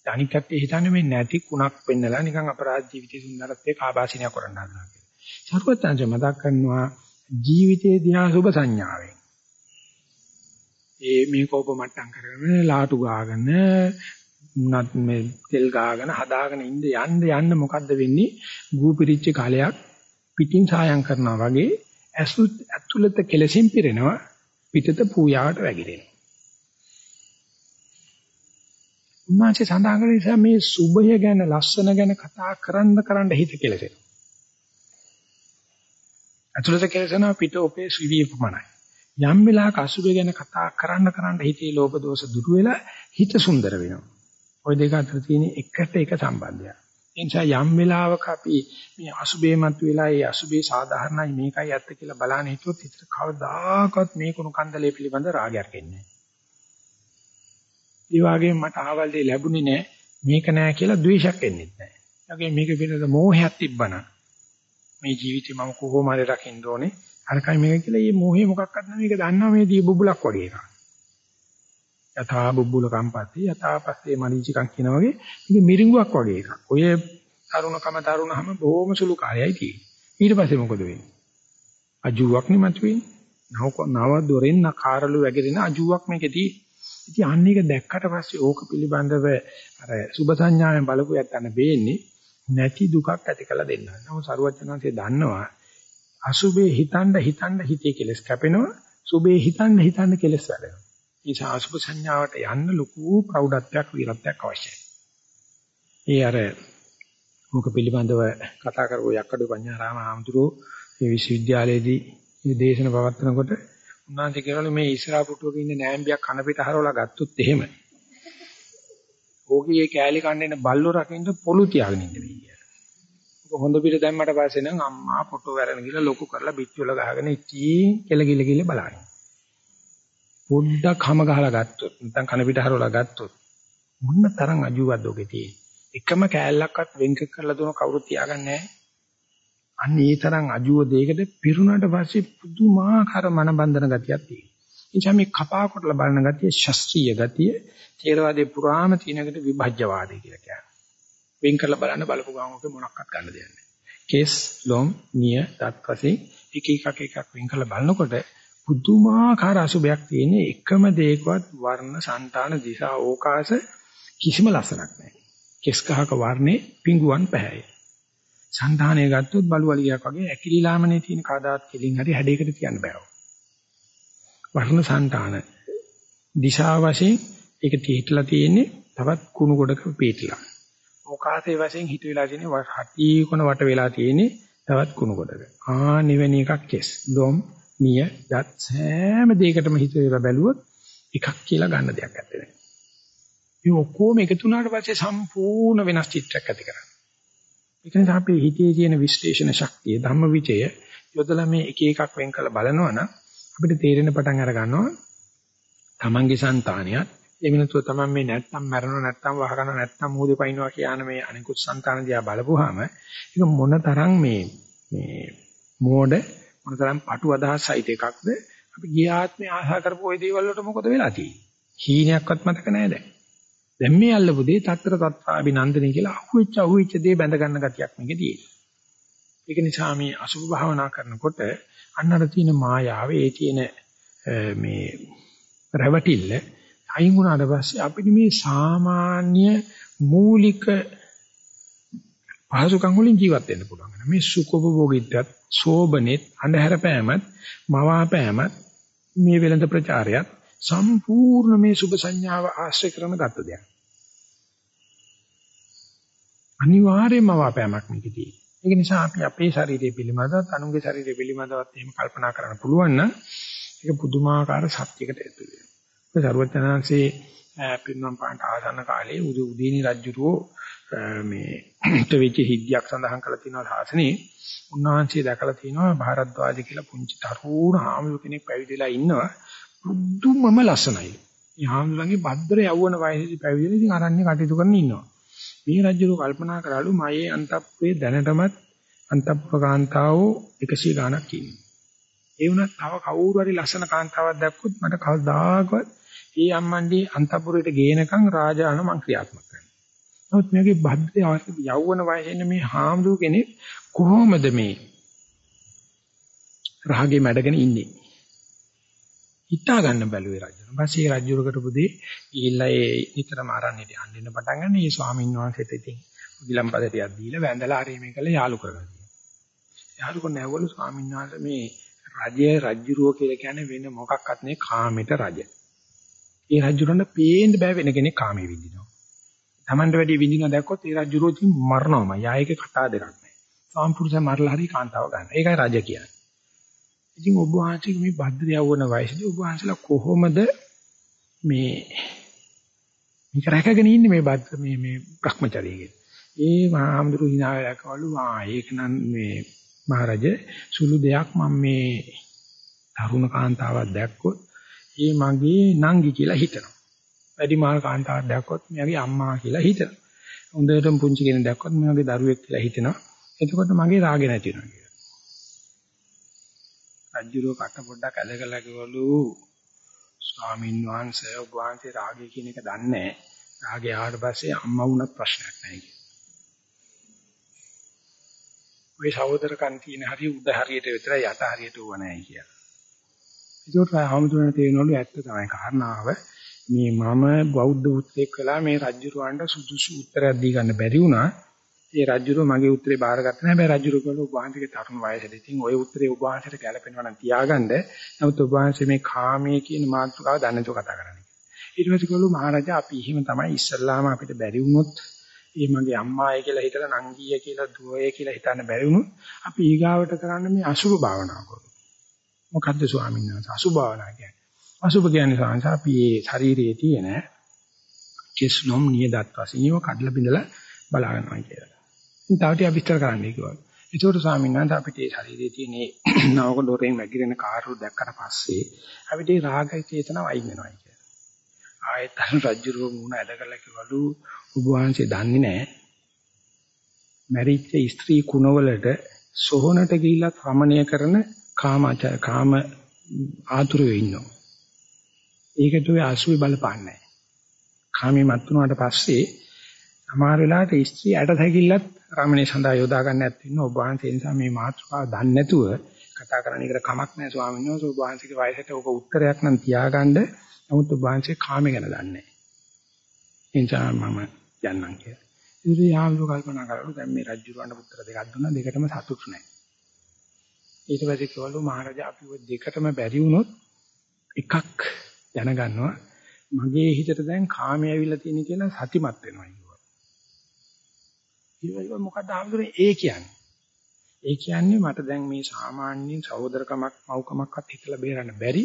අනික් කට්ටිය හිතන්නේ මේ නැති කුණක් පෙන්නලා නිකන් අපරාධ ජීවිතේ සුන්දරත්වයේ කාබාසිනිය කරන්න හදනවා කියලා. සරුවත්තරේ මතක් කරනවා ජීවිතයේ දිහා සුබ සංඥාවෙන්. ඒ මේ කෝප මට්ටම් කරගෙන ලාටු ගාගෙන උනත් මේ තෙල් ගාගෙන හදාගෙන ඉඳ යන්න යන්න මොකද්ද වෙන්නේ ගූපිරිච්ච කාලයක් පිටින් සායම් කරනවා වගේ ඇසුත් ඇතුළත කෙලසින් පිරෙනවා පිටත පූජාවට වැగిරෙනවා. උන්වහන්සේ සඳහන් කරන නිසා මේ සුභය ගැන ලස්සන ගැන කතා කරන්න කරන්න හිත කෙලසෙනවා. ඇතුළත කෙලසෙනවා පිට ඔපේ සිවිය පමණයි. යම් වෙලාවක අසුභය ගැන කතා කරන්න කරන්න හිතේ ලෝභ දෝෂ දුරු වෙලා හිත සුන්දර වෙනවා. ওই දෙක අතර තියෙන එකට එක සම්බන්ධයක්. ඒ නිසා යම් වෙලාවක අපි මේ අසුබේ මත වෙලා ඒ අසුබේ සාධාරණයි මේකයි ඇත්ත කියලා බලන්න හිතුවොත් හිතට කවදාකවත් මේ කුණු කන්දලේ පිළිබඳ රාගයක් එන්නේ නැහැ. ඒ වගේම මට ආවල් දෙය ලැබුණේ නැහැ මේක නෑ කියලා ද්වේෂයක් එන්නේ නැහැ. ඒ වගේම මේක පිළිබඳ මෝහයක් තිබ්බනම් මේ ජීවිතේ මම කොහොම හරි රකින්න ඕනේ අරකයි මේක කියලා මේ මෝහේ මොකක්වත් නැ මේක දන්නවා මේ දී බුබුලක් වගේ එකක්. යථා බුබ්බුල කම්පති යථා පස්සේ මරීචිකක් කියන වගේ මේක මිරිඟුවක් වගේ එකක්. ඔය තරුණකම තරුණහම බොහොම සුළු කාලයයි තියෙන්නේ. ඊට පස්සේ මොකද වෙන්නේ? අජුවක් නෙමත් වෙන්නේ. නව නව දොරෙන් නකාරලු වැగిරෙන අජුවක් මේකේදී. ඉතින් අන්න එක දැක්කට පස්සේ ඕක පිළිබඳව අර සුබ සංඥාවෙන් බලපු යත්තන වෙන්නේ නැති දුකක් ඇති කළ දෙන්න. නමුත් සරුවචනන්සේ දන්නවා අසුබේ හිතන්න හිතන්න හිතේ කෙලස් කැපෙනවා. සුබේ හිතන්න හිතන්න කෙලස් වැඩෙනවා. නිසා අසුබ සංඥාවට යන්න ලොකු ප්‍රෞಢත්වයක් වීරත්වයක් අවශ්‍යයි. ඒ අර මොක පිළිබඳව කතා කරපු යක්කඩු පඤ්ඤාරාම ආමතුරු මේ විශ්වවිද්‍යාලයේදී මේ දේශන පවත්වනකොට උන්වහන්සේ කියනවලු මේ ඉස්රා පුටුවක ඉන්න නෑම්බියක් කන පිට හරවලා ගත්තොත් එහෙම. ඕකේ කෑලි කන්නේ බල්ලෝ රකින්න පොළු තියාගෙන ඉන්න වෙයි කියලා. ඔක හොඳ පිට දැම්මට පස්සේ නම් අම්මා ෆොටෝ අරගෙන ගිහලා ලොකු කරලා පිටි වල ගහගෙන ඉච්චී කෙල ගිල ගිල බලන්නේ. පොඩ්ඩක් හැම ගහලා ගත්තොත් නැත්නම් කන පිට හරවලා ගත්තොත් මොන්න තරම් අජුවක්ද ඔකේ තියෙන්නේ. එකම කෑල්ලක්වත් වෙන්ක කරලා දුන කවුරුත් තියාගන්නේ නැහැ. අන්න ඒ තරම් අජුව දෙයකට පිරුණාට පස්සේ පුදුමාකාර මනබන්ධන ගතියක් තියෙනවා. එනිසා මේ කපා කොටලා බලන ගතිය ශාස්ත්‍රීය ගතිය තේරවාදේ පුරාම තියෙනකට විභජ්‍යවාදී කියලා කියනවා. වෙන් කරලා බලන්න බලපු ගමන් ඔක මොනක්වත් ගන්න දෙයක් නැහැ. කේස්, ලොම්, නිය, දත් වශයෙන් එක එකක් එකක් වෙන් කරලා බලනකොට පුදුමාකාර අසුබයක් තියෙන එකම දෙයකවත් වර්ණ, సంతාන, දිශා, ඕකාස කිසිම ලස්සනක් නැහැ. කෙස් ගහක වර්ණේ පිඟුවන් පැහැයි. సంతානය ගත්තොත් බලුවලියක් වගේ ඇකිලිලාමනේ තියෙන කාදාත් කෙලින් හරි හැඩයකට තියන්න බෑ. වර්ණ, సంతාන, දිශා වශයෙන් ඒක තීටලා තියෙන්නේ තවත් කුණු ගොඩක පීටලා. ඕකාසේ වශයෙන් හිත වෙලා තියෙන්නේ හටි කොන වට වෙලා තියෙන්නේ තවත් කුණු ගොඩක. ආ නිවෙන එකක් කෙස්. දොම් මිය දත් හැම දෙයකටම හිත දාලා බැලුවොත් එකක් කියලා ගන්න දෙයක් නැත්තේ නේ. මේ ඔක්කොම එකතු වුණාට පස්සේ සම්පූර්ණ වෙනස් චිත්‍රයක් ඇති කරගන්නවා. ඒක නිසා අපේ හිතේ තියෙන විශ්ලේෂණ ශක්තිය ධම්මවිචය යොදලා මේ එක එකක් වෙන් කරලා බලනවා නම් අපිට තේරෙන පටන් අර ගන්නවා තමන්ගේ సంతානියත් එහෙම නැතුව තමන් මේ නැත්තම් මැරෙනවා නැත්තම් වහකන නැත්තම් මූදේ පයින්නවා කියන මේ අනිකුත් సంతාන දිහා බලපුවාම ඒක මොන තරම් මේ මේ මෝඩ මොනතරම් පටු අදහස් සහිත එකක්ද? අපි ගිය ආත්මේ ආශා කරපු ওই දේවල් වලට මොකද වෙලා තියෙන්නේ? හීනයක්වත් මතක නැහැ දැන්. දැන් මේ අල්ලපු දේ తත්‍ර తත්‍රාබිනන්දනී කියලා අහුවෙච්ච අහුවෙච්ච දේ බැඳ ගන්න ගතියක් මේකේ තියෙනවා. ඒක නිසා මේ අසුභ භාවනා කරනකොට අන්නර තියෙන මායාවේ ඒ තියෙන මේ රැවටිල්ල අයින් වුණාට පස්සේ අපිට මේ සාමාන්‍ය මූලික පහසුකම් වලින් ජීවත් වෙන්න පුළුවන්. මේ සුඛෝපභෝගීත්වයත්, සෝබනෙත්, අන්ධහැර පෑමත්, මවා පෑමත්, මේ වෙළඳ ප්‍රචාරයත් සම්පූර්ණ මේ සුභ සංඥාව ආශ්‍රය කරන ගත දෙයක්. අනිවාර්යයෙන්ම මවා පෑමක් මේකදී. ඒක නිසා අපි අපේ ශරීරය පිළිබඳවත්, අනුන්ගේ ශරීරය පිළිබඳවත් එහෙම කල්පනා කරන්න පුළුවන් නම් ඒක පුදුමාකාර සත්‍යයකට ඇතුළු වෙනවා. සරුවචනාංශේ පින්නම් පාන්ට ආසන්න කාලේ උදු උදීනි රජුරෝ මේ වෙච්ච හිද්දයක් සඳහන් කරලා තියෙනවා සාසනේ උන්වහන්සේ දැකලා තියෙනවා භාරද්වාජ කියලා පුංචි තරුණ හාමුදුර කෙනෙක් පැවිදිලා ඉන්නවා බුදුමම ලස්සනයි. මේ හාමුදුරන්ගේ භද්‍ර යවවන වයසේදී පැවිදිලා ඉතින් අරන්නේ කටයුතු කරන ඉන්නවා. මේ රජුරෝ කල්පනා කරාලු මයේ අන්තප්පේ දැනටමත් අන්තප්පකාන්තාවෝ 100 ගණක් ඉන්නවා. ඒ වුණත් තව කවුරු හරි ලස්සන කාන්තාවක් දැක්කොත් මට කවදාකවත් ඒ අම්මන්ඩි අන්තපුරයට ගේනකම් රාජාන මං ක්‍රියාත්මක කරනවා. නමුත් මේකේ භද්‍ර යෞවන වයසේ මේ හාමුදුර කෙනෙක් කොහොමද මේ රාගේ මැඩගෙන ඉන්නේ? හිතා ගන්න බැලුවේ රජුන. ඊපස්සේ රජුරකට පුදී ගිහිල්ලා ඒ නිතරම ආරණ්‍යට යන්න ඉන්න පටන් ගන්න. මේ ස්වාමීන් වහන්සේට ඉතින් ගිලම්පද ටිකක් දීලා වැඳලා හරි මේකල යාළු කරගන්නවා. යාළු කරන ඇවවලු ස්වාමීන් වහන්සේ මේ රජය රජුරෝ කියලා කියන්නේ වෙන මොකක්වත් නෙවෙයි කාමෙට රජ. ඒ රජුරන්ට පේන්න බෑ වෙන කෙනෙක් කාමයේ විඳිනවා. Tamanda වැඩි විඳිනවා දැක්කොත් ඒ රජුරෝචි මරනවාමයි. යායක කතා දෙකක් නැහැ. සාම්පුරුෂයා මරලා හරි කාන්තාව ගන්න. ඒකයි රජ කියන්නේ. ඉතින් ඔබ වහන්සේ මේ බද්ද යවවන වයසේදී ඔබ වහන්සේලා කොහොමද මේ මේක රැකගෙන ඉන්නේ මේ බද්ද මේ මේ භ්‍රමචාරීගේ. ඒ මහාමුදුරු හිනාවලකවලු ආ ඒක නම් මේ මහරජ සුළු දෙයක් මම මේ තරුණ කාන්තාවක් දැක්කොත් ඒ මගේ නංගි කියලා හිතනවා. වැඩිමාල් කාන්තාවක් දැක්කොත් මෙයාගේ අම්මා කියලා හිතනවා. හොඳටම පුංචි කෙනෙක් දැක්කොත් මෙයාගේ දරුවෙක් කියලා හිතනවා. එතකොට මගේ රාගෙ නැති වෙනවා කියලා. රජුරෝ කට පොඩ්ඩක් ඇදගලා කිව්වලු ස්වාමීන් වහන්සේ ඔබ වහන්සේ රාගය කියන එක දන්නේ නැහැ. රාගය ආවට පස්සේ අම්මා වුණත් ප්‍රශ්නයක් නැහැ කියලා. ඔය සහෝදරකම් තියෙන හරිය උද හරියට විතරයි යට හරියට ඌව නැහැ කියලා. ඒකට ආමුදුරණ තේරෙනවලු ඇත්ත තමයි කාරණාව. මේ මම බෞද්ධ උත්තරයක් කළා මේ රජුරවන්ට සුදුසු උත්තරයක් දී ගන්න බැරි වුණා. ඒ රජුරෝ මගේ උත්තරේ බාරගත්ත නැහැ. හැබැයි රජුරෝ කළා ඔබ වහන්සේගේ තරුණ වයසට. ඉතින් ওই උත්තරේ ඔබ වහන්සේට ගැලපෙනවා නම් තියාගන්න. නමුත් ඔබ වහන්සේ මේ කාමයේ කියන මාතෘකාව දන්නේතෝ කතා කරන්නේ. ඊට පස්සේ කළු මහරජා අපි එහෙම තමයි ඉස්සල්ලාම අපිට බැරි වුණොත් ඒ මගේ අම්මාය කියලා හිතලා නංගිය කියලා දුවය කියලා හිතන්න බැරි වුණොත් අපි ඊගාවට කරන්න මේ අසුභ භාවනාව කරමු. මොකද්ද ස්වාමීන් වහන්සේ අසුභ භාවනාව කියන්නේ? අසුභ කියන්නේ සාංශ අපි මේ ශරීරයේ තියෙන කෙස් නොම් නියදත් වශයෙන් ඒව කඩලා බිඳලා බලා ගන්නවා කියලා. ඉතින් තව ටිකක් විස්තර කරන්න කිව්වා. ඒකට ස්වාමීන් වහන්සේ අපිට මේ ශරීරයේ තියෙන නවක දොරෙන් වැగిරෙන කාර්ය දැක්කට පස්සේ අපිට රාග චේතනාව අයින් වෙනවා කියලා. ආයෙත් රජුරුව මුණ ඇද කරලා කිව්වලු ඔබ වහන්සේ දන්නේ නැහැ. මැරිච්ච ස්ත්‍රී කුණවලට සොහනට ගිහිලා රමණීය කරන කාමාචාර කාම ආතුරේ ඉන්නවා. ඒකට ඔය ආසුවේ බලපාන්නේ නැහැ. කාමී මත් වුණාට පස්සේ සමහර වෙලාවට ස්ත්‍රී ඇට තැකිල්ලත් රාමණේ සඳහා යොදා ගන්න නැත්නම් ඔබ වහන්සේ නිසා මේ මාතෘකාව දන්නේ නැතුව කතා කරන එකට කමක් නැහැ ස්වාමීන් වහන්සේ ඔබ වහන්සේගේ වයසට ඔක උත්තරයක් නම් තියාගන්න නමුත් ඔබ වහන්සේ කාමේ ගැන දන්නේ නැහැ. එනිසා මම යන්නම් කියලා. ඉතින් යාළුවෝ කල්පනා කරලා දැන් මේ රජුරවන්න උත්තර දෙකක් දුන්නා දෙකටම සතුටු නැහැ. ඊට පස්සේ කිව්වලු මහරජා අපි ඔය දෙකටම බැරි වුණොත් එකක් දැනගන්නවා මගේ හිතට දැන් කාමයේ ඇවිල්ලා තියෙන කියලා සතිමත් වෙනවා කිව්වා මොකක්ද ආමතුනේ ඒ කියන්නේ? ඒ කියන්නේ මට දැන් මේ සාමාන්‍ය සහෝදරකමක් මව්කමක්වත් හිතලා බේරන්න බැරි.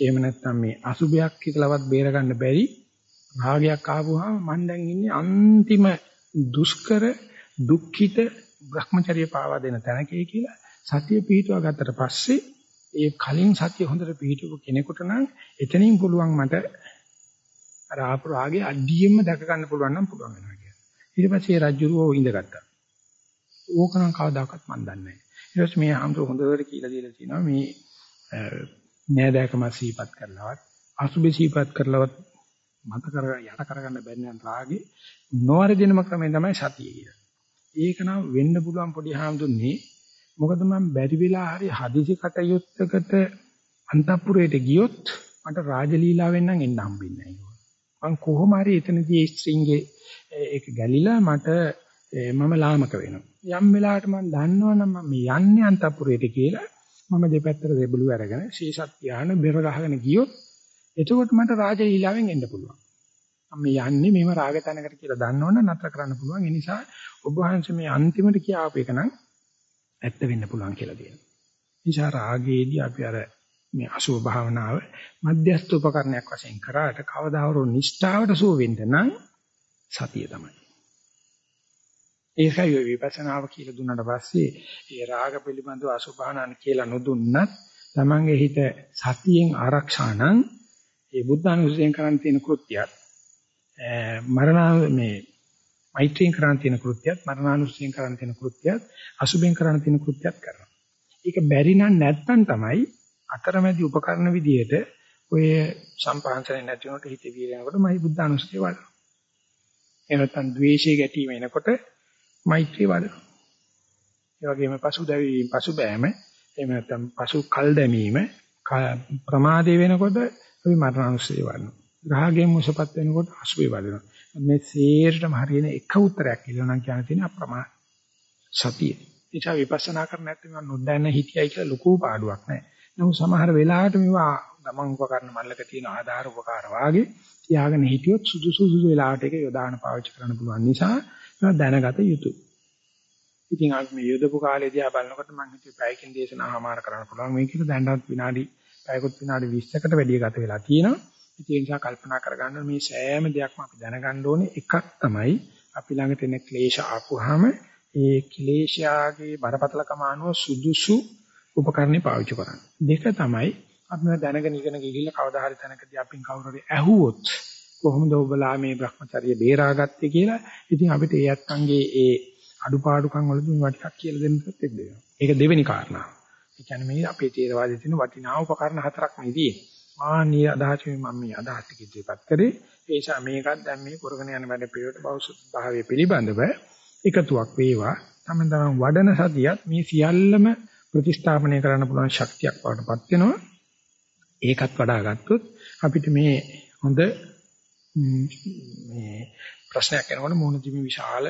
එහෙම නැත්නම් මේ අසුබයක් හිතලවත් බේරගන්න බැරි. භාගයක් ආවොහම මම දැන් ඉන්නේ අන්තිම දුෂ්කර දුක්ඛිත Brahmacharya පාවා දෙන තැනකේ කියලා සතිය පිහිටුවා ගත්තට පස්සේ ඒ කලින් සතිය හොඳට පිහිටුවු කෙනෙකුට නම් එතනින් පුළුවන් මට අර ආපු රාගේ අඩියෙම දැක ගන්න පුළුවන් නම් පුළුවන් වෙනවා. ඊට පස්සේ රජුරෝ ඉඳගත්තා. ඕකනම් කවදාකවත් මන් දන්නේ නැහැ. ඊට පස්සේ මේ ආම්තු හොඳට කියලා දීලා තියෙනවා මේ නෑදෑකම සීපත් කරලවත් අසුබේ සීපත් කරලවත් මත කර යට කරගන්න බැරි නම් රාගේ නොවරදිනම ක්‍රමය තමයි සතිය කියලා. ඒක නම් වෙන්න පුළුවන් පොඩි හාමුදුරනේ මොකද මම බැරි වෙලා හරි හදිසි කටයුත්තකට අන්තපුරයට ගියොත් මට රාජලීලාවෙන් නම් එන්න හම්බෙන්නේ නැහැ. මං කොහොම හරි එතනදී ස්ත්‍රින්ගේ ඒක ගැලිලා මට මම ලාමක වෙනවා. යම් වෙලාවකට මම දන්නවනම් මම යන්නේ අන්තපුරයට කියලා මම දෙපැත්තට දෙබළු අරගෙන ශීසත් ඥාන බෙර ගහගෙන ගියොත් එතකොට මට රාජලීලාවෙන් එන්න පුළුවන්. මම යන්නේ මේව රාග තැනකට කියලා දන්නවනම් නතර කරන්න පුළුවන්. ඒ නිසා ඔබ වහන්සේ මේ අන්තිමට කියාපු එක නම් ඇත්ත වෙන්න පුළුවන් කියලා දෙනවා. නිසා රාගයේදී අපි අර මේ අසුභ භාවනාව මධ්‍යස්ථ උපකරණයක් වශයෙන් කරාට කවදාහරෝ නිෂ්ඨාවට සුව වෙන්න නම් සතිය තමයි. ඒකයි ඔය විපස්සනාව කියලා දුන්නාට පස්සේ ඒ රාග පිළිබඳව අසුභානන කියලා නොදුන්නත් තමන්ගේ හිත සතියෙන් ආරක්ෂා නම් ඒ බුද්ධානුස්සතියෙන් කරන් තියෙන කෘත්‍යයක් මරණ මේ මෛත්‍රියෙන් කරන් තියෙන කෘත්‍යයක් මරණානුස්සතියෙන් කරන් තියෙන කෘත්‍යයක් අසුභෙන් කරන් තියෙන කෘත්‍යයක් කරනවා. ඒක බැරි නම් නැත්නම් තමයි අතරමැදි උපකරණ විදියට ඔය සම්පාංශනේ නැති වුණොත් හිත වීරයනකොට මයි බුද්ධානුස්සතිය වඩනවා. එහෙම නැත්නම් ද්වේෂය ගැටීම එනකොට මෛත්‍රිය වඩනවා. ඒ වගේම පසුදැවීම පසුබෑම එහෙම නැත්නම් පසු කල් දැමීම ප්‍රමාදේ වෙනකොට අපි මරණානුස්සතිය වඩනවා. රාගයෙන් මුසපත් වෙනකොට අසුබේ වඩනවා. මේ සේරටම හරියන එක උත්තරයක් කියලා නම් කියන්න තියෙන අප්‍රමාණ සතිය. එචා විපස්සනා කරන්න නැත්නම් නොදැන්න හිතියයි කියලා ලොකු පාඩුවක් නැහැ. නමුත් සමහර වෙලාවට මේවා ගමන් උපකරණ මල්ලක තියෙන ආධාර උපකාර වාගේ තියාගෙන හිටියොත් සුදුසු සුදුසු වෙලාවට ඒක යොදාන පාවිච්චි කරන්න පුළුවන් නිසා දැනගත යුතුයි. ඉතින් අපි මේ යොදපු කාලේදී ආ බලනකොට මම හිතුවේ පැයකින් දේශනාමාර කරන්න පුළුවන් මේකේ දැනටත් විනාඩි පැයකුත් විනාඩි 20කට වැඩි ගත වෙලා තියෙනවා. ඒ නිසා කල්පනා කරගන්න මේ සෑම දෙයක්ම අපි දැනගන්න ඕනේ එකක් තමයි අපි ළඟට එන ක්ලේශ ආපුවාම ඒ ක්ලේශයාගේ බරපතලකම අනුව සුදුසු උපකරණ පාවිච්චි කරන්න. දෙක තමයි අපි මේ දැනගෙන ඉගෙන ගිහිල්ලා කවදා හරි තැනකදී අපින් කවුරු හරි ඇහුවොත් කොහොමද ඔබලා මේ Brahmacharya බේරාගත්තේ කියලා. ඉතින් අපිට ඒ අත්ංගේ ඒ අඩුපාඩුකම් වලදී මේවා ටිකක් කියලා දෙන්නත් එක්ක ඒක දෙවෙනි කාරණා. ඒ කියන්නේ මේ අපේ තේරවාදයේ තියෙන වටිනා උපකරණ හතරක් මේ තියෙන්නේ. ආනීය අදහස මම මේ අදහස් ටික ඉදිරිපත් කරේ. ඒ නිසා මේකත් දැන් මේ කරගෙන යන වැඩ පිළිවෙලට බෞද්ධ භාවයේ පිළිබඳව එකතුවක් වේවා. තම තමන් වඩන සතියත් මේ සියල්ලම ප්‍රතිස්ථාපනය කරන්න පුළුවන් ශක්තියක් වඩපත් වෙනවා. ඒකත් වඩා ගත්තොත් අපිට මේ හොඳ මේ ප්‍රශ්නයක් එනකොට මොන දිමි විශාල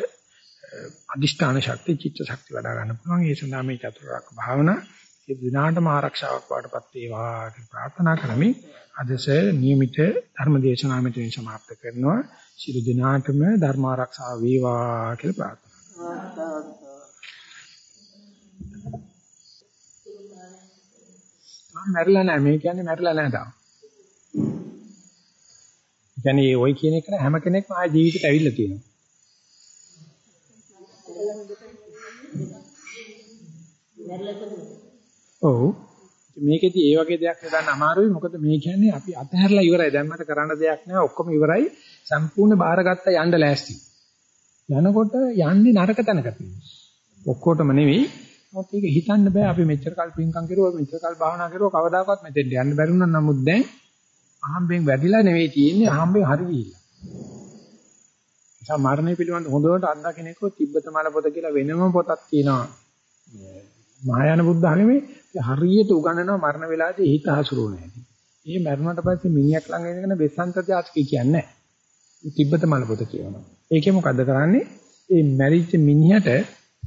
අදිෂ්ඨාන ශක්තිය චිත්ත ශක්තිය වඩා ගන්න පුළුවන්. ඒ සඳහා මේ චතුරාර්ය භාවනා ඒ දිනාටම ආරක්ෂාවක් වඩපත් වේවා කියලා ප්‍රාර්ථනා කරමි. අදස નિયમિત ධර්ම දේශනාව මෙතනින් સમાપ્ત කරනවා. සියලු දිනාටම ධර්ම ආරක්ෂාව වේවා කියලා ප්‍රාර්ථනා කරනවා. මැරිලා නැහැ. මේ කියන්නේ මැරිලා නැහැ තාම. කියන්නේ ওই කියන එක හැම කෙනෙක්ම ආයේ ජීවිතේට ඇවිල්ලා තියෙනවා. ඔව්. මේකෙදි ඒ වගේ දෙයක් හදන්න අමාරුයි. මොකද මේ කියන්නේ අපි අතහැරලා ඉවරයි. දැන් මට කරන්න දෙයක් නැහැ. ඔක්කොම ඉවරයි. සම්පූර්ණ බාරගත්ත යන්න ලෑස්ති. යනකොට යන්නේ නරක තැනක තියෙනවා. ඔක්කොටම නෙවෙයි. මොකද ඒක හිතන්න බෑ. අපි මෙච්චර කල් පින්කම් කරුවා, මෙච්චර කල් භාවනා කරුවා කවදාකවත් මෙතෙන්ට යන්න බැරි වුණා. නමුත් දැන් අහම්බෙන් වැඩිලා නෙවෙයි තියෙන්නේ. අහම්බෙන් හරි ගිහිල්ලා. නිසා මරණය පිළිබඳ හොඳට අත්දකින්න කෙනෙක්ව තිබ්බත මල පොත කියලා වෙනම පොතක් තියෙනවා. මහායාන බුද්ධ ධර්මයේ හරියට උගන්වනවා මරණ වෙලාවේදී හිත හසුරුවන හැටි. මේ මරුණට පස්සේ මිනිහක් ළඟ ඉඳගෙන බෙසන්ත ජාතකය කියන්නේ නැහැ. තිබ්බත මල පොත කියනවා. ඒකේ මොකද්ද කරන්නේ? මේ මැරිච්ච මිනිහට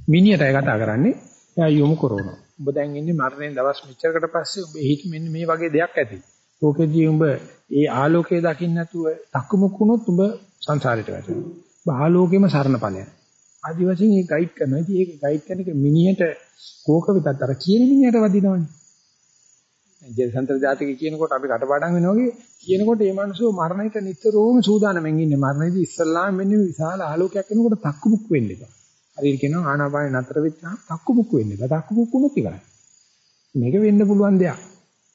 මිනිහටයි කතා කරන්නේ. එයා යොමු කරනවා. ඔබ දැන් ඉන්නේ මරණයෙන් දවස් මෙච්චරකට පස්සේ ඔබ හිත මෙන්න මේ වගේ දෙයක් ඇති. ඕකෙදී උඹ ඒ ආලෝකය දකින්න නැතුව තක්මුක් වුණොත් උඹ සංසාරයට වැටෙනවා. බාලෝකෙම සරණ ඵලයක්. ආදි වශයෙන් ඒ ගයිඩ් කරනවා. ඉතින් ඒක ගයිඩ් කරන එක මිනිහට කෝක විතත් අර කියන මිනිහට වදිනවනේ. ජේසන්තර ජාතික කියනකොට අපි කටපාඩම් වෙනවා වගේ කියනකොට මේ මිනිස්සු මරණයට නිතරම සූදානම්ෙන් ඉන්නේ. මරණයේදී ඉස්සල්ලාම මෙන්න විශාල ආලෝකයක් එනකොට තක්කුමුක් වෙන්න එපා. හරියට කියනවා ආනාපානෙ නතර වෙච්චාම තක්කුමුක් වෙන්න එපා. තක්කුමුක් වුණොත් ඉවරයි. මේක වෙන්න පුළුවන් දෙයක්.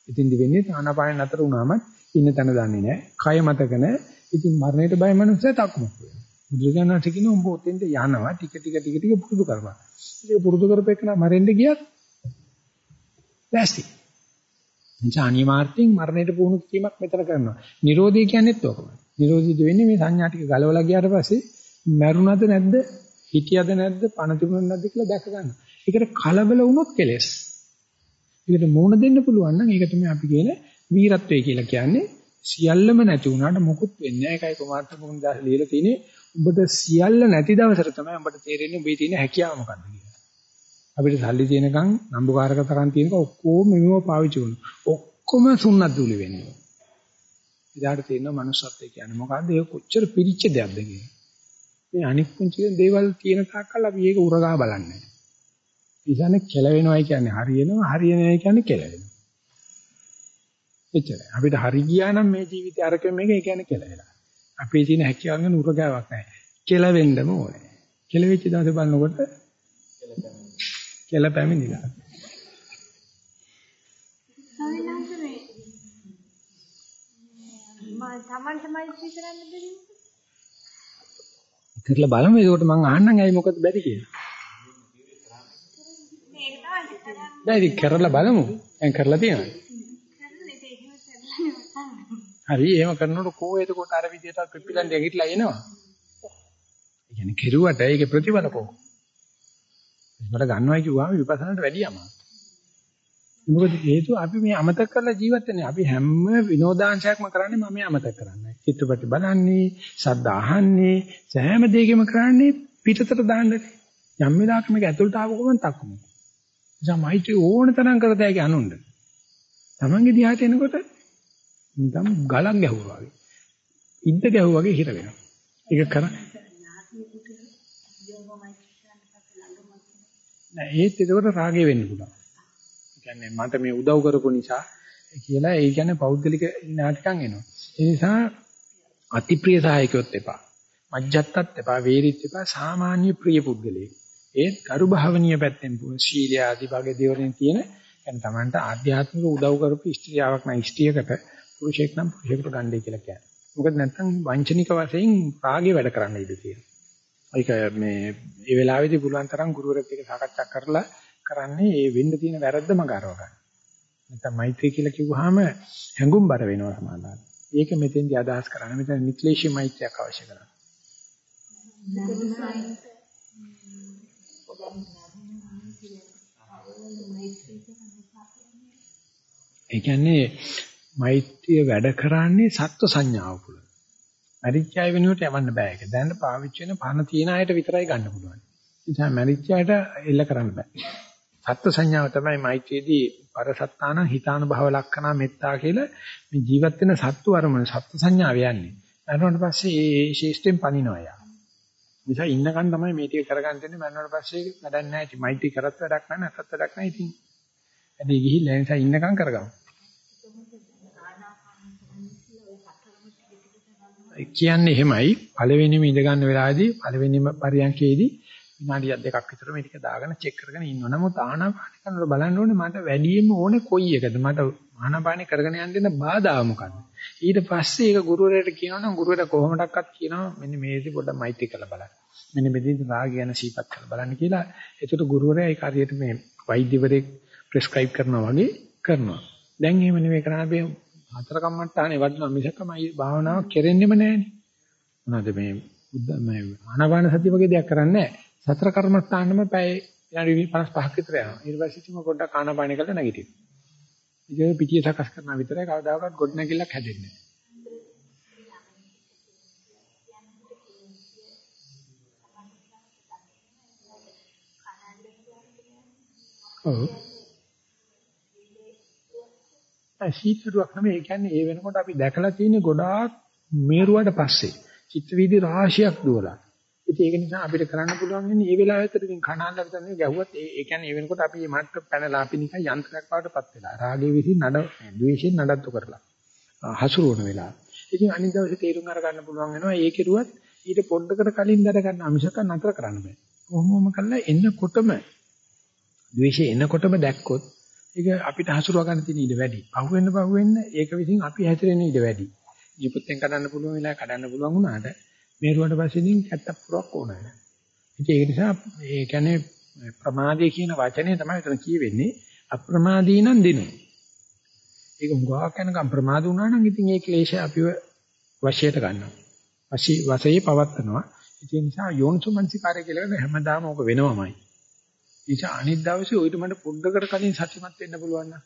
ඉතින්දි වෙන්නේ ආනාපානෙ නතර වුණාම ඉන්න තැන දන්නේ නැහැ. කය මතක නැහැ. ඉතින් මරණයට බය මනුස්සය තක්මුක් වෙනවා. බුදුරජාණන් කියන උඹ ඔතෙන්ට යනවා ටික ටික ටික ටික පුරුදු කරපන්. ඒක පුරුදු කරපෙන්න මරෙන්න ගියත් දැස්ති. එනිසා අනිමාර්ථයෙන් මරණයට පුහුණු කිරීමක් මෙතන කරනවා. Nirodhi කියන්නේත් ඕකමයි. Nirodhi වෙන්නේ මේ සංඥා ටික ගලවලා ගියාට පස්සේ මරුණද නැද්ද? හිටියද නැද්ද? පණ තිබුණද නැද්ද කියලා දැක ගන්න. ඒකට කලබල වුණොත් කෙලස්. ඒකට මූණ දෙන්න පුළුවන් නම් ඒක තමයි අපි කියන වීරත්වය කියලා කියන්නේ. සියල්ලම නැති වුණාට මොකුත් වෙන්නේ නැහැ. ඒකයි කුමාරට මුන් දාස ලියලා තියෙන්නේ උඹට සියල්ල නැති දවසට තමයි උඹට තේරෙන්නේ උඹේ තියෙන හැකියාව මොකක්ද කියලා. අපිට සල්ලි තියෙනකන් නම්බුකාරක තරම් තියෙනක ඔක්කොම මෙව පාවිච්චි කරනවා. ඔක්කොම සුන්නත් දුලි වෙන්නේ. ඉදාට තියෙන මනුස්සත්වය කියන්නේ මොකද්ද? ඒක කොච්චර පිරිච්ච දෙයක්ද කියන්නේ. මේ අනික් පුංචි දේවල් තියෙන තාක්කල් අපි ඒක උරගා බලන්නේ. ඉතින් කෙලවෙනවයි කියන්නේ හරියනවා හරියනවයි කියන්නේ කෙලවෙනවා. එච්චරයි. අපිට හරි ගියා නම් මේ ජීවිතය අරක මේක ඒ කියන්නේ කෙලවෙලා. අපේ තියෙන හැකියාවන් උරගාවක් නැහැ. කෙලවෙන්නම ඕනේ. කෙලවෙච්ච දවසේ බලනකොට කෙල පැමිණිලා. කරලා බලමු ඒකට මම අහන්නම් ඇයි මොකද බැරි කියලා. බැරි කරලා බලමු. දැන් කරලා තියෙනවා. හරි එහෙම කරනකොට කෝ එතකොට අර විදියට පිපිලන් දෙගිట్లా එනවා. ඒ කියන්නේ කෙරුවට ඒකේ ප්‍රතිඵල කොහොමද? මට ගන්නවා කිව්වම විපස්සනාට වැඩි අමාරුයි. මොකද හේතුව අපි මේ අමතක කරලා ජීවත් වෙන්නේ. අපි හැම විනෝදාංශයක්ම කරන්නේ මම අමතක කරන්නේ. චිත්‍රපටි බලන්නේ, ශබ්ද අහන්නේ, සෑම දෙයක්ම කරන්නේ පිටතට දාන්නනේ. යම් වෙලාවක මේක ඇතුළට ආව ගමන් තක්කමු. එනිසා මෛත්‍රී ඕන තරම් කරතයි අනුන්ද. තමන්ගේ දිහාට එනකොට නිකම් ගලක් ගැහුවා වගේ. ඉද්ද ගැහුවා වගේ හිර වෙනවා. ඒක කරන්නේ. නෑ ඒත් ඒකට රාගය වෙන්න පුළුවන්. ඒ කියන්නේ මට මේ උදව් කරපු නිසා කියලා ඒ කියන්නේ පෞද්ගලික නාටකම් එනවා. ඒ නිසා අතිප්‍රිය සහායකයොත් එපා. මජ්ජත්තත් එපා, වේරිත් එපා, සාමාන්‍ය ප්‍රිය පුද්ගලයෙක්. ඒත් කරු භාවනීය පැත්තෙන් ශීලය ආදී වගේ දේවලින් තියෙන يعني Tamanට ආධ්‍යාත්මික උදව් කරපු ස්ත්‍රියාවක් නම් ස්ත්‍රියකට පුරුෂයෙක් නම් පුරුෂයෙකුට ගන්නයි කියලා කියන්නේ. මොකද නැත්තම් වංචනික වශයෙන් රාගය වැඩ කරන්න ඉඩ තියෙනවා. ඒක මේ මේ වෙලාවේදී පුළුවන් තරම් ගුරුවරයෙක් එක්ක සාකච්ඡා කරලා කරන්නේ ඒ වෙන්න තියෙන වැරද්දම ගරව ගන්න. නැත්තම් මෛත්‍රී කියලා කිව්වහම හැඟුම්බර වෙනවා සමාදාන. ඒක මෙතෙන්දී අදහස් කරන්නේ. මෙතන නික්ලේශී මෛත්‍රියක් අවශ්‍ය කරනවා. ඒ කියන්නේ මෛත්‍රිය වැඩ කරන්නේ සත්ව සංඥාව පුළ. මරිච්චය වෙනුවට යවන්න බෑ ඒක. දැන් පාවිච්චි වෙන පණ තියන අයට විතරයි ගන්න පුළුවන්. ඒ නිසා මරිච්චයට එල්ල කරන්න බෑ. සත්ව සංඥාව තමයි මෛත්‍රියේදී පරසත්තාන හිතාන භව ලක්ෂණ මෙත්තා කියලා මේ ජීවත් වෙන සත්තු අරමුණ සත්ව සංඥාව යන්නේ. ඊට පස්සේ ඒ ශේෂ්ඨෙන් පනිනවා යා. නිසා ඉන්නකන් තමයි මේ ටික කරගන්න දෙන්නේ මරණයට පස්සේ වැඩක් නැහැ. ඉතින් මෛත්‍රී කරත් වැඩක් නැහැ නැත්ත් වැඩක් නැහැ ඉතින්. ඇදී ගිහිල්ලා නිසා ඉන්නකන් කරගමු. කියන්නේ එහෙමයි පළවෙනිම ඉඳ ගන්න වෙලාවේදී පළවෙනිම පරියන්කේදී විනාඩියක් දෙකක් විතර මේ ටික දාගෙන චෙක් කරගෙන ඉන්නවා. නමුත් ආනාපාන කරනකොට බලන්න ඕනේ මට වැඩියෙන්ම ඕනේ කොයි එකද? මට ආනාපානේ කරගෙන යන්න දෙන බාධා මොකක්ද? ඊට පස්සේ ඒක ගුරුවරයාට කියනවනම් ගුරුවරයා කොහොමඩක්වත් කියනවා මෙන්න මේකදී පොඩ්ඩක් මෛත්‍රී කරලා බලන්න. මෙන්න මෙතනදී රාගය යන සීපත් කරලා බලන්න කියලා. ඒකට ගුරුවරයා ඒක හරියට මේ වෛද්‍යවරයෙක් ප්‍රෙස්ක්‍රයිබ් කරනවා වගේ කරනවා. දැන් එහෙම නෙමෙයි කරන්නේ හතර කම්මට්ටානේ වඩනවා මිසකමයි භාවනාව කෙරෙන්නෙම නැහැනේ. මොනවද මේ බුද්ධ මේ ආනාපාන සතිය වගේ දෙයක් කරන්නේ නැහැ. සතර කර්මස්ථානෙම පැය විනාඩි 55ක් විතර යනවා. ඊට පස්සේ ඉතින් පොඩ්ඩක් ආනාපාන කරලා නැගිටිනවා. ඉතින් පිටිය සකස් කරනවා විතරයි කවදාකවත් ගොඩ නැගිල්ලක් හැදෙන්නේ නැහැ. ඔව්. සීතුවක් නෙමෙයි ඒ කියන්නේ ඒ වෙනකොට අපි දැකලා තියෙන ගොඩාක් මේරුවට පස්සේ චිත්ත වීදි රාශියක් දුවලා. ඉතින් ඒක නිසා අපිට කරන්න පුළුවන් වෙන්නේ මේ වෙලාවෙත් ඉතින් කණාල්ලා විතරනේ ගැහුවත් ඒ කියන්නේ ඒ වෙනකොට අපි මේ මට්ට පැනලා අපි නිකන් යන්ත්‍රයක් වඩටපත් වෙලා. රාගයේ විසින් නඩ ද්වේෂයෙන් නඩත්තු කරලා. හසුරුවන වෙලාව. ඉතින් අනිත් දවසේ තීරුම් අරගන්න පුළුවන් වෙනවා ඒ කෙරුවත් ඊට පොඩ්ඩකට කලින් දර ගන්න අමිෂක නතර කරන්න බෑ. කොහොමම කළා එන්නකොටම ද්වේෂය එනකොටම දැක්කොත් ඒක අපිට හසුරුව ගන්න තියෙන ඉඩ වැඩි. පහුවෙන්න පහුවෙන්න ඒක විසින් අපි හැතරෙන ඉඩ වැඩි. ජීවිතෙන් කඩන්න පුළුවන් වෙලා කඩන්න පුළුවන් වුණාට මේරුවට පස්සේ ඉතින් කැත්තක් පුරක් ඕනෑ. ඉතින් ඒක නිසා ඒ කියන්නේ ප්‍රමාදය කියන වචනේ තමයි එතන කියවෙන්නේ. අප්‍රමාදී නම් දිනු. ඒක හුඟක් යනකම් ප්‍රමාද වුණා නම් ඉතින් ඒ ක්ලේශය අපිව වශයට ගන්නවා. වශී වශයේ පවත්නවා. ඒ නිසා යෝනිසෝමනසිකාරය කියලා හැමදාම ඕක වෙනවමයි. නිසා අනිත් දවසේ ඔయిత මට පොඩ්ඩකට කලින් සත්‍යමත් වෙන්න පුළුවන් නම්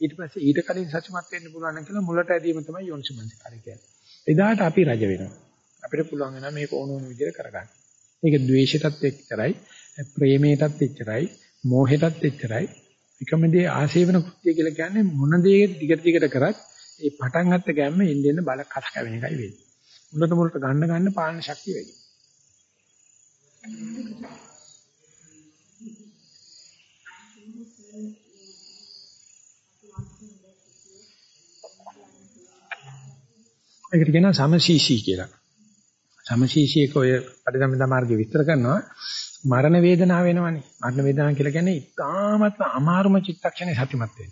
ඊට පස්සේ ඊට කලින් සත්‍යමත් වෙන්න පුළුවන් නම් කියලා මුලට ඇදීම තමයි යෝනිසෝමනසිකාරය කියන්නේ. එදාට අපි රජ වෙනවා. අපිට පුළුවන් වෙනවා මේක ඕන ඕන විදිහට කරගන්න. මේක ද්වේෂයටත් එච්චරයි, ප්‍රේමයටත් එච්චරයි, මෝහයටත් එච්චරයි. එකම දේ ආශේවන කෘත්‍ය කියලා කියන්නේ මොන දේ දිගට දිගට කරත් ඒ පටන් ගත්ත ගැම්ම ඉන්දෙන්න බල කස් කැවෙන එකයි වෙන්නේ. මුලට මුලට ගන්න ගන්න පාලන ශක්තිය වැඩි. ඒකට කියනවා සමශීෂී කියලා. සමශීෂීක ඔය පරිධම්මද මාර්ගය විස්තර කරනවා මරණ වේදනාව වෙනවනේ. මරණ වේදනාව කියලා කියන්නේ ඉතාමත් අමාරුම චිත්තක්ෂණේ සතිමත් වෙන.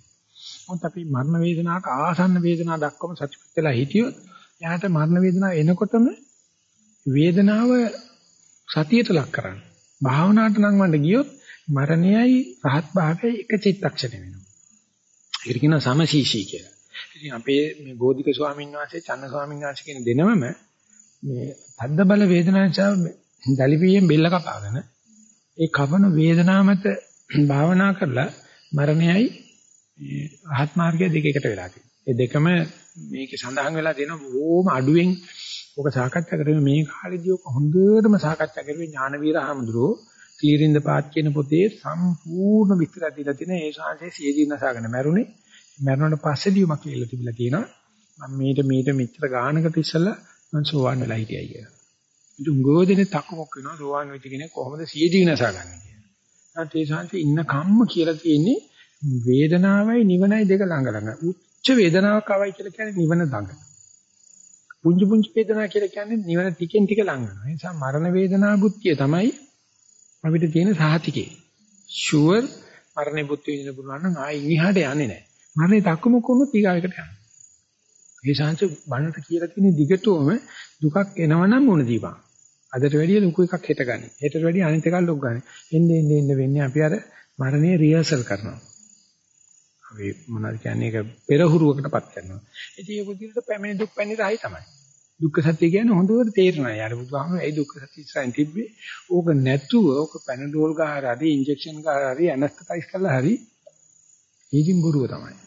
මොකද අපි මරණ වේදනාවක ආසන්න වේදනාව දක්වම සතිපත් වෙලා හිටියොත් එයාට මරණ වේදනාව එනකොටම වේදනාව සතියට ලක් කරන්න. භාවනාවට නම් වන්න ගියොත් මරණයයි රහත් භාවයයි එක චිත්තක්ෂණේ වෙනවා. ඒකට කියනවා සමශීෂී කියලා. ඉතින් අපේ මේ ගෝධික ස්වාමීන් වහන්සේ චන්න ස්වාමීන් වහන්සේ කියන දෙනමම මේ තද්ද බල වේදනාව නිසා දලිපියෙන් බෙල්ල කපාගෙන ඒ කවන වේදනාව මත භාවනා කරලා මරණයයි ආහත් මාර්ගය දෙකකට වෙලා තියෙනවා. ඒ දෙකම මේකේ සඳහන් වෙලා තියෙනවා බොහොම අඩුවෙන් ඔක සාකච්ඡා කරගෙන මේ කාලේදී ඔක හොඳටම සාකච්ඡා කරුවේ ඥානවීර හාමුදුරුවෝ තීරින්ද පාත් කියන පොතේ සම්පූර්ණ විස්තර දීලා තියෙන ඒ ශාංශයේ සියදීනසාගෙන මැරුණේ මරණයට පස්සේ ලියුමක් කියලා තිබිලා තියෙනවා. මම මේට මේට මෙච්චර ගානකට ඉස්සලා මම සෝවන් වෙලා හිටියයි කියලා. ඉතින් උංගෝදෙනේ තක්කමක් වෙනවා සෝවන් වෙච්ච කෙනෙක් කොහොමද සිය ජීවිනසා ගන්න කියලා. නැත්නම් ඒ ශාන්ති ඉන්න කම්ම කියලා තියෙන්නේ වේදනාවයි නිවනයි දෙක ළඟ ළඟ. උච්ච වේදනාවක් ආවයි කියලා කියන්නේ නිවන ළඟ. පුංචි පුංචි වේදනා කියලා කියන්නේ නිවන ටිකෙන් ටික ළඟ වෙනවා. ඒ නිසා මරණ වේදනා බුද්ධිය තමයි අපිට තියෙන සාහතිකේ. ෂුවර් මරණේ බුද්ධිය විඳින්න පුළුවන් නම් ආයි ඉහාට යන්නේ නැහැ. මරණේ තක්කමුක් වුණොත් ඊගාවකට යනවා. ඒ ශාංශ බණට කියලා තියෙන දිගටම දුකක් එනවනම් මොන දීපන්. අදට වැඩිය ලොකු එකක් හෙට ගන්න. හෙටට වැඩිය අනිත් එකක් ලොකු ගන්න. එන්නේ එන්නේ එන්නේ වෙන්නේ අපි අර මරණේ රිහර්සල් කරනවා. අපි මොනවද කියන්නේ ඒක පෙරහුරුවකටපත් කරනවා. ඉතින් ඒ බුද්ධියට පැමිණි දුක් පැණි රහයි තමයි. දුක්ඛ සත්‍ය කියන්නේ හොඳට තේරෙනවා. යාර බුදුහාම ඒ දුක්ඛ සත්‍ය ඉස්සරහින් තිබ්බේ. ඕක නැතුව ඕක පැනඩෝල් ගහලා හරි ඉන්ජෙක්ෂන් ගහලා හරි ඇනස්තටයිස් කරලා හරි ඊකින් බොරුව තමයි.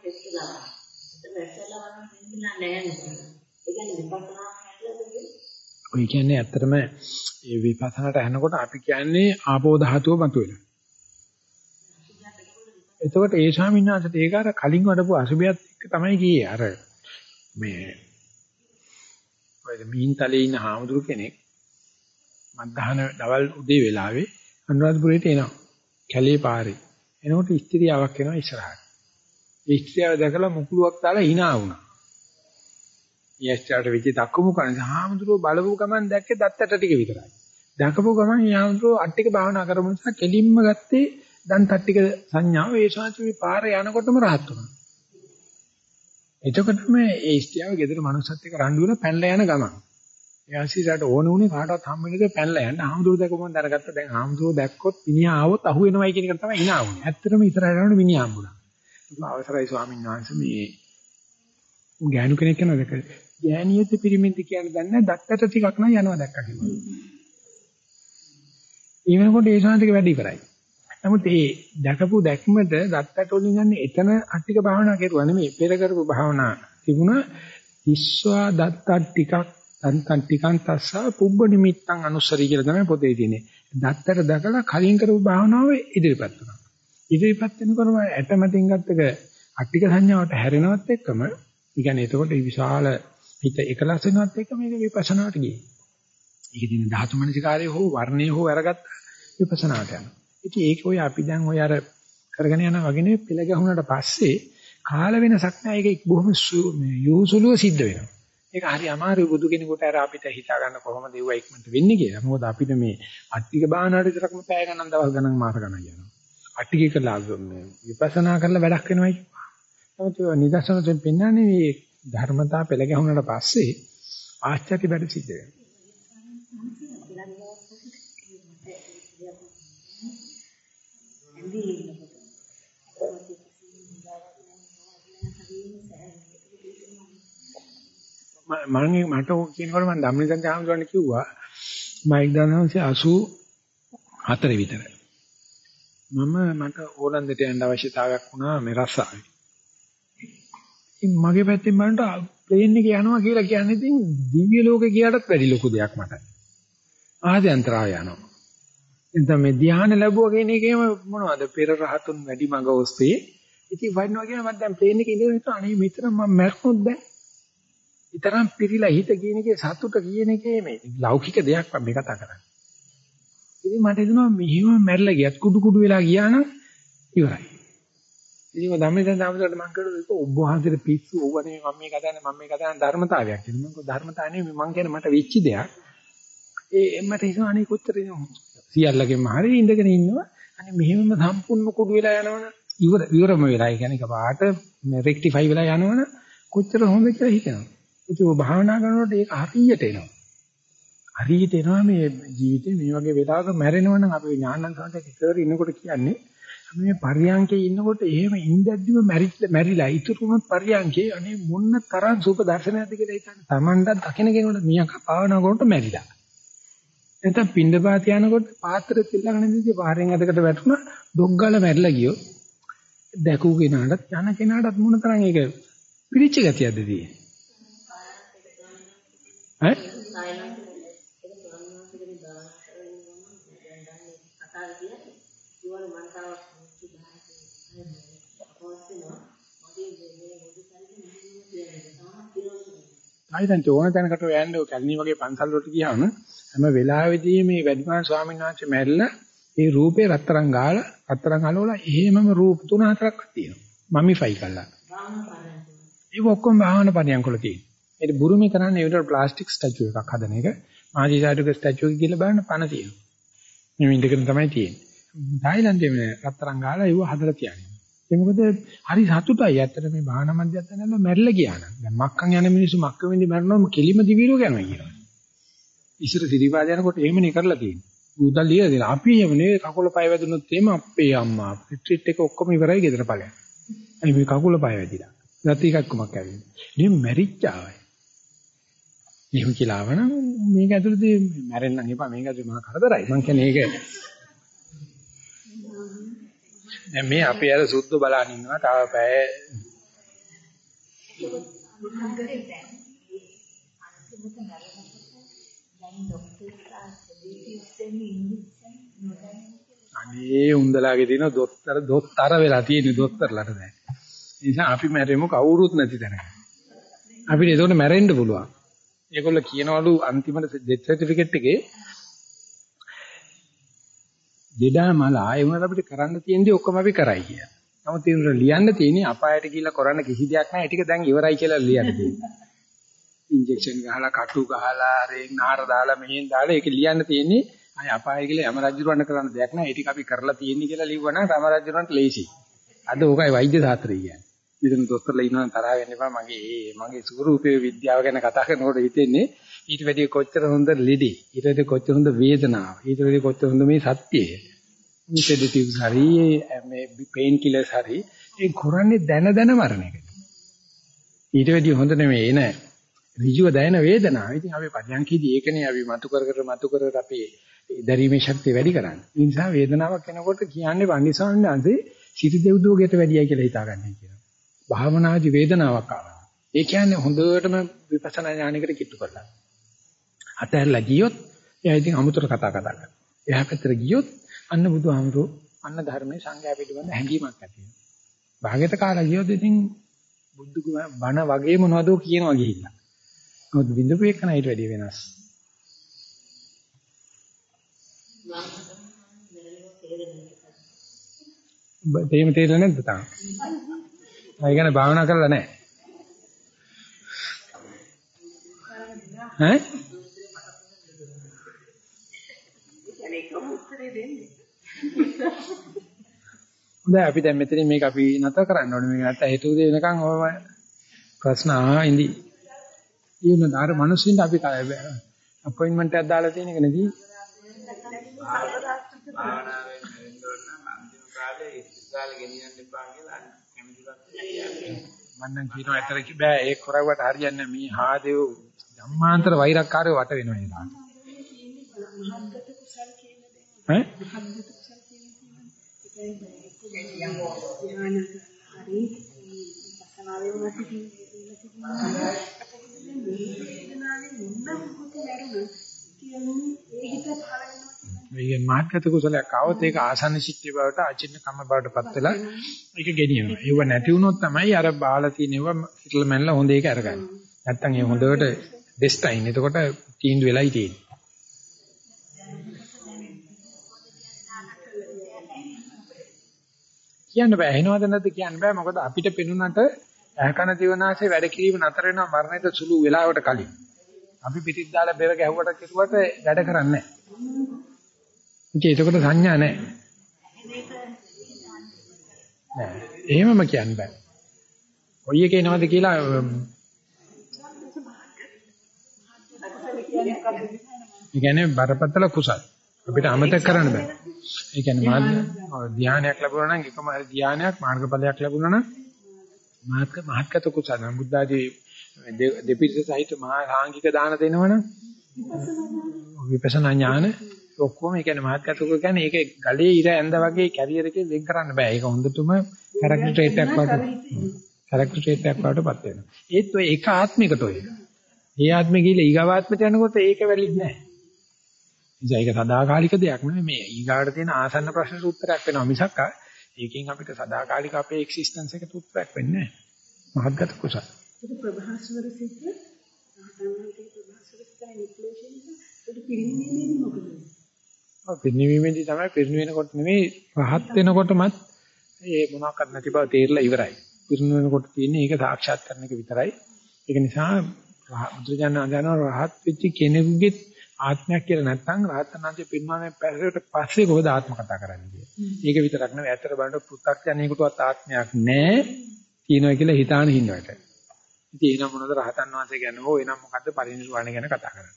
Thank you. වැස්සලා වරන් හින්දලා නැහැ නේද? ඒ කියන්නේ විපස්සනා හැදලා ඔය කියන්නේ ඇත්තටම මේ විපස්සනාට යනකොට අපි කියන්නේ ආපෝ ධාතුව මතුවෙලා. එතකොට ඒ ස්වාමීන් වහන්සේට ඒක අර කලින් වඩපු අසුබයත් එක්ක තමයි ගියේ. අර මේ ඔය මීන්තලේ ඉන්න හාමුදුරු කෙනෙක් මත්දහන දවල් උදේ වෙලාවේ අනුරාධපුරේට එනවා. කැලේ පාරේ. එනකොට ස්ත්‍රියාවක් එනවා ඉස්සරහට. ඉස්ත්‍යාව දැකලා මුකුලුවක් දාලා hina වුණා. ඊස්ත්‍යාවට වෙච්ච දක්කමු කන්නේ හාමුදුරුවෝ බලපු ගමන් දැක්කේ දත්තට ටික විතරයි. දැකපු ගමන් හාමුදුරුවෝ අට්ටික භාවනා කරමු නිසා කෙලින්ම ගත්තේ දන් තට්ටික සංඥාව ඒ ශාන්ති පාරේ යනකොටම රහත් වුණා. එතකොටම ඒ ඉස්ත්‍යාව ගෙදර මනුස්සත් එක්ක රණ්ඩු වෙලා පැනලා යන ගමන්. එයාසිරට ඕන උනේ කාටවත් හම්බ වෙන්නේ පැනලා යන්න. හාමුදුරුවෝ දැකපුවම දැනගත්තා දැන් හාමුදුරුවෝ දැක්කොත් මිනිහා ආවොත් අහු වෙනවයි කියන එක තමයි hina වුනේ. ඇත්තටම ඉතරට යනකොට මිනිහා හම්බුණා. අවසරයි ස්වාමීන් වහන්සේ මේ ගෑනු කෙනෙක් යනවාද කියලා. ගෑණියෙත් පිරිමින්ද කියන්නේ දන්නේ දත්තට ටිකක් නම් යනවා දැක්කා කිව්වා. ඒ වෙනකොට ඒ ශාන්තික වැඩි කරයි. නමුත් මේ දැකපු දැක්මට දත්තට වලින් යන්නේ එතන අට්ටික භාවනා කරුවා නෙමෙයි පෙර කරපු භාවනා තිබුණා. විශ්වා දත්ත ටිකක් අන්තන් ටිකන් තස්ස පුබ්බ නිමිත්තන් අනුස්සරී කියලා තමයි පොතේ තියෙන්නේ. දත්තට දැකලා කලින් කරපු භාවනාව ඉදිරිපත් වුණා. ඉදිරිපත් වෙනකොටම ඇටමැටින් ගත්තක අට්ටික සංඥාවට හැරෙනවත් එක්කම කියන්නේ එතකොට මේ විශාල හිත එකලස් වෙනවත් එක්ක මේක විපස්සනාට ගියේ. ඒක දින ධාතු මනසිකාරයේ හෝ වර්ණයේ හෝ අරගත්ත විපස්සනාට යනවා. ඉතින් ඒක ඔය අපි දැන් ඔය අර කරගෙන යන වගේ පෙළ ගැහුණාට පස්සේ කාල වෙනසක් නැහැ ඒක බොහොම යොසුලුව සිද්ධ වෙනවා. ඒක හරි අමාරු බුදු කෙනෙකුට අර අපිට හිතා ගන්න කොහොමද ඒව ඉක්මනට වෙන්නේ කියලා. මොකද අපිට මේ අට්ටික බාහනාවට විතරක්ම පැය ගණන් දවස් ගණන් මාස ගණන් යනවා. අට්ටිකේ කරලා විපස්සනා කරලා වැඩක් වෙනවයි. නමුත් ඒ නිදර්ශන වලින් පෙන්වන්නේ මේ ධර්මතා පෙළ ගැහුණාට පස්සේ ආශ්චර්ය වැඩ සිද්ධ වෙනවා. මම මට කියනකොට මම ධම්මනිසං ආමතුරන් කිව්වා මම 1984 විතර මම මට ඕලන්දට යන්න අවශ්‍යතාවයක් වුණා මේ රස්සාවේ. ඉතින් මගේ පැත්තෙන් බලනකොට ප්ලේන් එකේ යනවා කියලා කියන්නේ ඉතින් දිව්‍ය ලෝකේ ගියාටත් වැඩි ලොකු දෙයක් මට. ආද්‍යන්තරාව යනවා. එතන මේ ධ්‍යාන ලැබුවා කියන එකේම මොනවද පෙර රහතුන් වැඩි මඟ ඔස්සේ ඉතින් වයින්නවා කියන මම දැන් ප්ලේන් එකේ ඉඳලා හිතුවා අනේ මෙතන මම මැරුණොත් දැන්. ඊතරම් පිරිලා හිත කියන එකේ සතුට කියන එකේ මේ ලෞකික දෙයක් මම මේ කතා කරන්නේ. ඉතින් මට හිතෙනවා මෙහිම මැරිලා ගියත් කුඩු කුඩු වෙලා ගියා නම් ඉවරයි. ඉතින් මම ධම්මයෙන් දාමකට මම කියනවා ඒක ඔබ වහන්සේට පිස්සු ඕවනේ මම මේ කතානේ මම මේ කතානේ ධර්මතාවයක් කියලා. මම කිව්වා ධර්මතාව නෙමෙයි මම කියන්නේ මට වෙච්ච දෙයක්. ඒ මට හිතෙනවා අනේ කොච්චර සියල්ලගෙම හරි ඉඳගෙන ඉන්නවා. අනේ මෙහෙමම සම්පූර්ණ කුඩු වෙලා යනවනේ ඉවර ඉවරම වෙලා. ඒ කියන්නේ කපාට රෙක්ටිෆයි වෙලා යනවනේ කොච්චර හොඳ කියලා හිතෙනවා. ඉතින් ඔය භාවනා කරනකොට ඒක හරියට එනවා. හරියට එනවා මේ ජීවිතේ මේ වගේ වෙලාවක මැරෙනවා නම් අපි ඥානන් සාන්තක ඉතර ඉන්නකොට කියන්නේ අපි මේ පරියංකේ ඉන්නකොට එහෙම ඉඳද්දිම මැරිලා ඉතුරු වුණොත් පරියංකේ අනේ මොන්න තරම් සුප දර්ශනයක්ද කියලා හිතන්න. Tamanට දකින්න කෙනෙකුට මියක් පාවනා කරනකොට මැරිලා. නැත්නම් පින්ඩපාත යනකොට පාත්‍රෙත් ඉල්ලගෙන ඉඳි පාරෙන් අදකට වැටුණා ඩොග්ගල මැරිලා ගියොත් දැකූ කෙනාටත් යන කෙනාටත් මොන තරම් ඒක පිළිච්ච ගතියක්ද තියෙන්නේ. ඈ? ආයෙත් ඕන තැනකට යන්න ඔය කැලණි වගේ පන්සල් වලට ගියාම හැම වෙලාවෙදී මේ වැඩිමාන ස්වාමීන් වහන්සේ මැරිලා ඒ රූපේ රත්තරන් ගාලා රත්තරන් අලවලා එහෙමම රූප තුන හතරක් තියෙනවා. මමිෆයි කළා. ඒක ඔක්කොම භාවන පරියන්කොල තියෙනවා. ඒක බුරුමේ කරන්නේ ඒකට ප්ලාස්ටික් ස්ටැචු එකක් හදන එක. මාජීසාඩුක ස්ටැචු එක කියලා බලන්න පණ තියෙනවා. මේ ඉඳගෙන තමයි තියෙන්නේ. තායිලන්තයේ මේ රත්තරන් ගාලා ඒව හදලා තියන්නේ ඒ මොකද හරි සතුටයි ඇත්තට මේ භාවනා මධ්‍යස්ථානවල මැරිලා ගියා නම්. දැන් මක්කන් යන මිනිස්සු මක්ක වෙන්දි මැරෙනවම කෙලිම දිවිරෝ යනවා කියනවා. ඉස්සර සිරිපාද යනකොට එහෙමනේ කරලා තියෙන්නේ. උදා ලියලා දෙනවා. අපි එමනේ කකුල පය වැදුනොත් එම අපේ අම්මා රිට්‍රීට් එක ඔක්කොම ඉවරයි ගෙදර ඵලයක්. අයි මේ කකුල පය වැදිලා. නැති එකක් කොමක් ඇවිල්ලා. ඉතින් මැරිච්චාවයි. එහෙම කියලා ආවනම් මේක ඇතුළතදී මැරෙන්න එපා මේක ඇතුළේ මහා කරදරයි. මං කියන්නේ ඒක දැන් මේ අපි අර සුද්ධ බලන් ඉන්නවා තව පැය අනේ උන්දලාගේ තියෙන දොස්තර දොස්තර වෙලා තියෙන දොස්තරලට දැන්. ඒ නිසා අපි මැරෙමු කවුරුත් නැති තැනක. අපිට ඒකට මැරෙන්න පුළුවන්. ඒගොල්ලෝ කියනවලු අන්තිමට ඩෙත් සර්ටිෆිකේට් එකේ දෙඩා මල ආයෙ වුණාට අපිට කරන්න තියෙන දේ ඔක්කොම අපි කරයි කියලා. නමුත් ඒ ලියන්න තියෙන්නේ අපායට ගිහිල්ලා කරන්න කිසි දෙයක් නැහැ. ඒ ටික දැන් ඉවරයි කියලා ලියන්න තියෙන්නේ. ඉන්ජෙක්ෂන් ගහලා කටු ගහලා රේන් නාර දාලා මෙහෙන් දාලා ඒක ලියන්න තියෙන්නේ අය අපාය කියලා යම රජුරවන්න කරන්න දෙයක් නැහැ. ඒ ටික අපි කරලා තියෙන්නේ කියලා ලිව්වනම් රම රජුරවන්ට ලේසි. අද ඕකයි වෛද්‍ය ශාස්ත්‍රය කියන්නේ. ඉතින් දොස්තරලා ඉන්නවනම් තරහ වෙන්න එපා. මගේ ඒ මගේ ස්වරූපයේ විද්‍යාව ගැන කතා කරනකොට හිතෙන්නේ ඊට වැඩිය කොච්චර හොඳ ලෙඩේ ඊට වැඩිය කොච්චර හොඳ වේදනාව ඊට වැඩිය කොච්චර හොඳ මේ සත්‍යය. ඉන්සෙඩිටිව්ස් හරි මේ පේන් කිලර්ස් හරි ඒ කරන්නේ දැන දැන මරණ එක. ඊට වැඩිය හොඳ නෙමෙයි එන ඍජුව දැනෙන වේදනාව. ඉතින් අපි පරියන්කේදී ඒකනේ අපි මතු කර කර මතු කර කර අපේ දැරීමේ ශක්තිය වැඩි කරන්නේ. ඒ නිසා වේදනාවක් එනකොට කියන්නේ වන්දිසාන්නාන්සේ සිටි දෙව්දුවකට වැඩියයි කියලා හිතාගන්නේ කියලා. භාවනාදී වේදනාවක් ආවා. ඒ කියන්නේ හොඳටම විපස්සනා ඥානයකට කිට්ටු කරලා. අතහැරලා ගියොත් එයා ඉතින් අමුතර කතා කතා කරනවා. එයා පැත්තට ගියොත් අන්න බුදුහාමුදුරෝ අන්න ධර්මයේ සංඥා පිළිබඳ හැඟීමක් ඇති වෙනවා. භාගයට කාලා ගියොත් ඉතින් බුද්ධ බණ වගේ මොනවදෝ කියනවා ගිහිල්ලා. මොකද බින්දපු එකන ඊට වැඩිය වෙනස්. තේම තේරෙන්නේ නැද්ද තාම? අය ගැන භාවනා කරලා නැහැ. ඈ? හොඳයි අපි දැන් මෙතනින් මේක අපි නතර කරන්න ඕනේ. මේක නැත්නම් හේතු දෙනකන් ඔයම ප්‍රශ්න අහා ඉඳි. ඊන අර මිනිස්සුන්ට අපි අපොයින්ට්මන්ට් එකක් දාලා තියෙන එක නේද? භාවනාවෙන් වෙන්න නම් අන්තිම කාලේ ඉස්කාලේ ගෙනියන්න එපා කියලා කැමතිවත් මම නම් කියනවා ඇතර කි බෑ ඒක කරවුවට හරියන්නේ මේ හාදේව ධම්මාන්තර වෛරක්කාරයෝ වට වෙනවා ඒ දාන්න. ඈ මේ මාර්ගගත කුසලයක් આવොත් ඒක ආසන්න සිත්ති බවට අචින්න කම බවට පත් වෙලා ඒක ගෙනියනවා. ඒව නැති වුණොත් තමයි අර බාලා තියෙනව හිටල මැනලා හොඳ ඒක අරගන්නේ. නැත්තම් ඒ හොඳට ඩෙස්ටයින්. එතකොට තීන්දුව වෙලයි තියෙන්නේ. කියන්න බෑ. එනවද නැද්ද කියන්න බෑ. මොකද අපිට පෙනුනට ඇහකන දිවනාසේ වැඩ කිරීම නතර වෙනවා මරණයට සුළු වෙලාවට කලින්. අපි පිටිත් දාලා බෙර ගැහුවට කිව්වට වැඩ කරන්නේ නැහැ. ඉතින් ඒකට සංඥා නැහැ. නෑ. එහෙමම කියන්න බෑ. කොයි එක එනවද කියලා ඒ කියන්නේ බරපතල කුසල්. අපිට අමතක කරන්න බෑ. ඒ කියන්නේ මාර්ග ධානයක් ලැබුණා නම් එකම ධානයක් මාර්ගඵලයක් ලැබුණා නම් මාර්ග මහත්කත කුසල බුද්ධ ආදී දෙපිරිස සහිත මහා සාංගික දාන දෙනවනම් විපස්සනා ඥාන ඔක්කොම ඒ කියන්නේ මහත්කතුක කියන්නේ ඒක ගලේ ඉර ඇඳ වගේ කැරියර් එකේ වෙන් කරන්න බෑ. ඒක හොඳටම කැරක්ටර් ට්‍රේට් එකක් වගේ. කැරක්ටර් ට්‍රේට් එකක් වඩටපත් වෙනවා. ඒත් ඔය එක ආත්මිකට ඔය. ඒ ආත්මෙ ගිහලා ඊගාවාත්මට යනකොට ඒක වැලිඩ් නෑ. ඉතින් ඒක සදාකාලික දෙයක් නෙමෙයි මේ ඊගාට තියෙන ආසන්න ප්‍රශ්නට උත්තරයක් වෙනවා මිසක් ඒකෙන් අපිට සදාකාලික අපේ එක්සිස්ටන්ස් එකට උත්තරයක් වෙන්නේ නැහැ. මහත්ගත කුසල. ඒක ප්‍රභාස්වර සිත් ආතන්වන්තේ ප්‍රභාස්වර? ඔව් පිරිනිවීමේදී තමයි පිරිනිවෙනකොට නෙමෙයි රහත් වෙනකොටමත් ඒ මොනවාක්වත් නැති බව තේරලා ඉවරයි. පිරිනිවෙනකොට තියෙන්නේ ඒක සාක්ෂාත් කරන එක විතරයි. ඒක නිසා බුදුජානක අඳනවා රහත් වෙච්ච කෙනෙකුගේ ආත්මයක් කියලා නැත්නම් රහතන්න්සේ පින්වන්නේ පැහැරට පස්සේ කොහොමද ආත්ම කතා කරන්නේ කියන්නේ. ඒක විතරක් නෙවෙයි ඇත්තට බලනකොට පුත්තක්ඥයෙකුටවත් ආත්මයක් නැහැ කියනවා කියලා හිතාන හින්නවට. ඉතින් එහෙනම් මොනවද රහතන් වහන්සේ කියන්නේ? ඕ එනම් මොකද්ද පරිනිර්වාණය ගැන කතා කරන්නේ.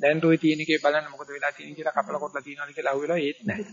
දැන් toy තියෙන එකේ බලන්න මොකද වෙලා තියෙන්නේ කියලා කපල කොටලා තියනවාද කියලා අහුවෙලා ඒත් නැහැ.